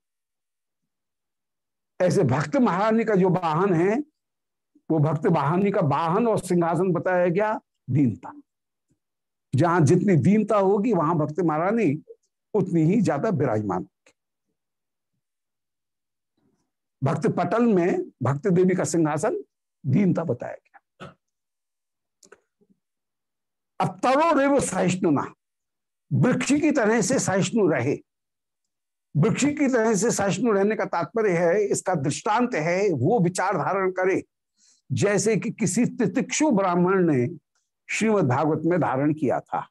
ऐसे भक्त महारानी का जो वाहन है, वो भक्त महारानी का वाहन और सिंहासन बताया गया दीनता। जहाँ जितनी दीनता होगी, वहाँ भक्त महारानी उतनी ही ज़्यादा विराजमान होगी। भक्त पटल में भक्त देवी का सिंहासन दीनता बताया गया। अब तरो रेव सहिष्णुना वृक्ष की तरह से सहिष्णु रहे। वृक्ष की तरह से सहिष्णु रहने का तात्पर्य है, इसका दृष्टांत है, वो विचार धारण करे। जैसे कि किसी तितिक्षु ब्राह्मण ने श्रीमद भागवत में धारण किया था।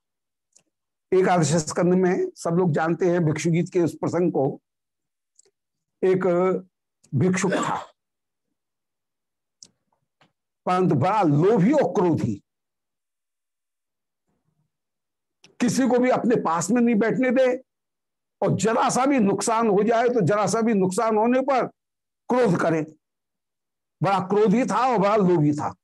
एकादश स्कंद में सब लोग जानते हैं भिक्षु गीत के उस प्रसंग को। एक भिक्षुक था। परंतु बड़ा लोभी और क्रोधी। किसी को भी अपने पास में नहीं बैठने दे और जरा सा भी नुकसान हो जाए तो जरा सा भी नुकसान होने पर क्रोध करे। बड़ा क्रोधी था और बड़ा लोभी था।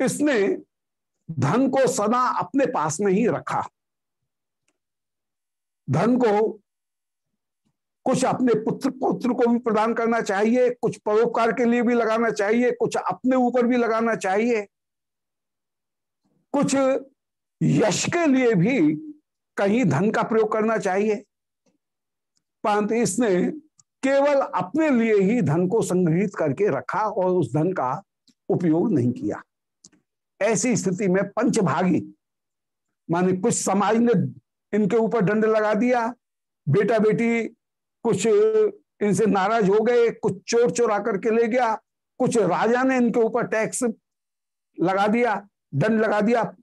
इसने धन को सदा अपने पास में ही रखा। धन को कुछ अपने पुत्र पुत्र को भी प्रदान करना चाहिए, कुछ परोपकार के लिए भी लगाना चाहिए, कुछ अपने ऊपर भी लगाना चाहिए। कुछ यश के लिए भी कहीं धन का प्रयोग करना चाहिए। परंतु इसने केवल अपने लिए ही धन को संग्रहित करके रखा और उस धन का उपयोग नहीं किया। ऐसी स्थिति में पंचभागी, माने कुछ समाज ने इनके ऊपर दंड लगा दिया बेटा बेटी कुछ इनसे नाराज़ हो गए, कुछ चोर चोरा करके ले गया, कुछ राजा ने इनके ऊपर टैक्स लगा दिया, दंड लगा दिया,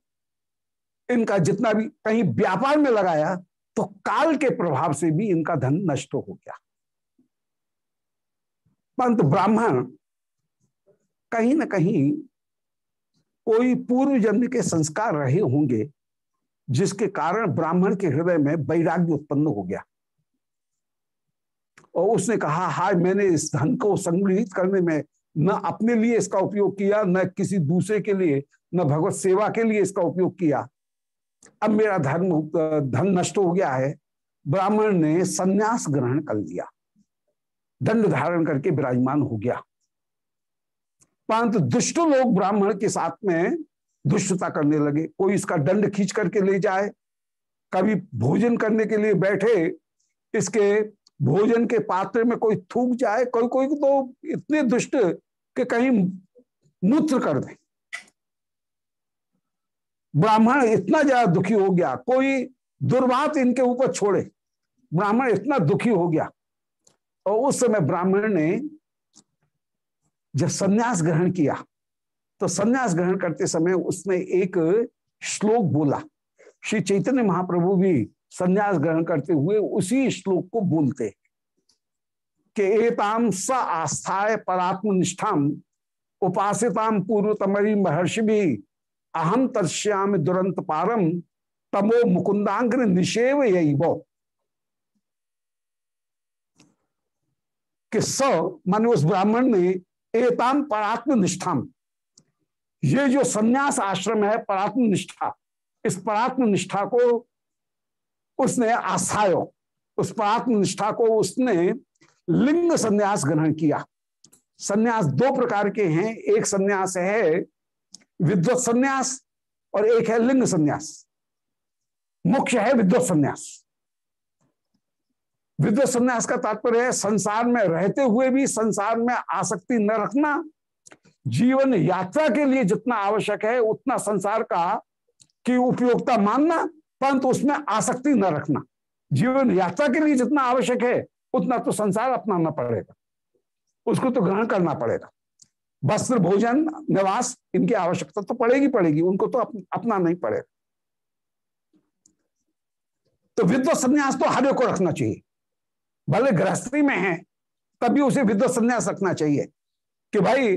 इनका जितना भी कहीं व्यापार में लगाया तो काल के प्रभाव से भी इनका धन नष्ट हो गया। परंतु ब्राह्मण कहीं ना कहीं कोई पूर्व जन्म के संस्कार रहे होंगे, जिसके कारण ब्राह्मण के हृदय में वैराग्य उत्पन्न हो गया। और उसने कहा, हाय, मैंने इस धन को संग्रहित करने में न अपने लिए इसका उपयोग किया, न किसी दूसरे के लिए, न भगवत सेवा के लिए इसका उपयोग किया। अब मेरा धर्म, धन नष्ट हो गया है। ब्राह्मण ने सन्यास ग्रहण कर लिया। दंड धारण करके विराजमान हो गया। परंतु दुष्ट लोग ब्राह्मण के साथ में दुष्टता करने लगे। कोई इसका दंड खींच करके ले जाए, कभी भोजन करने के लिए बैठे, इसके भोजन के पात्र में कोई थूक जाए, कोई कोई तो इतने दुष्ट कि कहीं मूत्र कर दे। ब्राह्मण इतना ज़्यादा दुखी हो गया, कोई दुर्वात इनके ऊपर छोड़े। ब्राह्मण इतना दुखी हो गया। और उस समय ब्राह्मण ने जब संन्यास ग्रहण किया तो संन्यास ग्रहण करते समय उसने एक श्लोक बोला। श्री चैतन्य महाप्रभु भी संन्यास ग्रहण करते हुए उसी श्लोक को बोलते। कि एताम स आस्थाय परात्म निष्ठाम उपासिताम पूर्व तमरी महर्षि भी अहम तस्याम दुरंत पारम, तमो मुकुंदाग्र निषेव यही वो कि स, मान उस ब्राह्मण ने एताम परात्म निष्ठाम ये जो सन्यास आश्रम है परात्म निष्ठा इस परात्म निष्ठा को उसने आस्थायो। उस परात्म निष्ठा को उसने लिंग संन्यास ग्रहण किया। संन्यास दो प्रकार के हैं। एक संन्यास है विद्वत संन्यास और एक है लिंग संन्यास। मुख्य है विद्वत संन्यास। विद्वत संन्यास का तात्पर्य है, संसार में रहते हुए भी संसार में आसक्ति न रखना, जीवन यात्रा के लिए जितना आवश्यक है, उतना संसार का की उपयोगिता मानना, परंतु उसमें आसक्ति न रखना। जीवन यात्रा के लिए जितना आवश्यक है, उतना तो संसार अपनाना पड़ेगा। उसको तो ग्रहण करना पड़ेगा। वस्त्र, भोजन, निवास, इनकी आवश्यकता तो पड़ेगी पड़ेगी, उनको तो अपना नहीं पड़ेगा। तो विद्वत संन्यास तो हर को रखना चाहिए। भले गृहस्थी में है, तभी उसे विद्वत संन्यास रखना चाहिए कि भाई,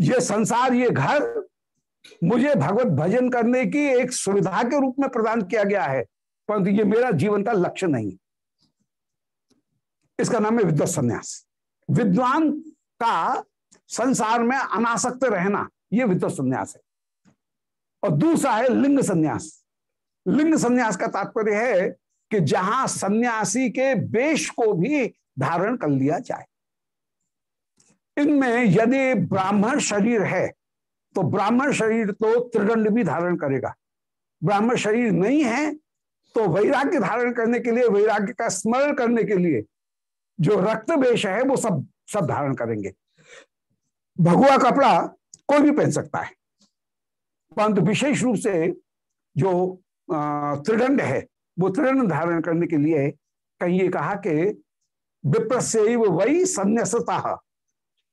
ये संसार, ये घर मुझे भगवत भजन करने की एक सुविधा के रूप में प्रदान किया गया है, परंतु ये मेरा जीवन का लक्ष्य नहीं इसका नाम है विद्वत संन्यास। विद्वान का संसार में अनासक्त रहना यह विद्वत संन्यास है। और दूसरा है लिंग संन्यास। लिंग संन्यास का तात्पर्य है कि जहाँ सन्यासी के वेश को भी धारण कर लिया जाए। इनमें यदि ब्राह्मण शरीर है तो ब्राह्मण शरीर तो त्रिगंड भी धारण करेगा। ब्राह्मण शरीर नहीं है तो वैराग्य धारण करने के लिए, वैराग्य का स्मरण करने के लिए जो रक्त वेश है, वो सब सब धारण करेंगे। भगवा कपड़ा कोई भी पहन सकता है। परंतु विशेष रूप से जो त्रिदंड है वो धारण करने के लिए कहीं ये कहा कि विप्र से वही संन्यासता।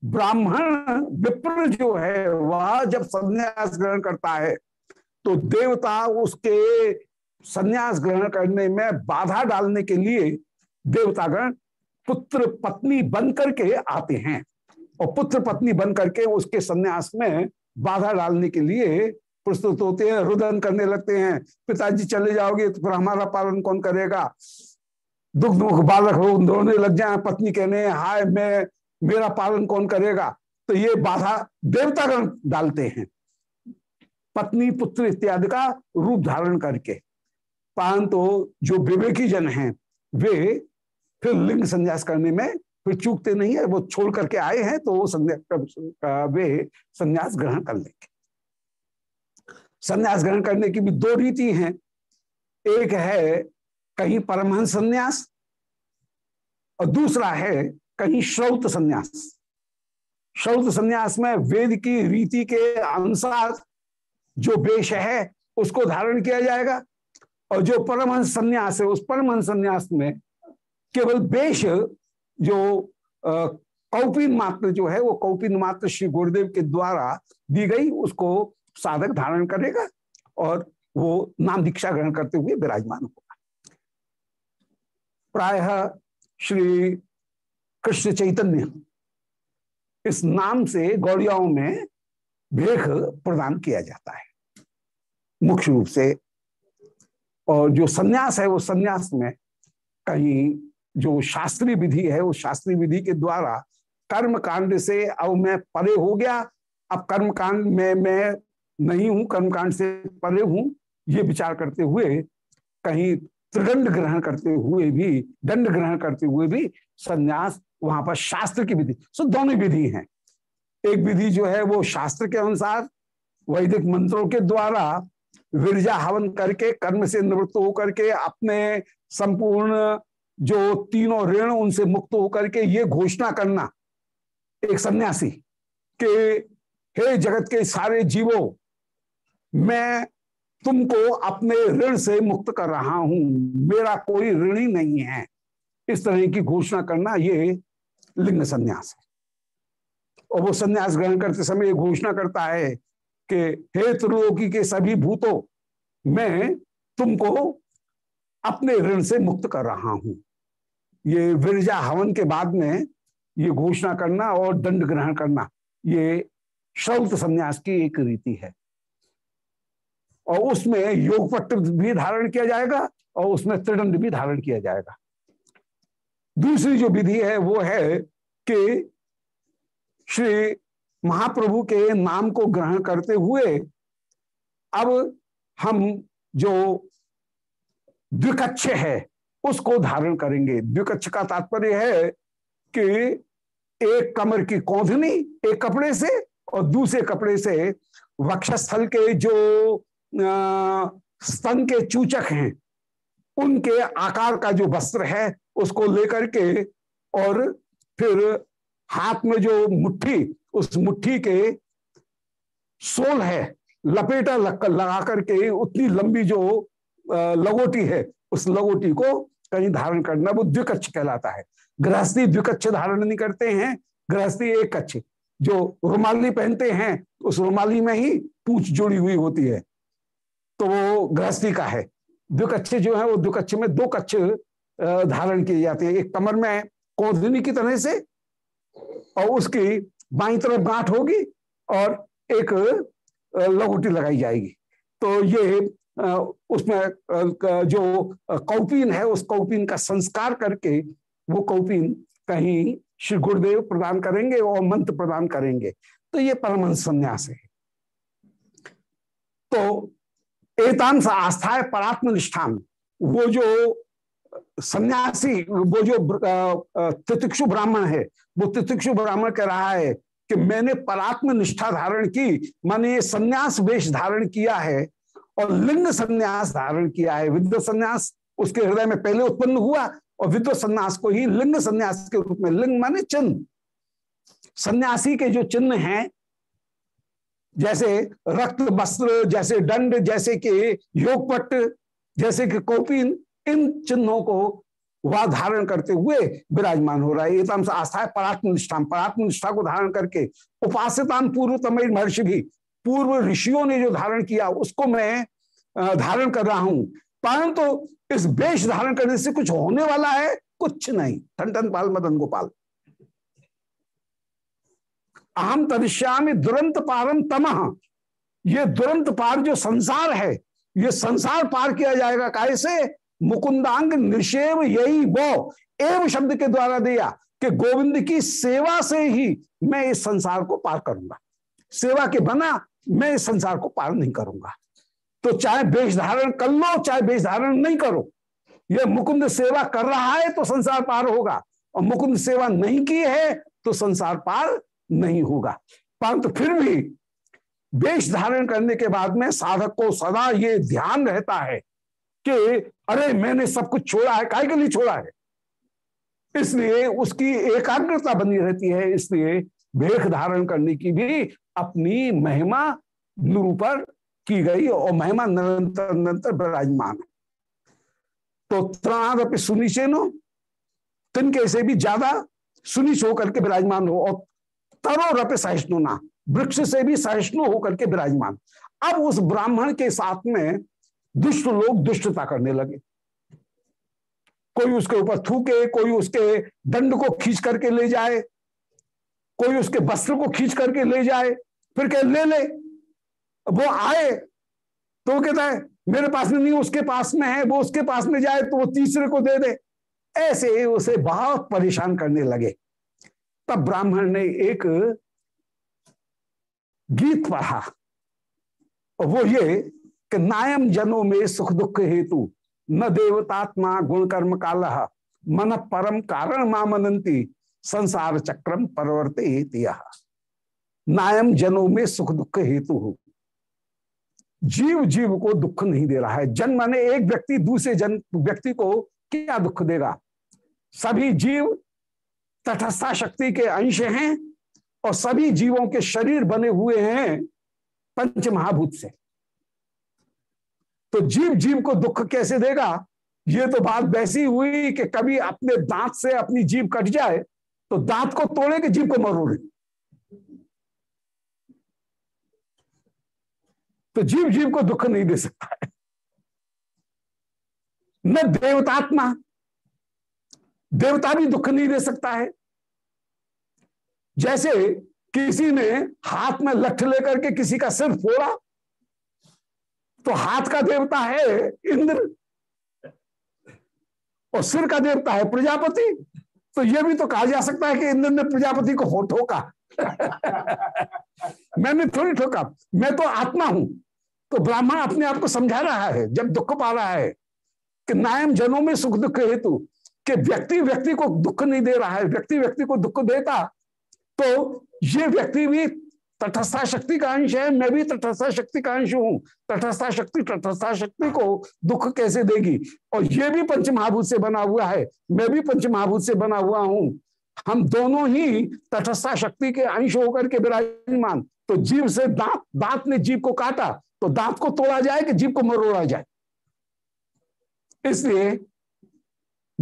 ब्राह्मण विप्र जो है, वह जब संन्यास ग्रहण करता है तो देवता उसके संन्यास ग्रहण करने में बाधा डालने के लिए देवतागण पुत्र पत्नी बन करके आते हैं। और पुत्र पत्नी बन करके उसके संन्यास में बाधा डालने के लिए प्रस्तुत होते हैं, रुदन करने लगते हैं। पिताजी चले जाओगे तो फिर हमारा पालन कौन करेगा? दुख दुख बालक हो दौड़ने लग जाए, पत्नी कहने, हाय, मैं, मेरा पालन कौन करेगा? तो ये बाधा देवतागण डालते हैं। पत्नी, पुत्र इत्यादि का रूप धारण करके। परंतु तो जो विवेकी जन हैं, वे फिर लिंग संन्यास करने में फिर चूकते नहीं है, वो छोड़ करके आए हैं तो वो संन्यास वे संन्यास ग्रहण कर लेंगे। संन्यास ग्रहण करने की भी दो रीति हैं। एक है कहीं परमहंस संन्यास और दूसरा है कहीं श्रौत संन्यास। श्रौत संन्यास में वेद की रीति के अनुसार जो वेश है, उसको धारण किया जाएगा और जो परमहंस संन्यास है, उस परमहंस संन्यास में केवल वेश जो कौपिन मात्र जो है, वो कौपिन मात्र श्री गुरुदेव के द्वारा दी गई, उसको साधक धारण करेगा और वो नाम दीक्षा ग्रहण करते हुए विराजमान होगा। प्रायः श्री कृष्ण चैतन्य इस नाम से गौड़ियाओं में भेख प्रदान किया जाता है, मुख्य रूप से। और जो सन्यास है, वो सन्यास में कहीं जो शास्त्रीय विधि है उस शास्त्रीय विधि के द्वारा कर्म कांड से अब मैं परे हो गया, अब कर्म कांड में मैं नहीं हूँ, कर्मकांड से परे हूँ, ये विचार करते हुए, कहीं त्रिदंड ग्रहण करते हुए भी, दंड ग्रहण करते हुए भी संन्यास वहाँ पर शास्त्र की विधि, सो दोनों विधि हैं। एक विधि जो है वो शास्त्र के अनुसार, वैदिक मंत्रों के द्वारा विरजा हवन करके, कर्म से निवृत्त होकर के, अपने संपूर्ण जो तीनों ऋण उनसे मुक्त होकर के ये घोषणा करना, एक सन्यासी के, हे जगत के सारे जीवों मैं तुमको अपने ऋण से मुक्त कर रहा हूँ। मेरा कोई ऋणी नहीं है। इस तरह की घोषणा करना ये लिंग संन्यास है। और वो संन्यास ग्रहण करते समय घोषणा करता है कि, हे त्रिलोकी के सभी भूतों, मैं तुमको अपने ऋण से मुक्त कर रहा हूँ। ये विरजा हवन के बाद में ये घोषणा करना और दंड ग्रहण करना, ये श्रौत संन्यास की एक रीति है। और उसमें योगपट्ट भी धारण किया जाएगा और उसमें त्रिदंड भी धारण किया जाएगा। दूसरी जो विधि है, वो है कि श्री महाप्रभु के नाम को ग्रहण करते हुए अब हम जो द्विकक्ष है, उसको धारण करेंगे। द्विकक्ष का तात्पर्य है कि एक कमर की कौधनी एक कपड़े से और दूसरे कपड़े से वक्षस्थल के जो स्तन के चूचक हैं। उनके आकार का जो वस्त्र है, उसको लेकर के और फिर हाथ में जो मुट्ठी, उस मुट्ठी के सोल है, लपेटा लगा करके उतनी लंबी जो लगोटी है, उस लगोटी को कहीं धारण करना, वो द्विकच्छ कहलाता है। गृहस्थी द्विकच्छ धारण नहीं करते हैं, गृहस्थी एक कच्छ जो रुमाली पहनते हैं, उस रुमाली में ही पूछ जुड़ी हुई होती है। तो वो गृहस्थी का है। द्विकच्छ जो है, वो द्विकच्छ में दो कच्छ धारण किए जाते हैं। एक कमर में कोधनी की तरह से और उसकी बाई तरफ़ गांठ होगी और एक लघुटी लगाई जाएगी। तो ये उसमें जो कौपीन है, उस कौपीन का संस्कार करके वो कौपीन कहीं श्री गुरुदेव प्रदान करेंगे और मंत्र प्रदान करेंगे। तो ये परमहंस संन्यास है। तो एतांश आस्था है परात्म निष्ठान वो जो सन्यासी, वो जो तितिक्षु ब्राह्मण है, वो तितिक्षु ब्राह्मण कह रहा है कि मैंने परात्म निष्ठा धारण की, माने ये संन्यास वेश धारण किया है और लिंग संन्यास धारण किया है। विद्युत संन्यास उसके हृदय में पहले उत्पन्न हुआ और विद्व संन्यास को ही लिंग संन्यास के रूप में, लिंग माने चिन्ह। सन्यासी के जो चिन्ह हैं जैसे रक्त वस्त्र, जैसे दंड, जैसे कि योगपट, जैसे कि कौपिन, इन चिन्हों को वह धारण करते हुए विराजमान हो रहा है। ये तो आस्था है परात्म निष्ठा परात्म निष्ठा को धारण करके उपासितान पूर्व तमिल महर्षि भी, पूर्व ऋषियों ने जो धारण किया, उसको मैं धारण कर रहा हूँ। परंतु तो इस वेश धारण करने से कुछ होने वाला है, कुछ नहीं। ठन पाल, मदन गोपाल। अहम तदिश्यामी दुरंत पारम तमह ये दुरंत पार जो संसार है, ये संसार पार किया जाएगा कैसे मुकुंदांग निषेव यही वो। एवं शब्द के द्वारा दिया कि गोविंद की सेवा से ही मैं इस संसार को पार करूँगा। सेवा के बना मैं इस संसार को पार नहीं करूँगा। तो चाहे वेश धारण कर लो, चाहे वेश धारण नहीं करो। ये मुकुंद सेवा कर रहा है तो संसार पार होगा। और मुकुंद सेवा नहीं की है तो संसार पार नहीं होगा। परंतु फिर भी वेश धारण करने के बाद में साधक को सदा ये ध्यान रहता है कि अरे, मैंने सब कुछ छोड़ा है, काय के लिए छोड़ा है? इसलिए उसकी एकाग्रता बनी रहती है, इसलिए भेख धारण करने की भी अपनी महिमा निरूपण की गई और महिमा निरंतर निरंतर विराजमान है। तो त्राण सुनिचेनो तिनके से भी ज़्यादा सुनिच होकर के विराजमान हो और तरो रपे सहिष्णु ना। वृक्ष से भी सहिष्णु होकर के विराजमान। अब उस ब्राह्मण के साथ में दुष्ट लोग दुष्टता करने लगे। कोई उसके ऊपर थूके, कोई उसके दंड को खींच करके ले जाए, कोई उसके वस्त्र को खींच करके ले जाए, फिर कह, ले ले। वो आए तो कहता है, मेरे पास में नहीं, उसके पास में है, वो उसके पास में जाए तो वो तीसरे को दे दे। ऐसे उसे बहुत परेशान करने लगे। तब ब्राह्मण ने एक गीत पढ़ा। और वो ये कि नायम जनों में सुख दुख हेतु न देवतात्मा गुण कर्म काल मन परम कारण मामनती, संसार चक्रम परवर्ते नायम जनों में सुख दुख हेतु हो। जीव जीव को दुख नहीं दे रहा है। जन्म माने एक व्यक्ति दूसरे जन व्यक्ति को क्या दुख देगा? सभी जीव तटस्था शक्ति के अंश हैं और सभी जीवों के शरीर बने हुए हैं पंच महाभूत से। तो जीव जीव को दुख कैसे देगा? ये तो बात वैसी हुई कि कभी अपने दांत से अपनी जीव कट जाए तो दांत को तोड़े कि जीव को मरोड़े? तो जीव जीव को दुख नहीं दे सकता है। न देवतात्मा देवता भी दुख नहीं दे सकता है। जैसे किसी ने हाथ में लठ लेकर के किसी का सिर फोड़ा तो हाथ का देवता है इंद्र और सिर का देवता है प्रजापति। तो यह भी तो कहा जा सकता है कि इंद्र ने प्रजापति को हो ठोका। *laughs* मैंने थोड़ी ठोका, मैं तो आत्मा हूँ। तो ब्राह्मण अपने आप को समझा रहा है, जब दुख पा रहा है कि नायम जनों में सुख दुख हेतु कि व्यक्ति व्यक्ति को दुख नहीं दे रहा है, व्यक्ति व्यक्ति को दुख देता। तो ये व्यक्ति भी तटस्था शक्ति का अंश है, मैं भी तटस्था शक्ति का अंश हूँ। तटस्था शक्ति तटस्था शक्ति को दुख कैसे देगी? और ये भी पंचमहाभूत से बना हुआ है, मैं भी पंचमहाभूत से बना हुआ हूँ। हम दोनों ही तटस्था शक्ति के अंश होकर के विराजमान। तो जीव से दांत दांत ने जीव को काटा तो दांत को तोड़ा जाए कि जीव को मरोड़ा जाए? इसलिए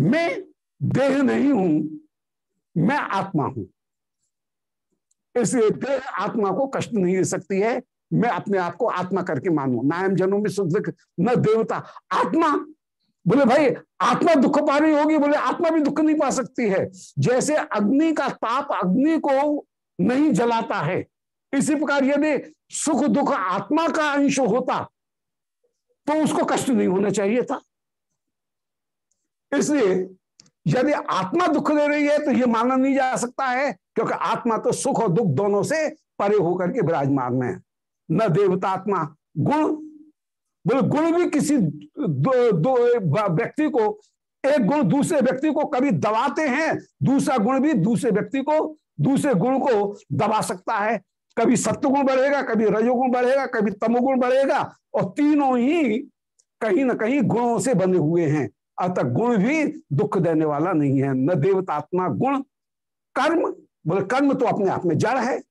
मैं देह नहीं हूँ, मैं आत्मा हूँ। इसलिए देह आत्मा को कष्ट नहीं दे सकती है। मैं अपने आप को आत्मा करके मानू। नायम जनों में सुख न देवता। आत्मा, बोले भाई, आत्मा दुख पा रही होगी, बोले, आत्मा भी दुख नहीं पा सकती है। जैसे अग्नि का ताप अग्नि को नहीं जलाता है, इसी प्रकार यदि सुख दुख आत्मा का अंश होता तो उसको कष्ट नहीं होना चाहिए था। इसलिए यदि आत्मा दुख दे रही है तो यह माना नहीं जा सकता है क्योंकि आत्मा तो सुख और दुख दोनों से परे होकर के विराजमान में न देवतात्मा गुण बोले गुण भी किसी दो, दो व्यक्ति को एक गुण दूसरे व्यक्ति को कभी दबाते हैं दूसरा गुण भी दूसरे व्यक्ति को दूसरे गुण को दबा सकता है। कभी सत्वगुण बढ़ेगा कभी रजोगुण बढ़ेगा कभी तमोगुण बढ़ेगा और तीनों ही कहीं ना कहीं गुणों से बने हुए हैं। अतः गुण भी दुख देने वाला नहीं है। न देवतात्मा गुण, कर्म, बोले, कर्म तो अपने आप में जड़ है।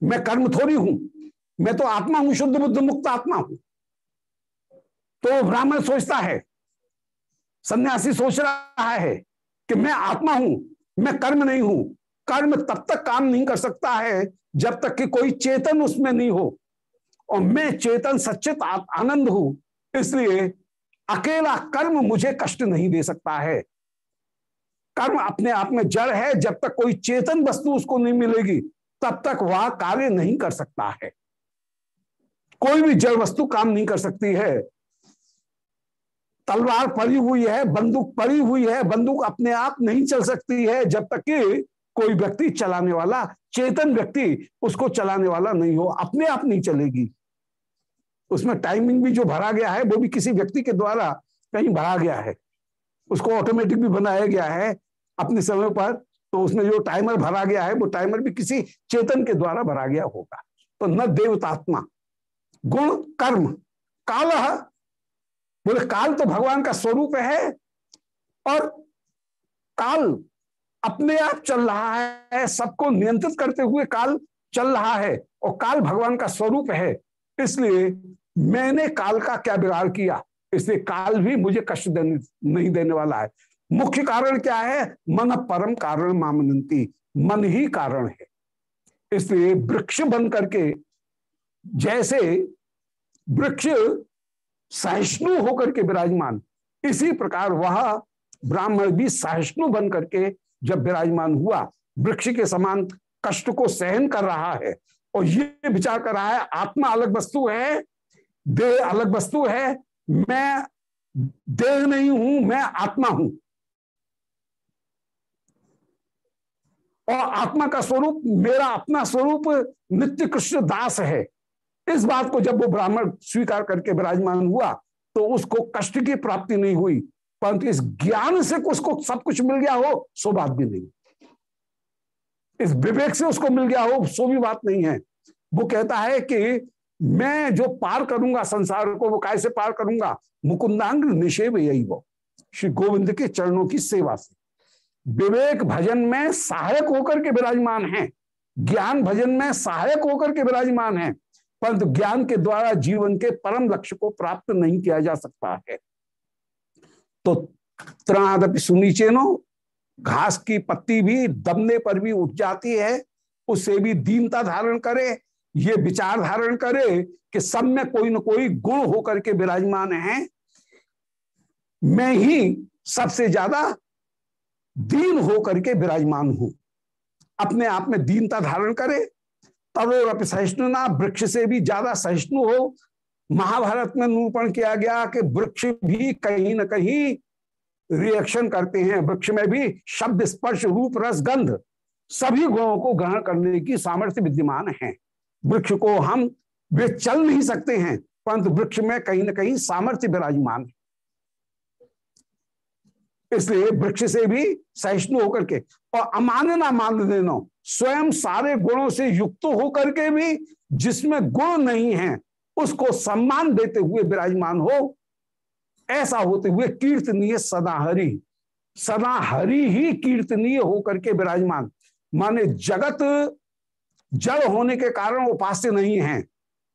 मैं कर्म थोड़ी हूँ। मैं तो आत्मा हूँ, शुद्ध बुद्ध मुक्त आत्मा हूँ। तो ब्राह्मण सोचता है, सन्यासी सोच रहा है कि मैं आत्मा हूँ, मैं कर्म नहीं हूँ। कर्म तब तक काम नहीं कर सकता है जब तक कि कोई चेतन उसमें नहीं हो। और मैं चेतन, सच्चित आनंद हूँ। इसलिए अकेला कर्म मुझे कष्ट नहीं दे सकता है। कर्म अपने आप में जड़ है, जब तक कोई चेतन वस्तु उसको नहीं मिलेगी, तब तक वह कार्य नहीं कर सकता है। कोई भी जड़ वस्तु काम नहीं कर सकती है। तलवार पड़ी हुई है, बंदूक पड़ी हुई है, बंदूक अपने आप नहीं चल सकती है, जब तक कि कोई व्यक्ति चलाने वाला, चेतन व्यक्ति उसको चलाने वाला नहीं हो, अपने आप नहीं चलेगी। उसमें टाइमिंग भी जो भरा गया है, वो भी किसी व्यक्ति के द्वारा कहीं भरा गया है। उसको ऑटोमेटिक भी बनाया गया है अपने समय पर तो उसमें जो टाइमर भरा गया है, वो टाइमर भी किसी चेतन के द्वारा भरा गया होगा। तो न देवतात्मा, गुण, कर्म, काल, बोले काल तो भगवान का स्वरूप है और काल अपने आप चल रहा है, सबको नियंत्रित करते हुए काल चल रहा है और काल भगवान का स्वरूप है। इसलिए मैंने काल का क्या बिगाड़ किया? इसलिए काल भी मुझे कष्ट देने, नहीं देने वाला है। मुख्य कारण क्या है? मन परम कारण मामनती मन ही कारण है। इसलिए वृक्ष बन करके जैसे वृक्ष सहिष्णु होकर के विराजमान, इसी प्रकार वह ब्राह्मण भी सहिष्णु बन करके जब विराजमान हुआ, वृक्ष के समान कष्ट को सहन कर रहा है। और ये विचार कर रहा है, आत्मा अलग वस्तु है देह अलग वस्तु है, मैं देह नहीं हूँ, मैं आत्मा हूँ। और आत्मा का स्वरूप, मेरा अपना स्वरूप नित्य कृष्ण दास है। इस बात को जब वो ब्राह्मण स्वीकार करके विराजमान हुआ तो उसको कष्ट की प्राप्ति नहीं हुई, परंतु इस ज्ञान से उसको सब कुछ मिल गया हो, सो बात भी नहीं। इस विवेक से उसको मिल गया हो, सो भी बात नहीं है। वो कहता है कि मैं जो पार करूँगा संसार को, वो कैसे पार करूँगा? मुकुंदांग निषेव यही वो श्री गोविंद के चरणों की सेवा से। विवेक भजन में सहायक होकर के विराजमान है। ज्ञान भजन में सहायक होकर के विराजमान है। परंतु ज्ञान के द्वारा जीवन के परम लक्ष्य को प्राप्त नहीं किया जा सकता है। तो त्रादपि सुनीचेनो, घास की पत्ती भी दबने पर भी उठ जाती है उससे भी दीनता धारण करे ये विचार धारण करे कि सब में कोई ना कोई गुण होकर के विराजमान है। मैं ही सबसे ज़्यादा दीन होकर के विराजमान हूँ। अपने आप में दीनता धारण करे तरोर सहिष्णुना वृक्ष से भी ज़्यादा सहिष्णु हो। महाभारत में निरूपण किया गया कि वृक्ष भी कहीं ना कहीं रिएक्शन करते हैं। वृक्ष में भी शब्द, स्पर्श, रूप, रस, गंध, सभी गुणों को ग्रहण करने की सामर्थ्य विद्यमान है। वृक्ष को हम वे चल नहीं सकते हैं, परंतु वृक्ष में कहीं ना कहीं सामर्थ्य विराजमान है। इसलिए वृक्ष से भी सहिष्णु होकर के और अमानना मान देना, स्वयं सारे गुणों से युक्त होकर के भी जिसमें गुण नहीं है, उसको सम्मान देते हुए विराजमान हो। ऐसा होते हुए कीर्तनीय सदा हरि सदा हरि ही कीर्तनीय होकर के विराजमान। माने जगत जड़ होने के कारण उपास्य नहीं है,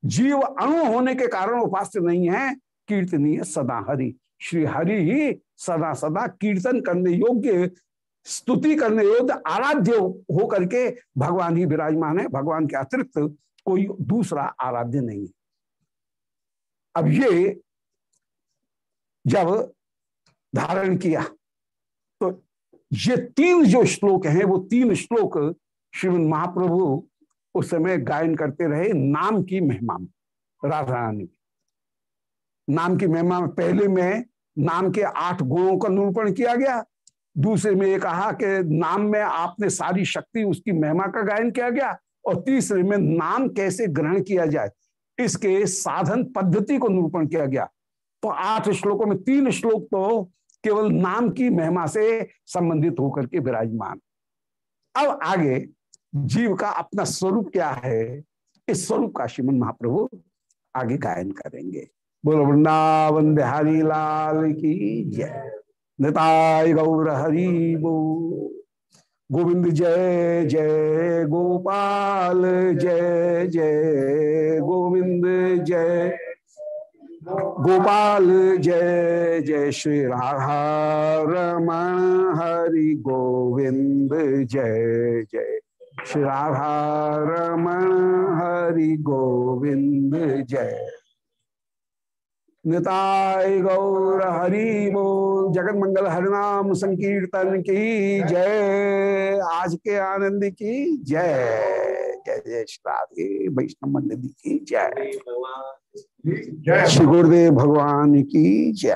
जीव अणु होने के कारण उपास्य नहीं है, कीर्तनीय सदा हरि। श्री हरि ही सदा सदा कीर्तन करने योग्य, स्तुति करने योग्य, आराध्य हो करके भगवान ही विराजमान है। भगवान के अतिरिक्त कोई दूसरा आराध्य नहीं अब ये जब धारण किया तो ये तीन जो श्लोक हैं, वो तीन श्लोक श्रीमद महाप्रभु उस समय गायन करते रहे नाम की महिमा में राधा रानी नाम की महिमा में पहले में नाम के आठ गुणों का निरूपण किया गया। दूसरे में ये कहा कि नाम में आपने सारी शक्ति, उसकी महिमा का गायन किया गया। और तीसरे में नाम कैसे ग्रहण किया जाए, इसके साधन पद्धति को निरूपण किया गया। तो आठ श्लोकों में तीन श्लोक तो केवल नाम की महिमा से संबंधित होकर के विराजमान। अब आगे जीव का अपना स्वरूप क्या है? इस स्वरूप का श्रीमन महाप्रभु आगे गायन करेंगे। बोलो, वृंदावन बिहारी लाल की जय। निताय गौर हरि बो। गोविंद जय जय गोपाल, जय जय गोविंद, जय गोपाल, जय जय श्री राधा रमण हरि गोविंद, जय जय। श्री राधा रमण हरि गोविंद जय। निताय गौर हरि बोल जगत मंगल हरिनाम संकीर्तन की जय। आज के आनंद की जय। जय जय श्री राधे वैष्णव मंडली की जय। श्री गुरुदेव भगवान की जय।